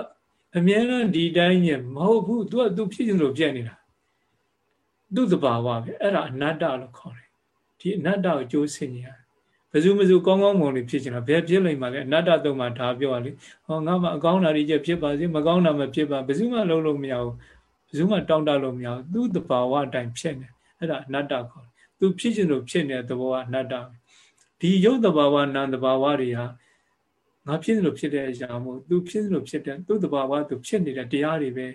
အမြဲတမ်းဒီတိုင်းညမဟုတ်ဘူးသူကသူဖြစ်ချင်လို့ပြက်နေတာသူ့တဘာဝပဲအဲ့ဒါအနတ္တလို့ခေါ်တယ်ဒီအနတ္တကိုကြိုးဆင်ညာယ်သူမစုကောင်းကောင်းမွန်လေးဖြစ်ချင်တာဘယ်ဖြစ်လိမ့်မှာလဲအနတ္တတုံမှာဒါပြောရလေဟောငါမှအကောင်းတာတွေချက်ဖြစ်ပါစေမကောင်းတာမဖြစ်ပါဘယ်သူမှလုံးလို့မရဘူးဘယ်သူမှတောင်းတလို့မရဘူးသူ့တဘာဝအတိုင်းဖြစ်နေအဲ့ဒါအနတ္တခေါ်သူဖြစ်ချင်လို့ဖြစ်နေတဲ့သဘောကအနတ္တဒီရုပ်တဘာဝနာမ်တဘာဝတွေဟာ ငါဖြစ်လို့ဖြစ်တဲ့အရာမို့သူဖြစ်လို့ဖြစ်တဲ့သူ့တဘာဝသူဖြစ်နေတဲ့တရားတွေပဲ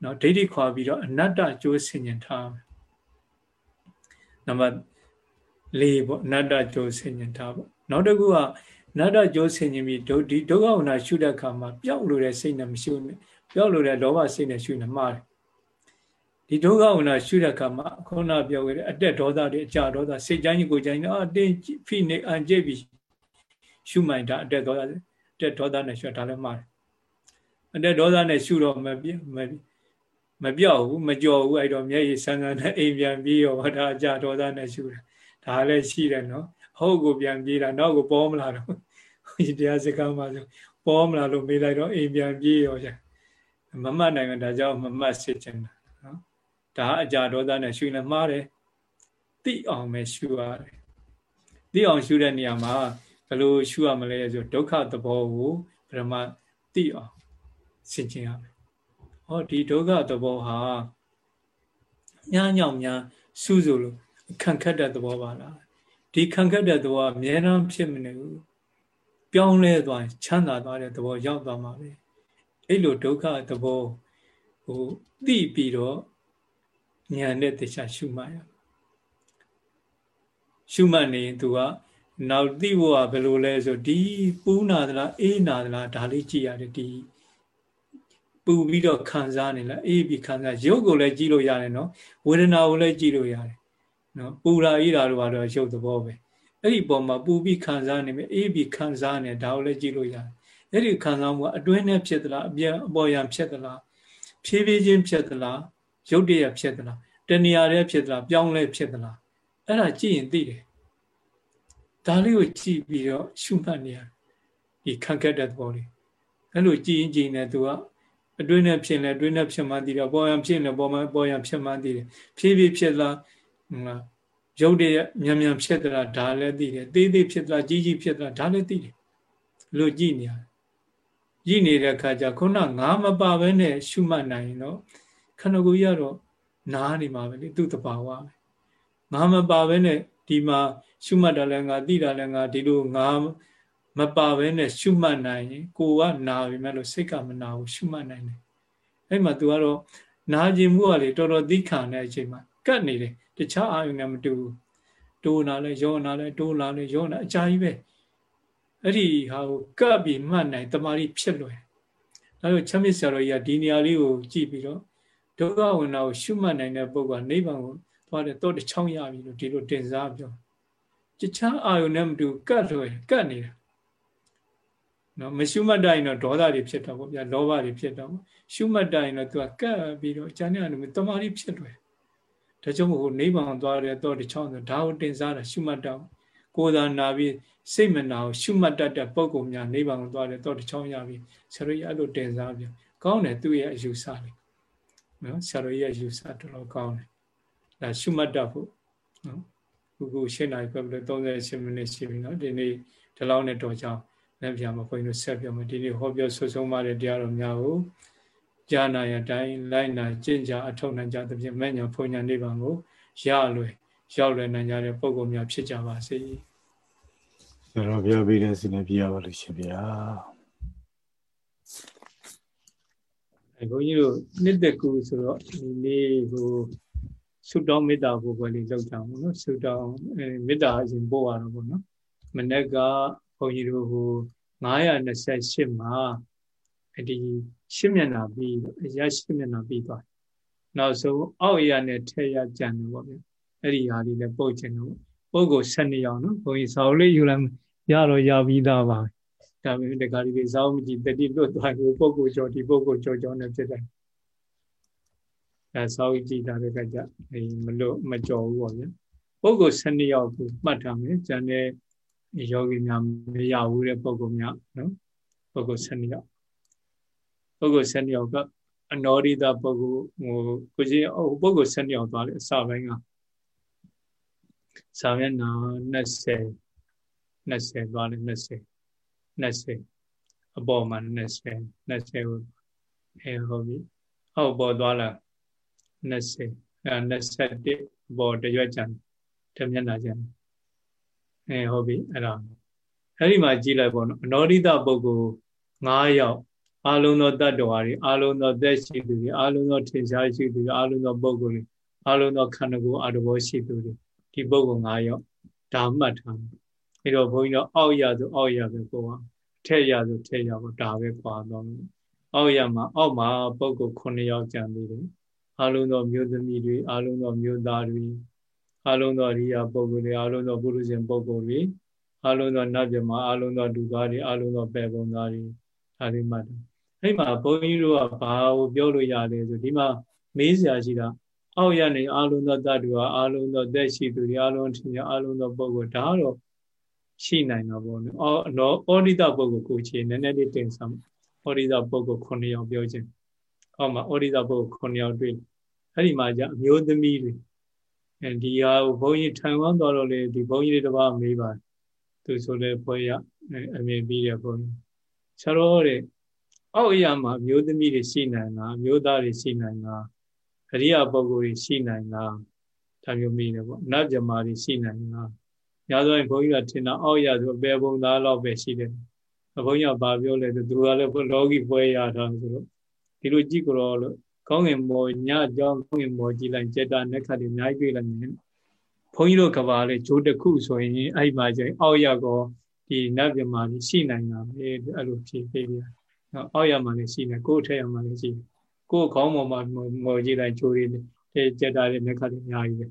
เนาะဒိဋ္ဌိခွာပြီးတော့အနတ္တကျိုးဆင်ញင်ထားမယ်နံပါတ်၄ပေါ့အနတ္တကျိုးဆင်ញင်ထားပေါ့နောက်တစ်ခုကနတ္တကျိုးဆင်ញင်ပြီးဒုဒီဒုက္ခဝနာရှုတဲ့အခါမှာပျောက်လို့တဲ့စိတ်နဲ့မရှုနဲ့ပျောက်လို့တဲ့လောဘစိတ်နဲ့ရှုနေမှားတယ်ဒီဒုက္ခဝနာရှုတဲ့အခါမှာခုနပြောခဲ့တဲ့အတက်ဒေါသတွေအကြဒေါသစိတ်ကြိုင်းကိုကြိုင်းအာတင်းဖိနေအန်ကျိပြီး ရှုမှန်တာအတက်ဒေါသတက်ဒေါသနဲ့ရှုတာလည်းမှားတယ်အတက်ဒေါသနဲ့ရှုတော့မပြမမပြောက်ဘူးမကြော်ဘူးအဲ့တော့မျက်ရည်ဆန်းဆန်းနဲ့အိမ်ပြန်ပြီးရောဒါအကြဒေါသနဲ့ရှုတာဒါလည်းရှိတယ်နော်ဟုတ်ကိုပြန်ပြေးတာနောက်ကိုပေါ်မလာတော့ဒီတရားစကားမှဆိုပေါ်မလာလို့မေးလိုက်တော့အိမ်ပြန်ပြေးရောကျမမှတ်နိုင်ဘူးဒါကြောင့်မမှတ်စစ်ချင်တာနော်ဒါအကြဒေါသနဲ့ရှုနေမှားတယ်သိအောင်ပဲရှုရတယ်သိအောင်ရှုတဲ့နေရာမှာ ဘယ်လိုရှုရမလဲဆိုဒုက္ခသဘောကိုပရမသိအောင်ဆင်ခြင်ရမယ်။ဟောဒီဒုက္ခသဘောဟာညာညောင်များစုစုလို့ခံခတ်တဲ့သဘောပါလား။ဒီခံခတ်တဲ့သဘောကအများအားဖြစ်မနေဘူး။ပြောင်းလဲသွားချမ်းသာသွားတဲ့သဘောရောက်သွားမှာပဲ။အဲ့လိုဒုက္ခသဘောဟိုသိပြီးတော့ဉာဏ်နဲ့တရားရှုမှတ်ရရှုမှတ်နေရင် तू က နောက်သိဖို့ကဘယ်လိုလဲဆိုဒီပူးနာသလားအေးနာသလားဒါလေးကြည့်ရတယ်ဒီပူပြီးတော့ခံစားနေလားအေးပြီးခံစားရုပ်ကိုလည်းကြည့်လို့ရတယ်နော်ဝေဒနာကိုလည်းကြည့်လို့ရတယ်နော်ပူလာအေးတာတော့တော့ရုပ်သဘောပဲအဲ့ဒီပုံမှာပူပြီးခံစားနေမယ်အေးပြီးခံစားနေဒါကိုလည်းကြည့်လို့ရတယ်အဲ့ဒီခံစားမှုကအတွင်းနဲ့ဖြစ်သလားအပြင်အပေါ်ယံဖြစ်သလားဖြည်းဖြည်းချင်းဖြစ်သလားရုပ်တရက်ဖြစ်သလားတဏှာရဲဖြစ်သလားပြောင်းလဲဖြစ်သလားအဲ့ဒါကြည့်ရင်သိတယ် ဒါလေးကိုကြည့်ပြီးတော့ရှုမှတ်နေရဒီခံခဲ့တဲ့သဘောလေးအဲ့လိုကြည့်ရင်ကြည့်နေသူကအတွင်းနဲ့ဖြစ်လဲအတွင်းနဲ့ဖြစ်မှန်းသိတယ်ပေါ်ရန်ဖြစ်လဲပေါ်မှပေါ်ရန်ဖြစ်မှန်းသိတယ်ဖြည်းဖြည်းဖြစ်လာရုပ်တည်းမြန်မြန်ဖြစ်သလားဒါလည်းသိတယ်သေးသေးဖြစ်သလားကြီးကြီးဖြစ်သလားဒါလည်းသိတယ်လို့ကြည့်နေရတယ်ကြည့်နေတဲ့အခါကျခုနငါမပါဘဲနဲ့ရှုမှတ်နိုင်တော့ခန္ဓာကိုယ်ရတော့နားနေမှာပဲလေသူ့တဘာဝပဲငါမပါဘဲနဲ့ဒီမှာ ရှုမှတ်တာလည်းငါသိတာလည်းငါဒီလိုငါမပါဘဲနဲ့ရှုမှတ်နိုင်ရင်ကိုကနာပြီမဲ့လို့စိတ်ကမနာဘူးရှုမှတ်နိုင်တယ်အဲ့မှာ तू ကတော့နာကျင်မှုကလေတော်တော်သိခံတဲ့အချိန်မှာကတ်နေတယ်တခြားအာယုန်နဲ့မတူဘူးတိုးနာလဲရောနာလဲတိုးလာလဲရောနာအကြာကြီးပဲအဲ့ဒီဟာကိုကပ်ပြီးမှတ်နိုင်တမာရီဖြစ်လွယ်ဒါကြောင့်ချမ်းမြေဆရာတော်ကြီးကဒီနေရာလေးကိုကြည့်ပြီးတော့ဒုက္ခဝိနာကိုရှုမှတ်နိုင်တဲ့ပုဂ္ဂိုလ်ကနိဗ္ဗာန်ကိုသွားတယ်တော့တစ်ချောင်းရပြီလို့ဒီလိုတင်စားပြောတ ခြားအာယုန်နဲ့မတူကတ်လွယ်ကတ်နေတာနော်မရှုမှတ်တိုင်းတော့ဒေါသတွေဖြစ်တော့ဗောဗျာလောဘတွေဖြစ်တော့ရှုမှတ်တိုင်းတော့သူကကတ်ပြီးတော့ဉာဏ်နဲ့တမာရီဖြစ်လွယ်ဒါကြောင့်မို့နိဗ္ဗာန်သွားတဲ့တော့တစ်ချောင်းဆိုဒါကိုတင်စားတာရှုမှတ်တော့ကိုယ်သာနာပြီးစိတ်မနာကိုရှုမှတ်တတ်တဲ့ပုံကုများနိဗ္ဗာန်ကိုသွားတဲ့တော့တစ်ချောင်းရပြီဆရာတို့ရအဲ့လိုတင်စားပြကောင်းတယ်သူ့ရဲ့အယူဆလေးနော်ဆရာတို့ရဲ့အယူဆတော်တော်ကောင်းတယ်ဒါရှုမှတ်တတ်ဖို့နော် ခုခု၈နာရီပဲ38မိနစ်ရှိပြီနော်ဒီနေ့ဒီလောက်နဲ့တော့ကြောင်းလက်ပြမှာခွင့်လို့ဆက်ပြမယ်ဒီနေ့ဟောပြောဆွဆုံးပါတဲ့တရားတော်များကိုကြာနာရတိုင်းလိုက်နာကျင့်ကြအထောက်နိုင်ကြသဖြင့်မဲ့ညာဖုန်ညာနိဗ္ဗာန်ကိုရလွယ်ရောက်လွယ်နိုင်ကြတဲ့ပုံကုန်များဖြစ်ကြပါစေ။ဆရာတော်ပြောပြီးတဲ့စီနဲ့ပြရပါလို့ရှင်ဗျာ။အဲဘုန်းကြီးတို့နှစ်သက်ကူဆိုတော့ဒီနေ့ဟို ဆုတောင်းမေတ္တာပို့ပွဲလေးလုပ်ကြအောင်နော်ဆုတောင်းအဲမေတ္တာအရင်ပို့ရတော့ဗောနော်။မနေ့ကဘုန်းကြီးတို့ဟို928မှာအဒီရှင်းမျက်နှာပြီးအရာရှင်းမျက်နှာပြီးသွားနောက်ဆုံးအောက်ရနဲ့ထက်ရကြံတယ်ပေါ့ဗျအဲ့ဒီဟာလေးလည်းပုတ်ချင်တော့ပုဂ္ဂိုလ်12ယောက်နော်ဘုန်းကြီးစာအုပ်လေးယူလိုက်ရတော့ရပြီးသားပါဒါပေမဲ့တခါဒီလေးစာအုပ်မကြည့်တတိလွတ်သွားကိုပုဂ္ဂိုလ်ကျော်ဒီပုဂ္ဂိုလ်ကျော်ကျော်နဲ့ဖြစ်တယ် အဲစာအုပ်ကြည့်တာလည်းကြအဲမလွတ်မကျော်ဘူးပေါ့ဗျပုဂ္ဂိုလ်12ယောက်ကိုမှတ်ထားမယ်ကျန်တဲ့ယောဂီများမရဘူးတဲ့ပုဂ္ဂိုလ်များနော်ပုဂ္ဂိုလ်12ယောက်ပုဂ္ဂိုလ်12ယောက်ကအနောရိတပုဂ္ဂိုလ်ဟိုကိုကြီးအပုဂ္ဂိုလ်12ယောက်သွားလေအစပိုင်းကစာမျက်နှာ20 20သွားတယ်20 20အပေါ်မှာ20 20ကိုအဲဟုတ်ပြီအောက်ပေါ်သွားလာ 20အဲ21အပေါ်တရွက်ကြံတမျက်နှာကြံအဲဟုတ်ပြီအဲ့ဒါအဲ့ဒီမှာကြည့်လိုက်ပေါ့နော်အနောဒိတပုဂ္ဂိုလ်9ယောက်အာလုံးသောတတ္တဝါတွေအာလုံးသောသက်ရှိသူတွေအာလုံးသောထင်ရှားရှိသူတွေအာလုံးသောပုဂ္ဂိုလ်တွေအာလုံးသောခန္ဓာကိုယ်အာတဘောရှိသူတွေဒီပုဂ္ဂိုလ်9ယောက်ဒါမှတ်ထားတယ်အဲ့တော့ဘုန်းကြီးတို့အောက်ရဆိုအောက်ရပဲပေါ့ထက်ရဆိုထက်ရပေါ့ဒါပဲပါတော့အောက်ရမှာအောက်မှာပုဂ္ဂိုလ်9ယောက်ကြံသေးတယ် အာလုံးသောမျိုးသမီးတွေအာလုံးသောမျိုးသားတွေအာလုံးသောအရိယာပုဂ္ဂိုလ်တွေအာလုံးသောပုရုဇဉ်ပုဂ္ဂိုလ်တွေအာလုံးသောနတ်မြမအာလုံးသောဒုသားတွေအာလုံးသောပေပုံသားတွေဒါလေးမှတ်တယ်အဲ့မှာဘုန်းကြီးတို့ကဘာကိုပြောလို့ရလဲဆိုဒီမှာမေးစရာရှိတာအောက်ရနေအာလုံးသောတ attva အာလုံးသောသက်ရှိသူတွေအာလုံးထင်ရအာလုံးသောပုဂ္ဂိုလ်ဒါတော့ရှိနိုင်တာပေါ့နော်အော်တော့ဩဒိတပုဂ္ဂိုလ်ကိုချေနည်းနည်းလေးတင်ဆံဩဒိတပုဂ္ဂိုလ်9ယောက်ပြောခြင်း အောက်မှာဩဒိတပုဂ္ဂိုလ်9ယောက်တွေ့အဲ့ဒီမှာじゃအမျိုးသမီးတွေအဲဒီဟာကိုဘုန်းကြီးထိုင်ဝမ်တော်တော့လေဒီဘုန်းကြီးတွေတပါမေးပါသူဆိုလဲဖွဲရအမြင်ပြီးတယ်ဘုန်းကြီးဆရာတော်တဲ့အောက်အရာမှာမျိုးသမီးတွေရှိနိုင်လားမျိုးသားတွေရှိနိုင်လားအရိယာပုဂ္ဂိုလ်တွေရှိနိုင်လားဒါမျိုးမိတယ်ပေါ့နတ်မြမာတွေရှိနိုင်လားညာဆိုရင်ဘုန်းကြီးကထင်တာအောက်ရဆိုအပေပုံသားလောက်ပဲရှိတယ်ဘုန်းကြီးကဘာပြောလဲဆိုသူကလည်းလောကီပွဲရတာဆိုတော့ ဒီလိုကြည့်ကြတော့လို့ကောင်းငင်မော်ညကြောင်းကောင်းငင်မော်ကြည့်လိုက်စေတာနက်ခတ်တွေအများကြီးတွေ့လိုက်မြင်ဘုန်းကြီးတို့ကဘာလဲဂျိုးတစ်ခုဆိုရင်အဲ့မှာကျရင်အောက်ရကောဒီနတ်မြမာတွေရှိနိုင်တာပဲအဲ့လိုဖြေပေးပြနော်အောက်ရမှာလည်းရှိနေကိုယ်ထက်ရမှာလည်းရှိကိုယ်ခေါင်းပေါ်မှာမော်ကြည့်လိုက်ဂျိုးတွေတဲ့ကြက်တာတွေနက်ခတ်တွေအများကြီးပဲ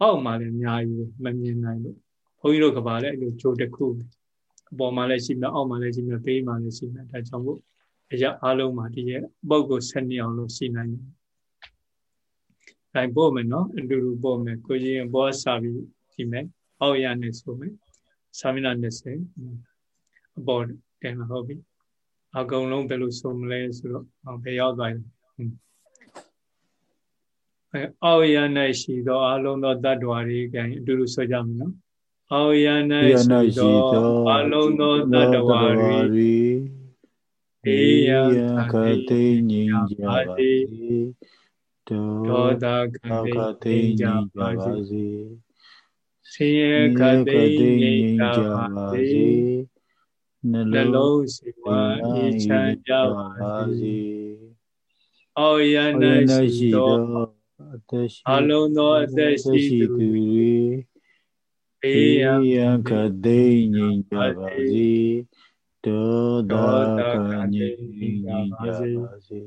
အောက်မှာလည်းအများကြီးပဲမမြင်နိုင်လို့ဘုန်းကြီးတို့ကဘာလဲအဲ့လိုဂျိုးတစ်ခုအပေါ်မှာလည်းရှိမယ်အောက်မှာလည်းရှိမယ်ဘေးမှာလည်းရှိမယ်ဒါကြောင့်မို့ အရာအလုံးမှာဒီရဲ့ပုဂ္ဂိုလ်7အောင်လို့ရှိနိုင်တယ်။ဒါပို့မယ်နော်အတူတူပို့မယ်ကိုကြီးဘောစာပြီးဒီမယ်အောက်ရနဲ့ဆိုမယ်သာမဏေ20အပေါ်တယ်ဟုတ်ပြီအကုန်လုံးဘယ်လိုဆိုမလဲဆိုတော့ဘယ်ရောက်သွားလဲအဲအောက်ရ၌ရှိသောအလုံးသောတ attva တွေကံအတူတူဆိုကြမယ်နော်အောက်ရ၌ရှိသောအလုံးသောတ attva တွေ ဘေးရန်ခတိငြိမ်းကြပါစေဒေါသခတိငြိမ်းကြပါစေဆင်းရဲခတိငြိမ်းကြပါစေနှလုံးစိတ်ဝါအေးချမ်းကြပါစေအောယနာရှိသောအလုံးသောအသက်ရှိသူတွေဘေးရန်ခတိငြိမ်းကြပါစေ ဒေါသကငြိမ်းကြပါစေ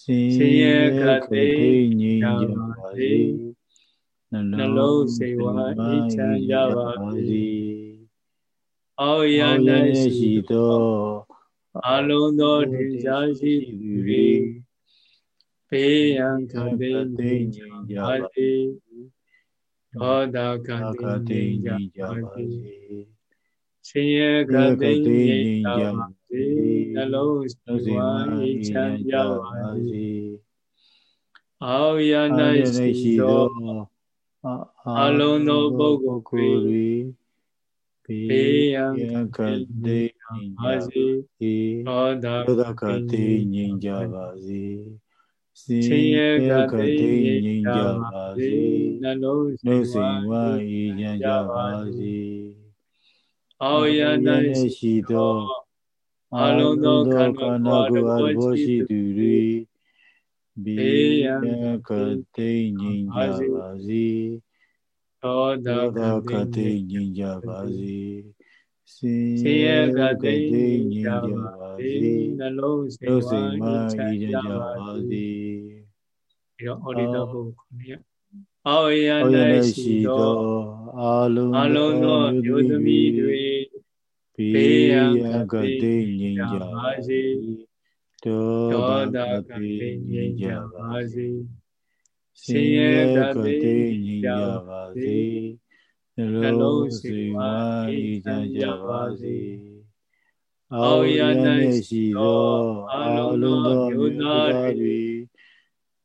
ဆင်းရဲကတိငြိမ်းကြပါစေနှလုံးစိတ်ဝါအေးချမ်းကြပါစေအောယနရှိသောအလုံးသောတရားရှိသူတွေဘေးရန်ခတိငြိမ်းကြပါစေဒေါသကတိငြိမ်းကြပါစေ ဆင်းရဲကတိငြိမ်းကြပါစေနှလုံးစိတ်ဝါအေးချမ်းကြပါစေအာယနာရှိသောအလုံးသောပုဂ္ဂိုလ်ကိုယ်ဘေးရန်ကတိငြိမ်းကြပါစေသောတာကတိငြိမ်းကြပါစေဆင်းရဲကတိငြိမ်းကြပါစေနှလုံးစိတ်ဝါအေးချမ်းကြပါစေ အောယနရှိသောအလုံးသောခန္ဓာကိုယ်အားဘောရှိသူတွေဘေးရန်ကတိငြိမ်းကြပါစေသောတာကတိငြိမ်းကြပါစေစင်ရကတိငြိမ်းကြပါစေနှလုံးစိတ်ဝါချမ်းကြပါစေပြီးတော့အော်ဒီတော်ဘုခုနှစ် အောယနရှိသောအလုံးအလုံးသောမျိုးသမီးတွေဘေးရန်ကတိငြိမ်းကြပါစေဒေါသကတိငြိမ်းကြပါစေဆင်းရဲကတိငြိမ်းကြပါစေနှလုံးစိတ်ဝါအေးချမ်းကြပါစေအောယနရှိသောအလုံးသောမျိုးသားတွေ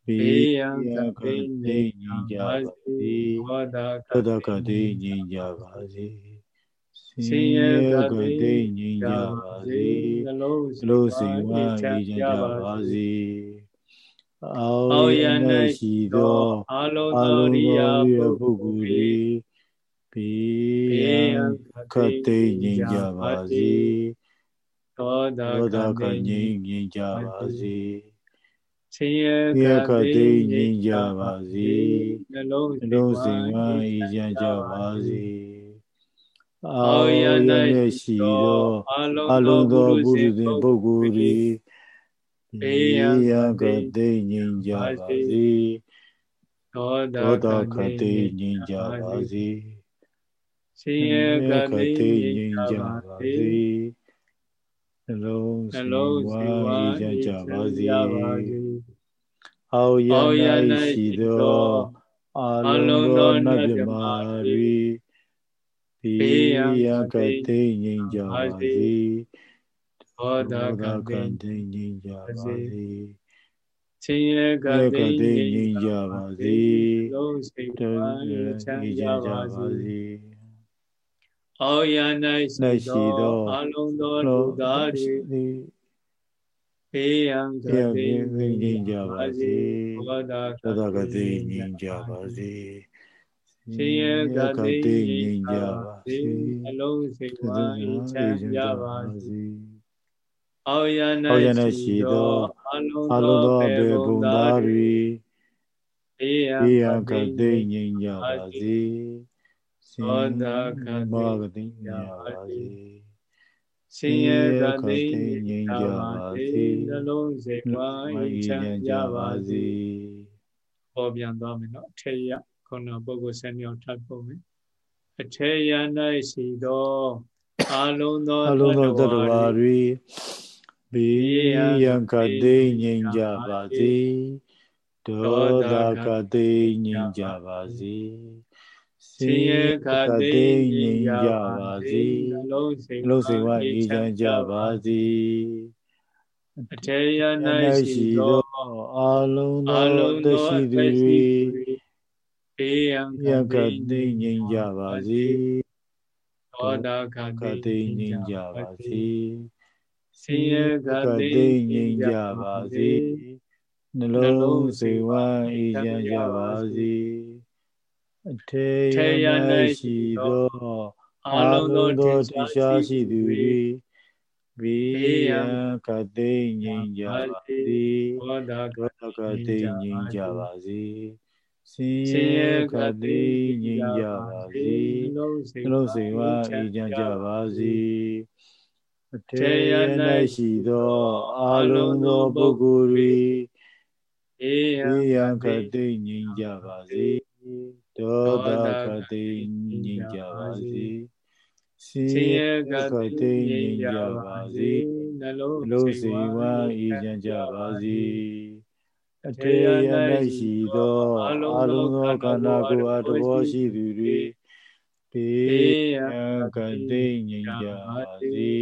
ဘေးရန်ကတိငြိမ်းကြပါစေဒေါသကတိငြိမ်းကြပါစေဆင်းရဲကတိတ်ငြိမ်းကြပါစေနှလုံးစိတ်ဝမ်းအေးချမ်းကြပါစေအောရ၌ရှိသောအလုံးသောရိယာပုဂ္ဂိုလ်တွေဘေးခတ်သိငြိမ်းကြပါစေသောတာကငြိမ်းငြိမ်းကြပါစေ ဆင်းရဲကတိတ်ငြိမ်းကြပါစေနှလုံးစိတ်ဝမ်းအေးချမ်းကြပါစေအာယ၌ရှိသောအလုံးသောဘုရားရှင်ပုဂ္ဂိုလ်တွေဘေးရန်ကတိငြိမ်းကြပါစေသောတာခတိငြိမ်းကြပါစေရှင်ရဲ့ကတိငြိမ်းကြပါစေ နှလုံးနှလုံးဝါရကြပါစေအောယ၌ရှိသောအလုံးသောနတ်မြမာတွေဘေးရန်ကတိငြိမ်းကြပါစေသောတာကတိငြိမ်းကြပါစေချင်းရကတိငြိမ်းကြပါစေလုံးစိတ်ဝမ်းချမ်းကြပါစေ အောယ၌ရှိသောအလုံးသောလူသားတွေဘေးရန်ကတိငြိမ်းကြပါစေသောတာကတိငြိမ်းကြပါစေရှင်ရဲ့ကတိငြိမ်းကြပါစေအလုံးစိတ်ဝမ်းချမ်းကြပါစေအောယ၌ရှိသောအလုံးသောဘေဘုံသားတွေဘေးရန်ကတိငြိမ်းကြပါစေ သောတာကတိငြိမ်းကြပါစေရှင်ရဲ့ကတိငြိမ်းကြပါစေနှလုံးစိတ်ဝမ်းချမ်းကြပါစေဟောပြန်သွားမယ်နော်အထေရခုနပုဂ္ဂိုလ်ဆယ်မြောက်ထပ်ပုံမယ်အထေရ၌ရှိသောအလုံးသောအလုံးသောတတ္တဝါတွေဘေးရန်ကတိငြိမ်းကြပါစေဒေါသကတိငြိမ်းကြပါစေ ဆင်းရဲကတိငြိမ်းကြပါစေလုံးစိတ်လုံးစိတ်ဝအေးချမ်းကြပါစေအထေရ၌ရှိသောအလုံးသောတရှိသူတွေဘေးရန်ကတိငြိမ်းကြပါစေဒေါသကတိငြိမ်းကြပါစေဆင်းရဲကတိငြိမ်းကြပါစေနှလုံးစိတ်ဝမ်းအေးချမ်းကြပါစေအ ထေရ၌ရှိသောအလုံးသောတရားရှိသူတွေဘေးရန်ကတိငြိမ်းကြပါစေဘောဓကတိငြိမ်းကြပါစေဆင်းရဲကတိငြိမ်းကြပါစေနှလုံးစိတ်ဝမ်းအေးချမ်းကြပါစေအထေရ၌ရှိသောအာလုံးသောပုဂ္ဂိုလ်တွေအေယံကတိငြိမ်းကြပါစေ ဒေါသကတိငြိမ်းကြပါစေဆင်းရဲကတိငြိမ်းကြပါစေနှလုံးစိတ်ဝမ်းအေးချမ်းကြပါစေအထေရ၌ရှိသောအလုံးသောခန္ဓာကိုယ်အားတဘောရှိသူတွေဘေးရန်ကတိငြိမ်းကြပါစေ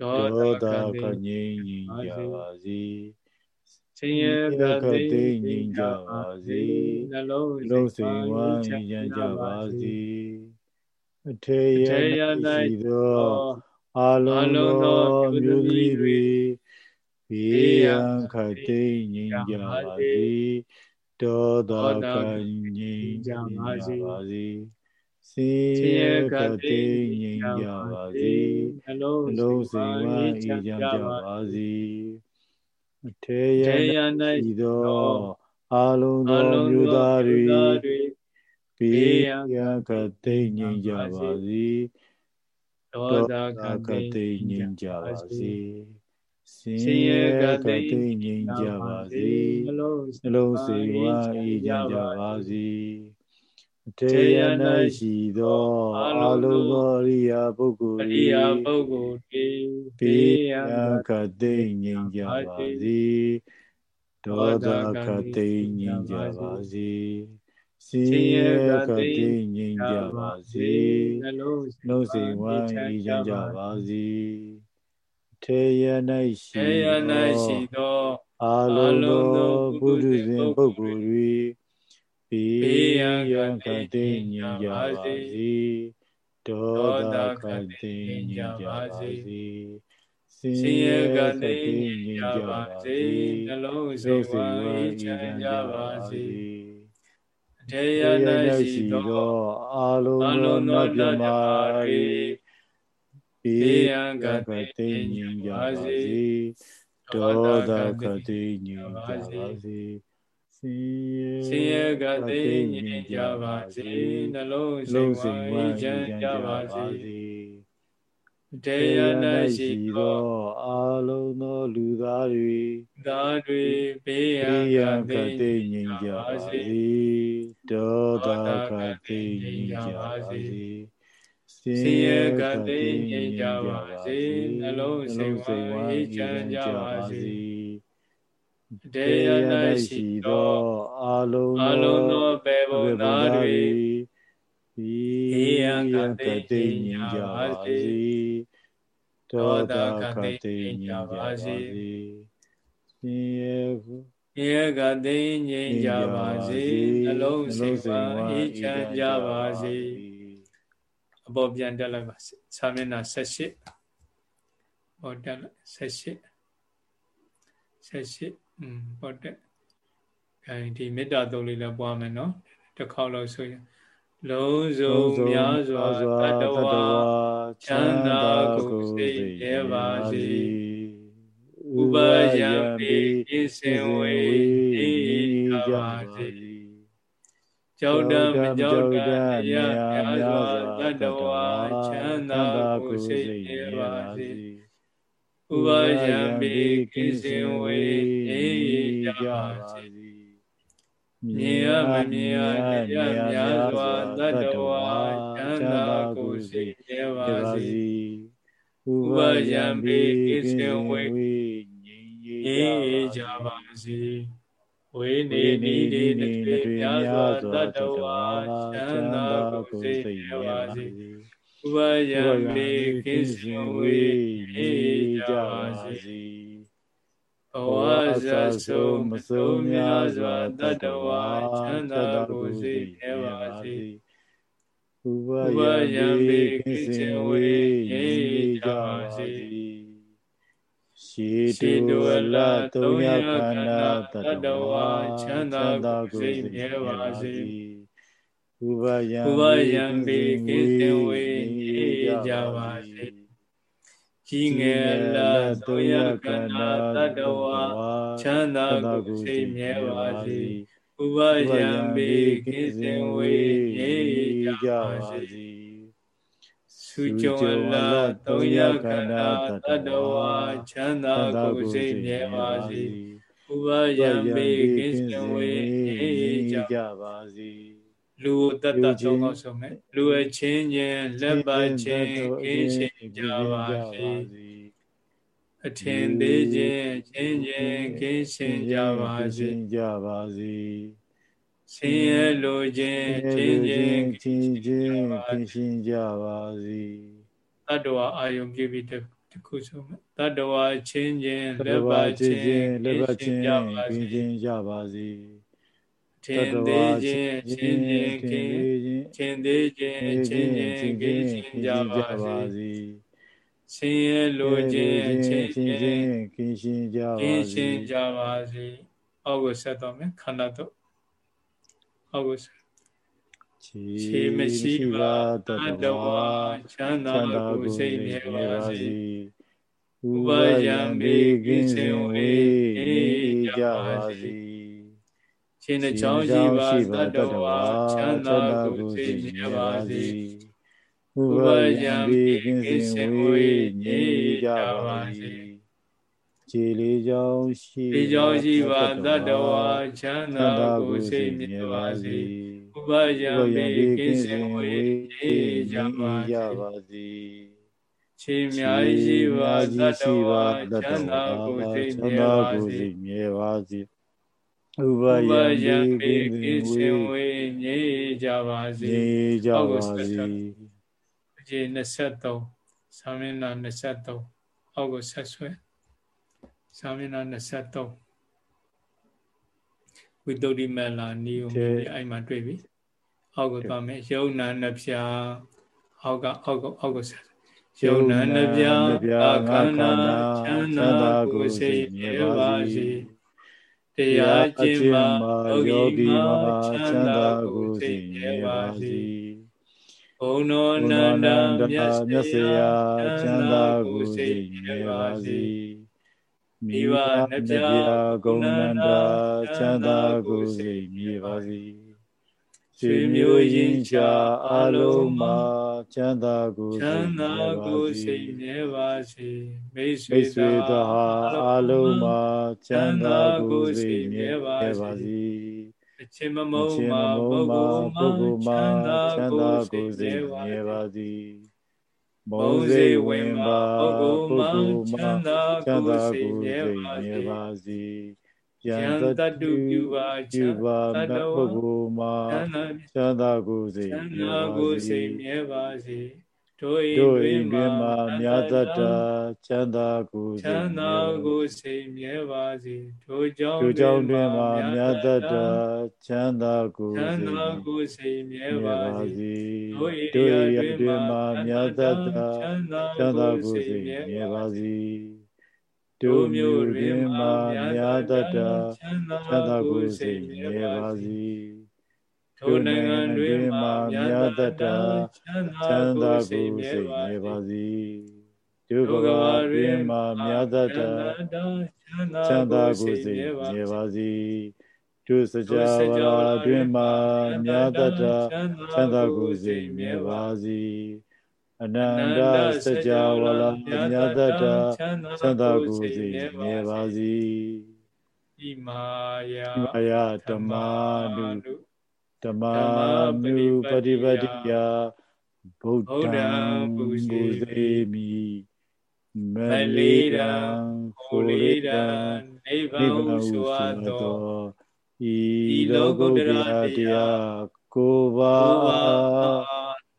ဒေါသကငြိမ်းငြိမ်းကြပါစေ ဆင်းရဲကတိငြိမ်းကြပါစေနှလုံးလုံးစိမ်ဝမ်းငြိမ်းကြပါစေအထေရ၌ရှိသောအာလုံးသောမျိုးသမီးတွေဘေးရန်ခတိငြိမ်းကြပါစေဒေါသကငြိမ်းကြပါစေစေကတိငြိမ်းကြပါစေအလုံးစုံဝအေးချမ်းကြပါစေအ ထေရ၌ဤသောအလုံးသောမျိုးသားတွေဘေးရန်ကတိငြိမ်းကြပါစေဒေါသကတိငြိမ်းကြပါစေစင်ရကတိငြိမ်းကြပါစေနှလုံးစိတ်ဝါအေးကြပါစေ တေယ၌ရှိသောအလုံးသောအရိယာပုဂ္ဂိုလ်အရိယာပုဂ္ဂိုလ်တွေဘေးရခတိငြိမ်းကြပါစေဒေါသခတိငြိမ်းကြပါစေစီရခတိငြိမ်းကြပါစေနှလုံးစိတ်ဝမ်းအေးချမ်းကြပါစေတေယ၌ရှိသောအလုံးသောဘုဒ္ဓဇင်ပုဂ္ဂိုလ် တွေဘေးရန်ကတိညင်ကြပါစေဒေါသကတိငြိမ်းကြပါစေဆင်းရဲကတိငြိမ်းကြပါစေနှလုံးစိတ်ဝမ်းချမ်းကြပါစေတေယ၌ရှိသောအာလုံးသောနတ်မြမာတွေဘေးရန်ကတိငြိမ်းကြပါစေဒေါသကတိငြိမ်းကြပါစေ ဆင်းရဲကသိငြိမ်ကြပါစေနှလုံးစိတ်ဝမ်းချမ်းကြပါစေတရား၌ရှိသောအာလုံးသောလူသားတွေသားတွေဘေးရန်ကသိငြိမ်ကြပါစေဒေါသကသိငြိမ်ကြပါစေဆင်းရဲကသိငြိမ်ကြပါစေနှလုံးစိတ်ဝမ်းချမ်းကြပါစေ တရား၌ရှိသောအာလုံးအလုံးသောပေဘုံသားတွေဤယံကတိညင်ကြပါစေဒေါသကတိညင်ကြပါစေရှင်ယေကတိငြိမ်ကြပါစေနှလုံးစိတ်ပါအေးချမ်းကြပါစေအပေါ်ပြန်တက်လိုက်ပါစာမျက်နှာ78ဟောတက်လိုက်78 78 อืมဟုတ်တယ်ခိုင်ဒီမေတ္တာသုံးလေးလည်းပွားမယ်နော်တစ်ခေါက်လို့ဆိုရင်လုံးစုံများစွာတတ္တဝါချမ်းသာကိုယ်စိတ်ရဲပါစေဥပယံပိဣစင်ဝေဤကြပါစေကြောက်တံမကြောက်တံရများစွာတတ္တဝါချမ်းသာကိုယ်စိတ်ရဲပါစေ ဥပါယံပိကိစင်ဝေအေးကြပါစေမြင်ရမမြင်ရတရားများစွာတတ္တဝါချမ်းသာကိုစိတ်ရပါစေဥပါယံပိကိစင်ဝေအေးကြပါစေဝေနေနီဒီတေများစွာတတ္တဝါချမ်းသာကိုစိတ်ရပါစေ ဥပယံမေကိစ္စဝေအေကြပါစေဘဝဇဆုံးမဆုံးများစွာတတ္တဝါချမ်းသာကိုစိတ်ခဲပါစေဥပယံမေကိစ္စဝေအေကြပါစေရှိတုအလသုံးရခန္ဓာတတ္တဝါချမ်းသာကိုစိတ်မြဲပါစေ ဥပယံဥပယံပိကိသင်ဝေအေကြပါစေကြီးငယ်လာသုယကနာတတဝါချမ်းသာကိုစိတ်မြဲပါစေဥပယံပိကိသင်ဝေအေကြပါစေစုကြုံလာသုံးရခန္ဓာတတဝါချမ်းသာကိုစိတ်မြဲပါစေဥပယံပိကိသင်ဝေအေကြပါစေ လူတတ္တသုံးတော့ဆိုမယ်လူအချင်းချင်းလက်ပါချင်းကင်းရှင်းကြပါစေအထင်သေးခြင်းချင်းချင်းကင်းရှင်းကြပါစေကြပါစေဆင်းရဲလိုခြင်းချင်းချင်းချင်းချင်းကင်းရှင်းကြပါစေတတ္တဝအာယုံပြပြီးတခုဆိုမယ်တတ္တဝချင်းချင်းလက်ပါချင်းလက်ပါချင်းကင်းရှင်းကြပါစေ ထင်သေးခြင်းချင်းချင်းကင်းချင်းသေးခြင်းချင်းချင်းကင်းရှင်ကြပါစေဆင်းရဲလိုခြင်းချင်းချင်းကင်းရှင်ကြပါစေကင်းရှင်ကြပါစေအောက်ကိုဆက်တော့မယ်ခန္ဓာတော့အောက်ကိုဆက်ခြေမရှိပါတတဝါချမ်းသာကိုစိတ်မြဲပါစေဥပယံဘေကင်းစင်ဝေကြပါစေ ရှင်နှချောင်းရှိပါတတ္တဝါချမ်းသာကိုသိမြဲပါစေဥပယံပိကိစင်ဝေညေကြပါစေခြေလေးချောင်းရှိလေးချောင်းရှိပါတတ္တဝါချမ်းသာကိုသိမြဲပါစေဥပယံပိကိစင်ဝေညေကြပါစေခြေများရှိပါတတ္တဝါချမ်းသာကိုသိမြဲပါစေ ဥပယံပိကိစေဝေညေကြပါစေညေကြပါစေအကျေ23သာမဏေ23အောက်ကိုဆက်ဆွဲသာမဏေ23ဝိတုဒ္ဓိမလာနီယုံအဲ့မှာတွေ့ပြီအောက်ကိုသွားမယ်ယုံနာနှပြအောက်ကအောက်ကအောက်ကဆက်ယုံနာနှပြအခန္ဓာချမ်းသာကိုယ်စိတ်မြဲပါစေ တရားကျင့်ပါယောဂီမှာချမ်းသာကိုယ်စိတ်မြဲပါစေဘုံတော်နန္ဒမြတ်စေရာချမ်းသာကိုယ်စိတ်မြဲပါစေမိဘနှပြဂုဏန္တာချမ်းသာကိုယ်စိတ်မြဲပါစေ ဆွေမျိုးရင်းချအလုံးမှာချမ်းသာကိုယ်ချမ်းသာကိုယ်စိတ်မြဲပါစေမိတ်ဆွေသာအလုံးမှာချမ်းသာကိုယ်စိတ်မြဲပါစေအချင်းမမုံမှာပုဂ္ဂိုလ်မှာချမ်းသာကိုယ်စိတ်မြဲပါစေမုံစေဝင်ပါပုဂ္ဂိုလ်မှာချမ်းသာကိုယ်စိတ်မြဲပါစေ ယံတတုပြုပါကျူပါမပုဂ္ဂိုလ်မှာသန္တာကိုယ်စိတ်မြဲပါစေမြဲပါစေတို့ဤတွင်မှာမြတ်တတချမ်းသာကိုယ်စိတ်ချမ်းသာကိုယ်စိတ်မြဲပါစေတို့ကြောင့်တို့ကြောင့်တွင်မှာမြတ်တတချမ်းသာကိုယ်စိတ်ချမ်းသာကိုယ်စိတ်မြဲပါစေတို့ဤတွင်မှာမြတ်တတချမ်းသာကိုယ်စိတ်မြဲပါစေ တို့မျိုးတွင်မှမြာတတချမ်းသာကိုယ်စိတ်မြဲပါစေတို့နိုင်ငံတွင်မှမြာတတချမ်းသာကိုယ်စိတ်မြဲပါစေတို့ဘဂဝါတွင်မှမြာတတချမ်းသာကိုယ်စိတ်မြဲပါစေတို့စကြဝဠာတွင်မှမြာတတချမ်းသာကိုယ်စိတ်မြဲပါစေ အနန္တစကြဝဠာမြတ်တတချမ်းသာကိုယ်စီမြဲပါစေဣမာယဣမာယဓမ္မာနုဓမ္မာနုပฏิပတိယဗုဒ္ဓံပူဇေမိမလေးတံခိုလေးတံနိဗ္ဗာန်ဟုဆိုအပ်သောဤလောကုတ္တရာတရားကိုပါ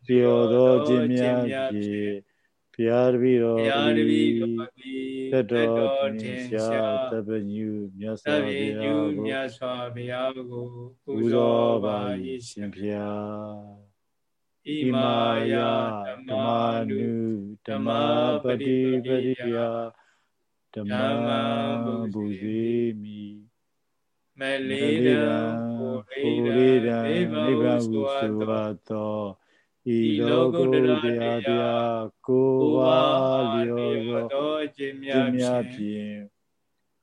လျော်သောခြင်းများဖြင့်ဘုရားတပည့်တော်သည်တတော်တင်ရှားတပညုမြတ်စွာဘုရားကိုမြတ်စွာဘုရားကိုပူဇော်ပါ၏ရှင်ဘုရားဣမာယဓမ္မာနုဓမ္မပတိပရိယဓမ္မဘုဇေမိမလေးတံဟိုလေးတံနိဗ္ဗာန်ဟုဆိုသော ဤလောကုတ္တရာတရားကိုဝါလျော်သောခြင်းများဖြင့်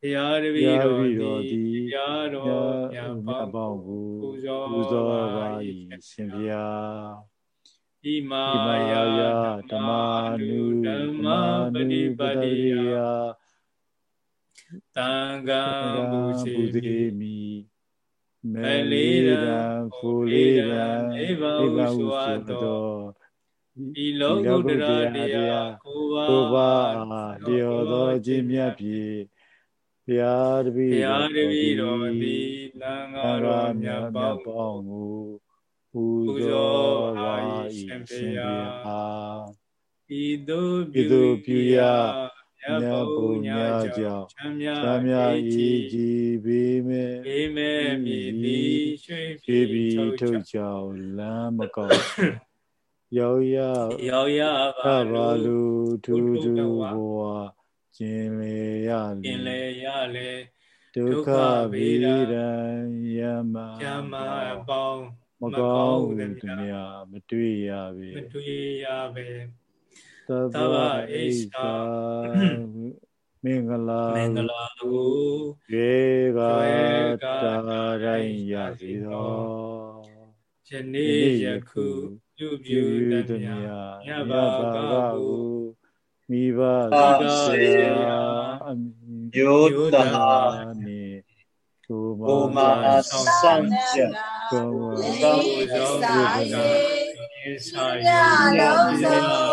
တရားတပည့်တော်သည်တရားတော်မြတ်ပေါင်းကိုပူဇော်ပူဇော်ပါ၏ရှင်ဗျာဣမာယဓမ္မာနုဓမ္မပฏิပတိယတံဃံဘူစေမိ မလေးတံကိုလေးတံအိဗံဟုဆိုအပ်သောဤလောကုတ္တရာတရားကိုပါလျော်သောခြင်းမြတ်ဖြင့်ဘုရားတပည့်တော်သည်လံဃာရမြတ်ပေါင်းကိုပူဇော်ပါ၏ရှင်ဘုရားဤသို့ပြုရာ မြတ်ဘုံညာကြောင့်ချမ်းမြဤကြည်ပေမဲ့ပေမဲ့မြည်သည်ရွှေဖြည်ပြီးထုတ်ကြောင်လမ်းမကောက်ရောက်ရရောက်ရပါဘာလူထူးထူးဘဝကျင်လေရလေကျင်လေရလေဒုက္ခဗေဒံယမယမပေါင်းမကောင်းတဲ့သူများမတွေ့ရပဲမတွေ့ရပဲ သဗ္ဗဣစ္ဆာမင်္ဂလာမင်္ဂလာကိုရေကတာတိုင်းရစီသောယနေ့ယခုပြုပြုသမျှညဘာကကိုမိဘသာစေယောတဟာနေကိုမာဆောင်ချက်ကိုကောင်းသောဘုရားဆိုင်ရာလုံးစုံဘုံတော်ဆဲပြည့်ပြည့်တဲ့ဝိနည်းရတို့ရာယာ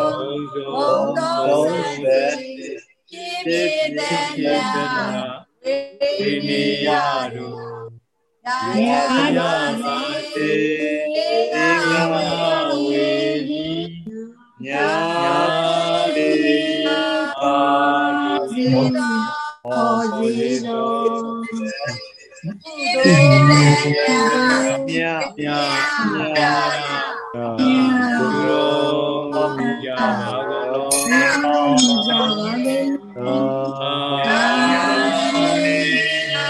မာတေဧကမဝေနိညာတိပါတိဟောစီ ကြပါစေသာ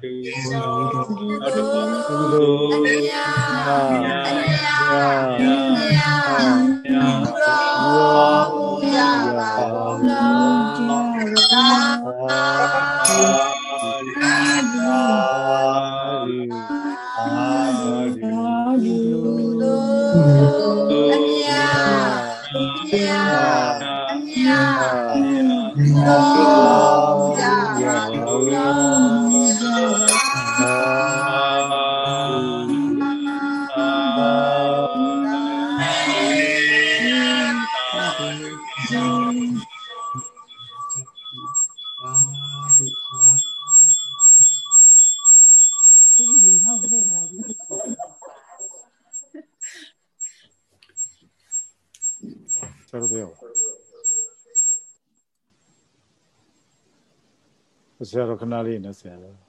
ဓုသာဓုကုနောက်တစ်ပါးသို လ်နာ ယာဦးကြီး